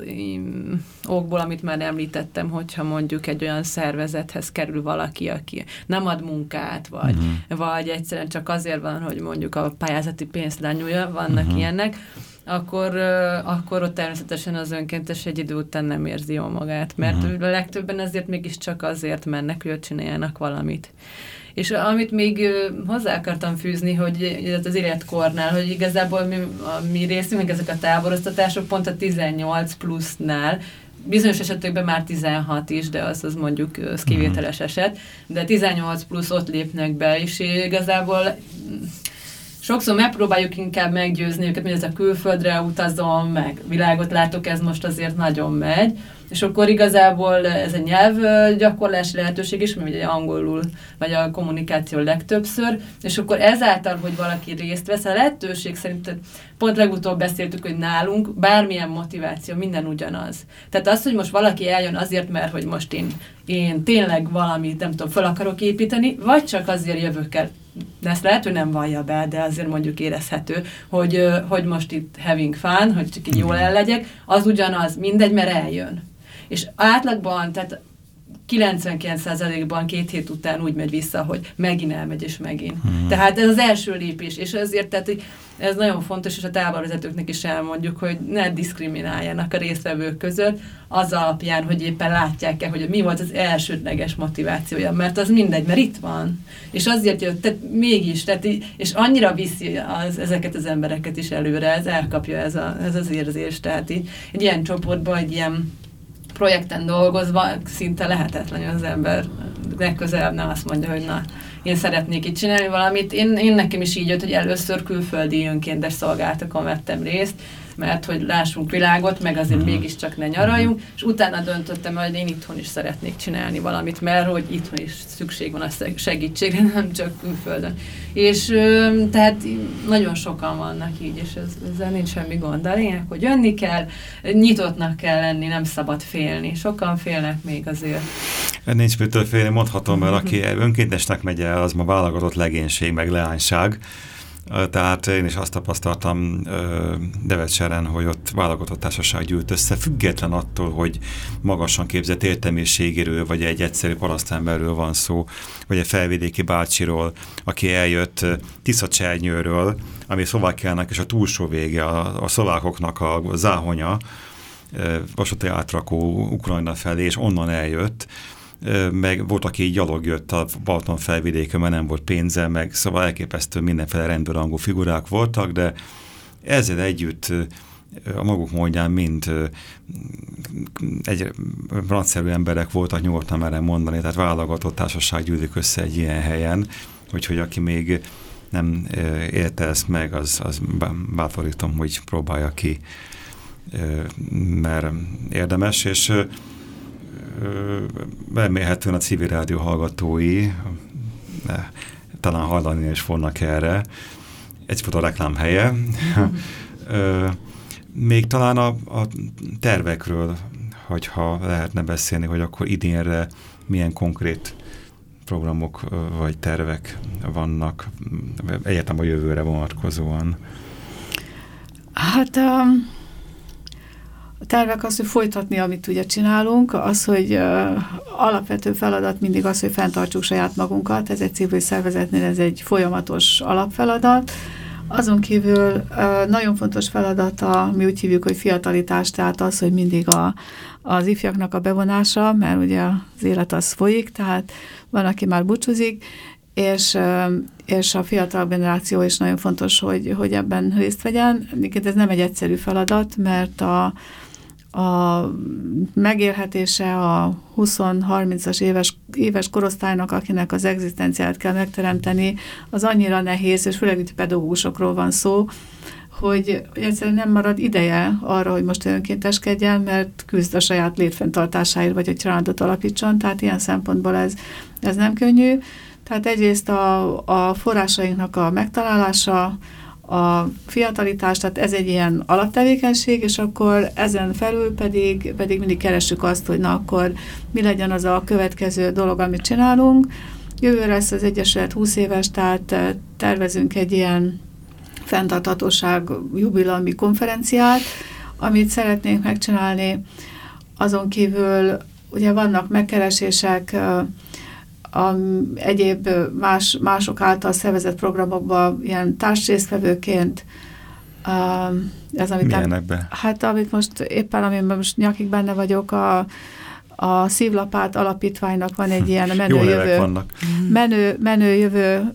okból, amit már említettem, hogyha mondjuk egy olyan szervezethez kerül valaki, aki nem ad munkát, vagy, uh-huh. vagy egyszerűen csak azért van, hogy mondjuk a pályázati pénzt lenyúlja, vannak uh-huh. ilyenek, akkor, akkor ott természetesen az önkéntes egy idő után nem érzi jól magát, mert uh-huh. a legtöbben azért mégiscsak azért mennek, hogy ott csináljanak valamit. És amit még hozzá akartam fűzni, hogy az életkornál, hogy igazából mi, a mi részünk, ezek a táboroztatások pont a 18 plusznál, bizonyos esetekben már 16 is, de az, az mondjuk az kivételes eset, de 18 plusz ott lépnek be, és igazából sokszor megpróbáljuk inkább meggyőzni őket, hogy ez a külföldre utazom, meg világot látok, ez most azért nagyon megy, és akkor igazából ez egy nyelvgyakorlási lehetőség is, mert ugye angolul vagy a kommunikáció legtöbbször, és akkor ezáltal, hogy valaki részt vesz, a lehetőség szerint, pont legutóbb beszéltük, hogy nálunk bármilyen motiváció, minden ugyanaz. Tehát az, hogy most valaki eljön azért, mert hogy most én, én tényleg valamit, nem tudom, fel akarok építeni, vagy csak azért jövök el de ezt lehet, hogy nem vallja be, de azért mondjuk érezhető, hogy, hogy most itt having fun, hogy csak így jól el legyek, az ugyanaz, mindegy, mert eljön. És átlagban, tehát 99%-ban két hét után úgy megy vissza, hogy megint elmegy és megint. Hmm. Tehát ez az első lépés, és ezért tehát, hogy ez nagyon fontos, és a táborvezetőknek is elmondjuk, hogy ne diszkrimináljanak a résztvevők között az alapján, hogy éppen látják-e, hogy mi volt az elsődleges motivációja, mert az mindegy, mert itt van. És azért jött, tehát mégis, tehát, és annyira viszi az, ezeket az embereket is előre, ez elkapja ez, a, ez az érzés, tehát így, egy ilyen csoportban, egy ilyen projekten dolgozva szinte lehetetlen, az ember legközelebb ne azt mondja, hogy na, én szeretnék itt csinálni valamit. Én, én nekem is így jött, hogy először külföldi önkéntes szolgáltakon vettem részt, mert hogy lássunk világot, meg azért mm. mégiscsak ne nyaraljunk, és utána döntöttem, hogy én itthon is szeretnék csinálni valamit, mert hogy itthon is szükség van a segítségre, nem csak külföldön. És tehát nagyon sokan vannak így, és ez, ezzel nincs semmi gond. De a lényeg, hogy jönni kell, nyitottnak kell lenni, nem szabad félni. Sokan félnek még azért. Nincs mitől félni, mondhatom, mert aki önkéntesnek megy el, az ma válogatott legénység, meg leányság, tehát én is azt tapasztaltam Devetseren, hogy ott válogatott társaság gyűlt össze, független attól, hogy magasan képzett értelmiségéről, vagy egy egyszerű parasztemberről van szó, vagy egy felvidéki bácsiról, aki eljött Tiszacsernyőről, ami Szlovákiának és a túlsó vége, a, a szlovákoknak a záhonya, vasúti átrakó Ukrajna felé, és onnan eljött, meg volt, aki gyalog jött a Balaton felvidéken, mert nem volt pénze, meg szóval elképesztő mindenféle rendőrangú figurák voltak, de ezzel együtt a maguk mondján mind egy nagyszerű emberek voltak, nyugodtan merem mondani, tehát válogatott társaság gyűlik össze egy ilyen helyen, úgyhogy aki még nem érte ezt meg, az, az bátorítom, hogy próbálja ki, mert érdemes, és remélhetően a civil rádió hallgatói talán hallani is fognak erre. Egy a reklám helye. Még talán a, a tervekről, hogyha lehetne beszélni, hogy akkor idénre milyen konkrét programok vagy tervek vannak egyetem a jövőre vonatkozóan? Hát um, tervek az, hogy folytatni, amit ugye csinálunk, az, hogy uh, alapvető feladat mindig az, hogy fenntartsuk saját magunkat, ez egy civil szervezetnél, ez egy folyamatos alapfeladat. Azon kívül nagyon fontos feladata, mi úgy hívjuk, hogy fiatalitás, tehát az, hogy mindig a, az ifjaknak a bevonása, mert ugye az élet az folyik, tehát van, aki már búcsúzik, és, és a fiatal generáció is nagyon fontos, hogy, hogy ebben részt vegyen. Ez nem egy egyszerű feladat, mert a, a megélhetése a 20-30-as éves, éves korosztálynak, akinek az egzisztenciát kell megteremteni, az annyira nehéz, és főleg itt pedagógusokról van szó, hogy, egyszerűen nem marad ideje arra, hogy most önkénteskedjen, mert küzd a saját létfenntartásáért, vagy hogy családot alapítson, tehát ilyen szempontból ez, ez nem könnyű. Tehát egyrészt a, a forrásainknak a megtalálása, a fiatalitás, tehát ez egy ilyen alaptevékenység, és akkor ezen felül pedig, pedig mindig keressük azt, hogy na akkor mi legyen az a következő dolog, amit csinálunk. Jövőre lesz az Egyesület 20 éves, tehát eh, tervezünk egy ilyen fenntarthatóság jubilami konferenciát, amit szeretnénk megcsinálni. Azon kívül ugye vannak megkeresések, eh, a egyéb más, mások által szervezett programokban ilyen társrésztvevőként ez, amit Milyenekbe? Hát amit most éppen, amiben most nyakig benne vagyok, a, a Szívlapát alapítványnak van egy ilyen menő jövő, menő, menő jövő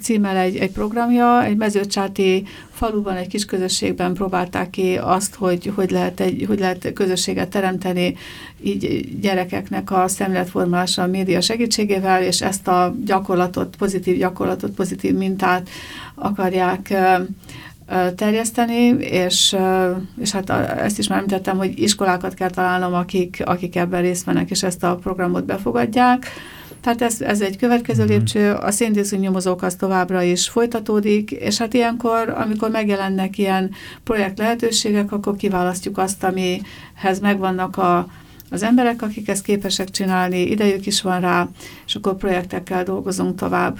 címmel egy, egy programja, egy mezőcsáti faluban, egy kis közösségben próbálták ki azt, hogy hogy lehet, egy, hogy lehet közösséget teremteni így gyerekeknek a szemléletformálása a média segítségével, és ezt a gyakorlatot, pozitív gyakorlatot, pozitív mintát akarják terjeszteni, és, és hát ezt is már említettem, hogy iskolákat kell találnom, akik, akik ebben részt vennek, és ezt a programot befogadják. Tehát ez, ez egy következő -hmm. lépcső, a széndiokszid nyomozók az továbbra is folytatódik, és hát ilyenkor, amikor megjelennek ilyen projekt lehetőségek, akkor kiválasztjuk azt, amihez megvannak a, az emberek, akik ezt képesek csinálni, idejük is van rá, és akkor projektekkel dolgozunk tovább.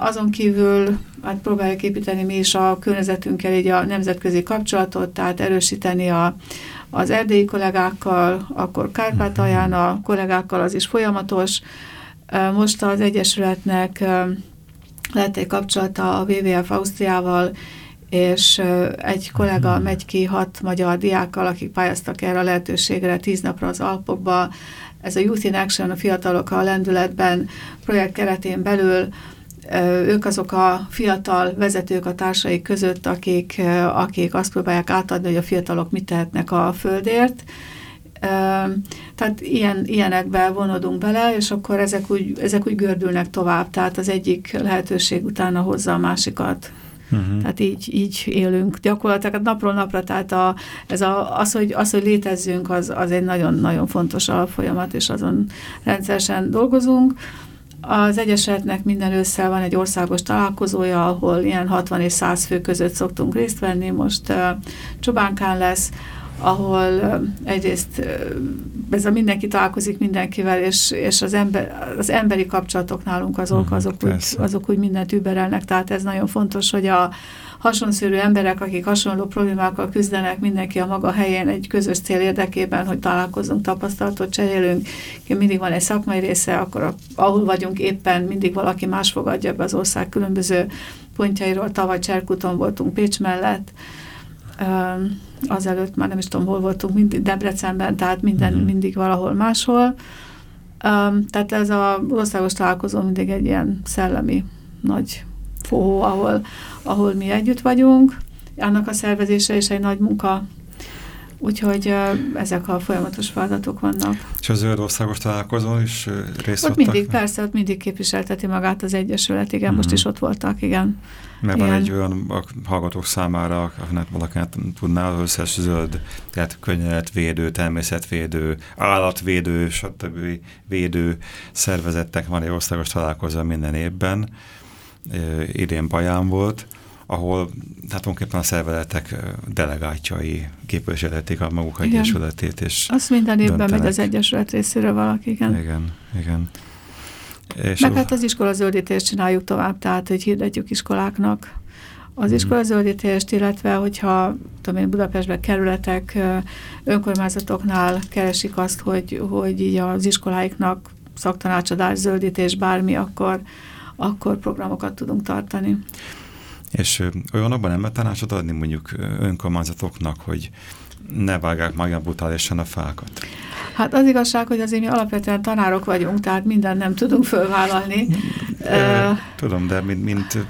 Azon kívül hát próbáljuk építeni mi is a környezetünkkel így a nemzetközi kapcsolatot, tehát erősíteni a, az erdélyi kollégákkal, akkor Kárpátalján a kollégákkal az is folyamatos. Most az Egyesületnek lett egy kapcsolata a WWF Ausztriával, és egy kollega megy ki hat magyar diákkal, akik pályáztak erre a lehetőségre tíz napra az Alpokba. Ez a Youth in Action, a fiatalok a lendületben projekt keretén belül ők azok a fiatal vezetők a társaik között, akik, akik azt próbálják átadni, hogy a fiatalok mit tehetnek a földért. Tehát ilyen, ilyenekbe vonodunk bele, és akkor ezek úgy, ezek úgy gördülnek tovább. Tehát az egyik lehetőség utána hozza a másikat. Uh-huh. Tehát így, így élünk gyakorlatilag hát napról napra, tehát a, ez a, az, hogy, az, hogy létezzünk, az, az egy nagyon-nagyon fontos alfolyamat, és azon rendszeresen dolgozunk. Az Egyesületnek minden ősszel van egy országos találkozója, ahol ilyen 60 és 100 fő között szoktunk részt venni. Most uh, Csobánkán lesz, ahol egyrészt ez a mindenki találkozik mindenkivel, és, és az, ember, az emberi kapcsolatok nálunk azok, mhm, azok, úgy, azok úgy mindent überelnek, tehát ez nagyon fontos, hogy a, hasonszörű emberek, akik hasonló problémákkal küzdenek, mindenki a maga helyén egy közös cél érdekében, hogy találkozunk, tapasztalatot cserélünk. Mindig van egy szakmai része, akkor a, ahol vagyunk éppen, mindig valaki más fogadja be az ország különböző pontjairól. Tavaly Cserkuton voltunk Pécs mellett, azelőtt már nem is tudom, hol voltunk, mindig Debrecenben, tehát minden, uh-huh. mindig valahol máshol. Um, tehát ez az országos találkozó mindig egy ilyen szellemi nagy fóhó, ahol, ahol mi együtt vagyunk. Annak a szervezése is egy nagy munka, Úgyhogy ezek a folyamatos feladatok vannak. És a zöld országos találkozón is részt ott mindig, persze, ott mindig képviselteti magát az Egyesület, igen, mm -hmm. most mhm. is ott voltak, igen. Mert van egy olyan a hallgatók számára, akinek valaki tudná, az összes zöld, tehát környezetvédő, természetvédő, állatvédő, stb. védő szervezettek van egy országos találkozó minden évben, idén Baján volt, ahol hát tulajdonképpen a szervezetek delegátjai képviselhetik a maguk igen. egyesületét. És Azt minden évben döntenek. megy az egyesület részéről valaki, igen. Igen, igen. És Meg hát az iskolazöldítést csináljuk tovább, tehát hogy hirdetjük iskoláknak az mhm. iskolazöldítést, illetve hogyha tudom én, Budapestben kerületek önkormányzatoknál keresik azt, hogy, hogy így az iskoláiknak szaktanácsadás, zöldítés, bármi, akkor akkor programokat tudunk tartani. És olyanokban nem tanácsot adni mondjuk önkormányzatoknak, hogy ne vágják meg brutálisan a fákat? Hát az igazság, hogy azért mi alapvetően tanárok vagyunk, tehát mindent nem tudunk fölvállalni. Tudom, de mint, mint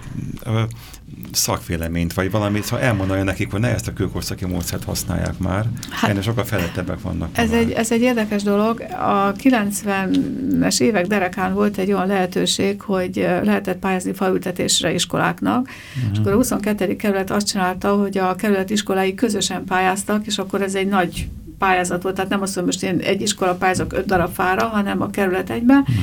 szakvéleményt, vagy valamit, ha elmondani nekik, hogy ne ezt a kőkorszaki módszert használják már, hát, ennél sokkal felettebbek vannak. Ez egy, ez egy érdekes dolog. A 90-es évek derekán volt egy olyan lehetőség, hogy lehetett pályázni faültetésre iskoláknak, uh-huh. és akkor a 22. kerület azt csinálta, hogy a kerület iskolái közösen pályáztak, és akkor ez egy nagy pályázat volt, tehát nem azt mondom, most én egy iskola pályázok öt darab fára, hanem a kerület egybe, uh-huh.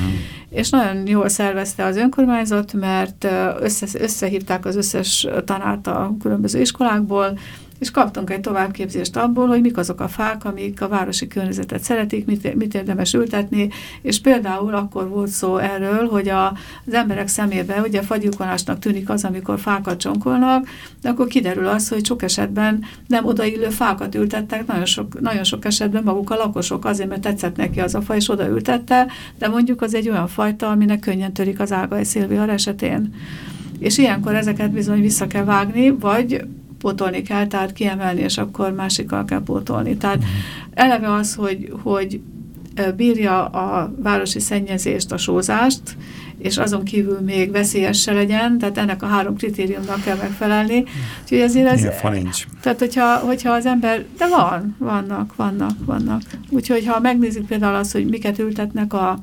és nagyon jól szervezte az önkormányzat, mert össze, összehívták az összes tanárt a különböző iskolákból, és kaptunk egy továbbképzést abból, hogy mik azok a fák, amik a városi környezetet szeretik, mit, mit érdemes ültetni, és például akkor volt szó erről, hogy a, az emberek szemébe ugye fagyukonásnak tűnik az, amikor fákat csonkolnak, de akkor kiderül az, hogy sok esetben nem odaillő fákat ültettek, nagyon sok, nagyon sok esetben maguk a lakosok azért, mert tetszett neki az a faj, és odaültette, de mondjuk az egy olyan fajta, aminek könnyen törik az ága egy szilviar esetén. És ilyenkor ezeket bizony vissza kell vágni, vagy pótolni kell, tehát kiemelni, és akkor másikkal kell pótolni. Tehát uh-huh. eleve az, hogy, hogy bírja a városi szennyezést, a sózást, és azon kívül még veszélyes se legyen, tehát ennek a három kritériumnak kell megfelelni. Úgyhogy ezért ez, Igen, nincs. Tehát, hogyha, hogyha az ember, de van, vannak, vannak, vannak. Úgyhogy, ha megnézzük például azt, hogy miket ültetnek a,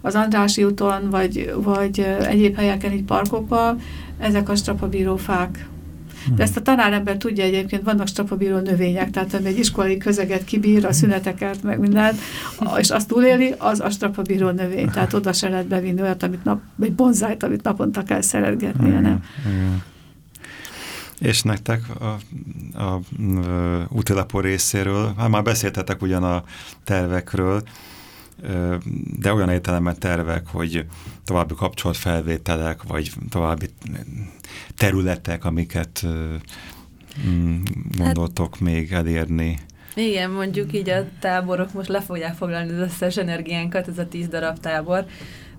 az Andrási úton, vagy, vagy egyéb helyeken, így parkokban, ezek a strapabírófák. De ezt a tanárember tudja egyébként, vannak strapabíró növények, tehát ami egy iskolai közeget kibír, a szüneteket, meg mindent, és azt túléli, az a strapabíró növény. Tehát oda se lehet bevinni olyat, amit nap, egy bonzájt, amit naponta kell szeretgetni, nem? És nektek a, a, a útilapó részéről, hát már beszéltetek ugyan a tervekről, de olyan értelemben tervek, hogy további kapcsolatfelvételek, vagy további területek, amiket mm, gondoltok hát, még elérni. Igen, mondjuk így a táborok most le fogják foglalni az összes energiánkat, ez a tíz darab tábor.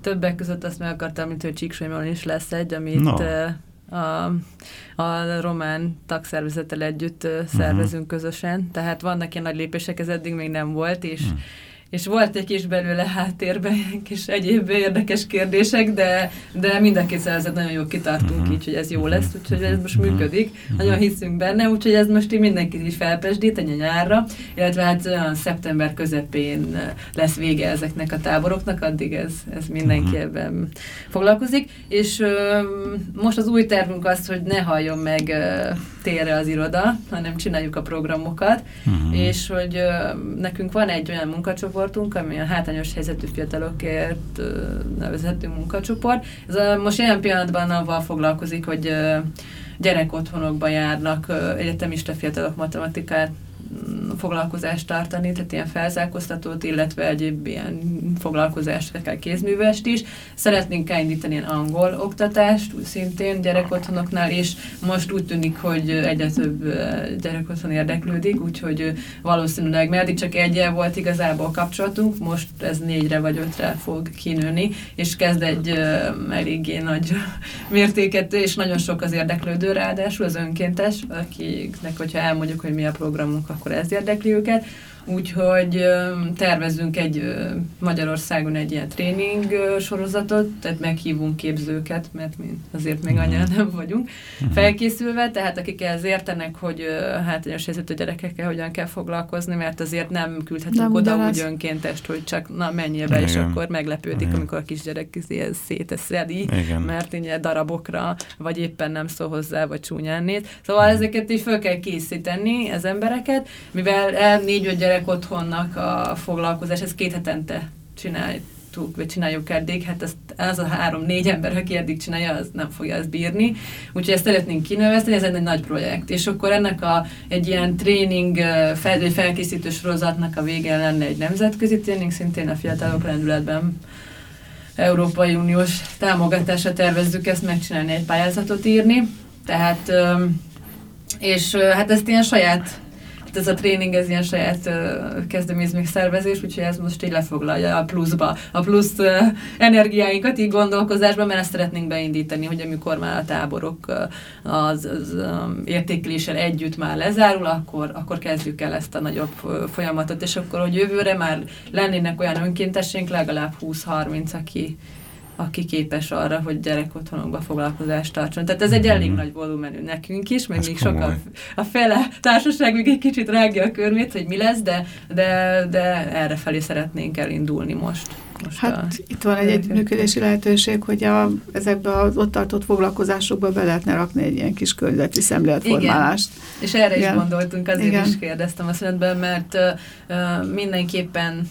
Többek között azt meg akartam, mint hogy Csíksonyon is lesz egy, amit no. a, a román tagszervezettel együtt szervezünk uh-huh. közösen. Tehát vannak ilyen nagy lépések, ez eddig még nem volt, és uh-huh és volt egy kis belőle háttérben kis egyéb érdekes kérdések, de, de mind a két szervezet nagyon jó kitartunk uh-huh. így, hogy ez jó lesz, úgyhogy ez most uh-huh. működik. Uh-huh. Nagyon hiszünk benne, úgyhogy ez most így mindenkit is felpesdíteni a nyárra, illetve hát olyan szeptember közepén lesz vége ezeknek a táboroknak, addig ez, ez mindenki uh-huh. ebben foglalkozik, és ö, most az új tervünk az, hogy ne halljon meg ö, térre az iroda, hanem csináljuk a programokat, uh-huh. és hogy ö, nekünk van egy olyan munkacsoport, munkacsoportunk, ami a hátrányos helyzetű fiatalokért nevezető munkacsoport. Ez a, most ilyen pillanatban avval foglalkozik, hogy gyerekotthonokba járnak egyetemista fiatalok matematikát foglalkozást tartani, tehát ilyen felzárkóztatót, illetve egyéb ilyen foglalkozást, akár kézművest is. Szeretnénk elindítani ilyen angol oktatást, szintén gyerekotthonoknál, és most úgy tűnik, hogy egyre több gyerekotthon érdeklődik, úgyhogy valószínűleg, mert eddig csak egyel volt igazából kapcsolatunk, most ez négyre vagy ötre fog kinőni, és kezd egy eléggé nagy mértéket, és nagyon sok az érdeklődő ráadásul az önkéntes, akiknek, hogyha elmondjuk, hogy mi a programunk, akkor ez érdekli őket. Úgyhogy tervezünk egy Magyarországon egy ilyen tréning sorozatot, tehát meghívunk képzőket, mert mi azért még annyira mhm. nem vagyunk mhm. felkészülve, tehát akik ehhez értenek, hogy hátrányos helyzetű gyerekekkel hogyan kell foglalkozni, mert azért nem küldhetünk nem oda úgy önkéntest, hogy csak na menjél be, Igen. és akkor meglepődik, Igen. amikor a kisgyerek széteszedi, mert így darabokra, vagy éppen nem szól hozzá, vagy csúnyán néz. Szóval Igen. ezeket is fel kell készíteni, az embereket, mivel el négy-öt gyerek otthonnak a foglalkozás, ez két hetente csináljuk, vagy csináljuk eddig, hát ezt, az a három-négy ember, aki eddig csinálja, az nem fogja ezt bírni. Úgyhogy ezt szeretnénk kinöveszteni, ez egy nagy projekt. És akkor ennek a, egy ilyen tréning, fel, felkészítő sorozatnak a végén lenne egy nemzetközi tréning, szintén a fiatalok rendületben Európai Uniós támogatásra tervezzük ezt megcsinálni, egy pályázatot írni. Tehát, és hát ezt ilyen saját ez a tréning, ez ilyen saját uh, kezdeményezmény szervezés, úgyhogy ez most így lefoglalja a pluszba, a plusz uh, energiáinkat így gondolkozásban, mert ezt szeretnénk beindítani, hogy amikor már a táborok az, az értékeléssel együtt már lezárul, akkor, akkor kezdjük el ezt a nagyobb folyamatot, és akkor, hogy jövőre már lennének olyan önkéntességünk, legalább 20-30, aki aki képes arra, hogy gyerekotthonokba foglalkozást tartson. Tehát ez egy mm-hmm. elég nagy volumenű nekünk is, meg még sokkal a fele társaság még egy kicsit rágja a körmét, hogy mi lesz, de, de, de erre felé szeretnénk elindulni most. most hát a, itt van egy együttműködési lehetőség, hogy a, ezekbe az ott tartott foglalkozásokba be lehetne rakni egy ilyen kis környezeti szemléletformálást. Igen. És erre Igen. is gondoltunk, azért Igen. is kérdeztem a szünetben, mert uh, mindenképpen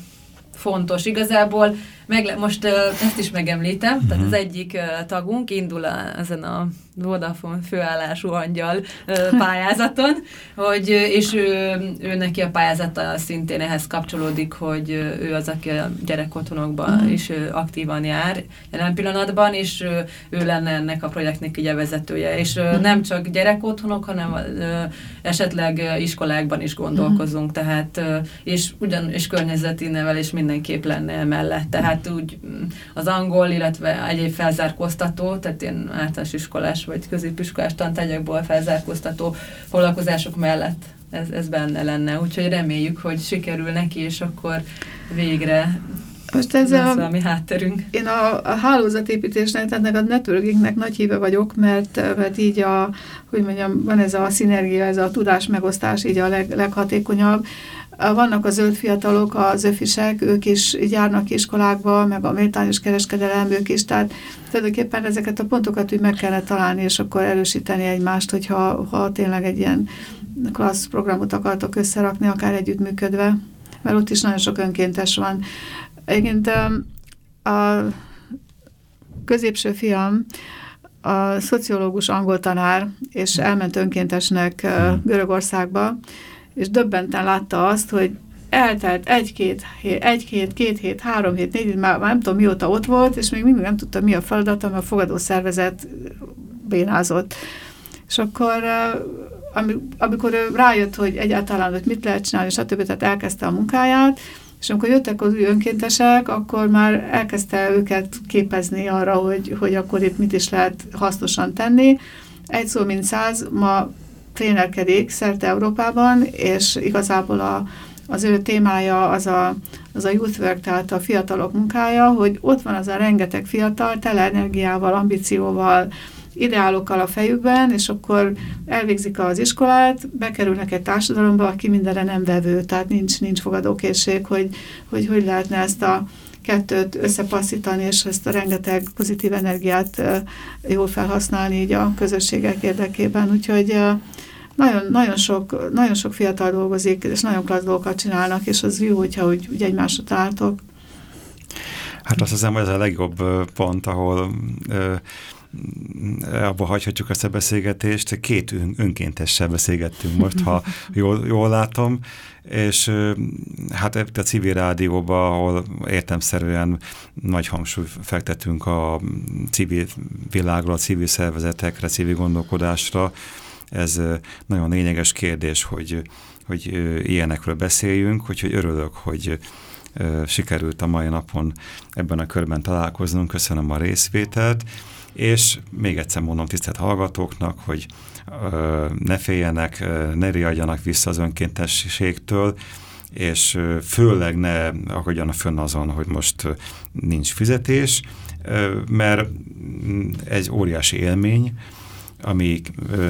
fontos. Igazából meg, most ezt is megemlítem, uh-huh. tehát az egyik tagunk indul a, ezen a Vodafone főállású angyal pályázaton, hogy, és ő, ő neki a pályázata szintén ehhez kapcsolódik, hogy ő az, aki a gyerekotthonokban uh-huh. is aktívan jár jelen pillanatban, és ő, lenne ennek a projektnek ugye vezetője. És uh-huh. nem csak gyerekotthonok, hanem uh, esetleg iskolákban is gondolkozunk, uh-huh. tehát és ugyan és környezeti nevelés mindenképp lenne mellett. Tehát tehát úgy mm, az angol, illetve egyéb felzárkóztató, tehát ilyen általános iskolás vagy középiskolás tantárgyakból felzárkóztató foglalkozások mellett ez, ez benne lenne. Úgyhogy reméljük, hogy sikerül neki, és akkor végre most ez a, valami hátterünk. Én a, a hálózatépítésnek, ennek a networkingnek nagy híve vagyok, mert, mert így a, hogy mondjam, van ez a szinergia, ez a tudás megosztás így a leg, leghatékonyabb. Vannak a zöld fiatalok, a zöfisek, ők is járnak iskolákba, meg a méltányos kereskedelem, ők is, tehát tulajdonképpen ezeket a pontokat úgy meg kellene találni, és akkor erősíteni egymást, hogyha ha tényleg egy ilyen klassz programot akartok összerakni, akár együttműködve, mert ott is nagyon sok önkéntes van. Egyébként a középső fiam a szociológus angol tanár, és elment önkéntesnek Görögországba, és döbbenten látta azt, hogy eltelt egy-két hét, egy-két, két hét, három hét, négy már, már nem tudom mióta ott volt, és még mindig nem tudta, mi a feladata, mert a fogadó szervezet bénázott. És akkor amikor ő rájött, hogy egyáltalán hogy mit lehet csinálni, stb. tehát elkezdte a munkáját, és amikor jöttek az új önkéntesek, akkor már elkezdte őket képezni arra, hogy, hogy akkor itt mit is lehet hasznosan tenni. Egy szó mint száz, ma trénerkedik szerte Európában, és igazából a, az ő témája az a, az a youth work, tehát a fiatalok munkája, hogy ott van az a rengeteg fiatal, tele energiával, ambícióval, ideálokkal a fejükben, és akkor elvégzik az iskolát, bekerülnek egy társadalomba, aki mindenre nem vevő, tehát nincs, nincs fogadókészség, hogy, hogy hogy lehetne ezt a kettőt összepasszítani, és ezt a rengeteg pozitív energiát jól felhasználni így a közösségek érdekében. Úgyhogy nagyon, nagyon, sok, nagyon sok fiatal dolgozik, és nagyon klassz dolgokat csinálnak, és az jó, hogyha úgy, úgy egymásra találtok. Hát azt hiszem, hogy ez a legjobb pont, ahol abba hagyhatjuk ezt a beszélgetést. Két önkéntessel beszélgettünk most, ha jól, jól látom, és hát a civil rádióban, ahol értemszerűen nagy hangsúly fektetünk a civil világra, a civil szervezetekre, civil gondolkodásra, ez nagyon lényeges kérdés, hogy, hogy ilyenekről beszéljünk, úgyhogy örülök, hogy sikerült a mai napon ebben a körben találkoznunk. Köszönöm a részvételt, és még egyszer mondom tisztelt hallgatóknak, hogy ne féljenek, ne riadjanak vissza az önkéntességtől, és főleg ne akadjanak fönn azon, hogy most nincs fizetés, mert egy óriási élmény, ami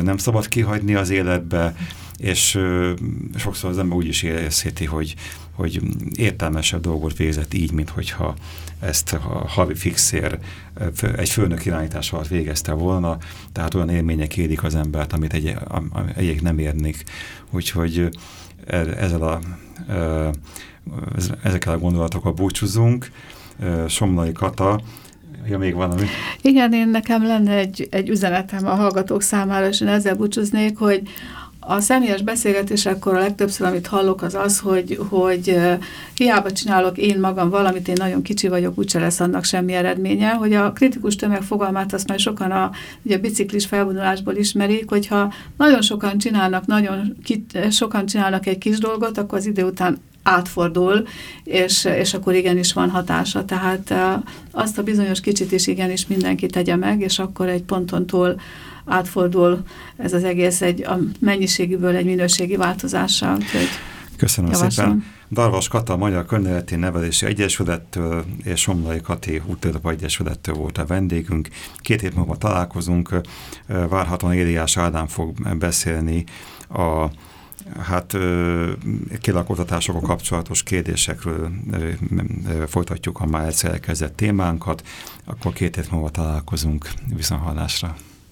nem szabad kihagyni az életbe, és sokszor az ember úgy is érezheti, hogy, hogy értelmesebb dolgot végzett így, mint hogyha ezt a havi fixér egy főnök irányítás végezte volna, tehát olyan élmények érik az embert, amit egy, nem érnik. Úgyhogy e, ezzel a, ezekkel a gondolatokkal búcsúzunk. Somlai Kata, ja, még valami. Igen, én nekem lenne egy, egy üzenetem a hallgatók számára, és én ezzel búcsúznék, hogy a személyes beszélgetésekkor a legtöbbször, amit hallok, az az, hogy, hogy hiába csinálok én magam valamit, én nagyon kicsi vagyok, úgyse lesz annak semmi eredménye, hogy a kritikus tömeg fogalmát azt már sokan a, ugye a biciklis felvonulásból ismerik, hogyha nagyon sokan csinálnak, nagyon ki, sokan csinálnak egy kis dolgot, akkor az idő után átfordul, és, és akkor igenis van hatása. Tehát azt a bizonyos kicsit is igenis mindenki tegye meg, és akkor egy ponton túl átfordul ez az egész egy a mennyiségiből egy minőségi változással. Úgyhogy Köszönöm javaslom. szépen. Darvas Kata, Magyar Könyveleti Nevelési Egyesülettől és Somlai Kati Útélapa Egyesülettől volt a vendégünk. Két hét múlva találkozunk, várhatóan Éliás Ádám fog beszélni a hát kilakotatásokkal kapcsolatos kérdésekről folytatjuk a már egyszer elkezdett témánkat, akkor két hét múlva találkozunk viszonhallásra.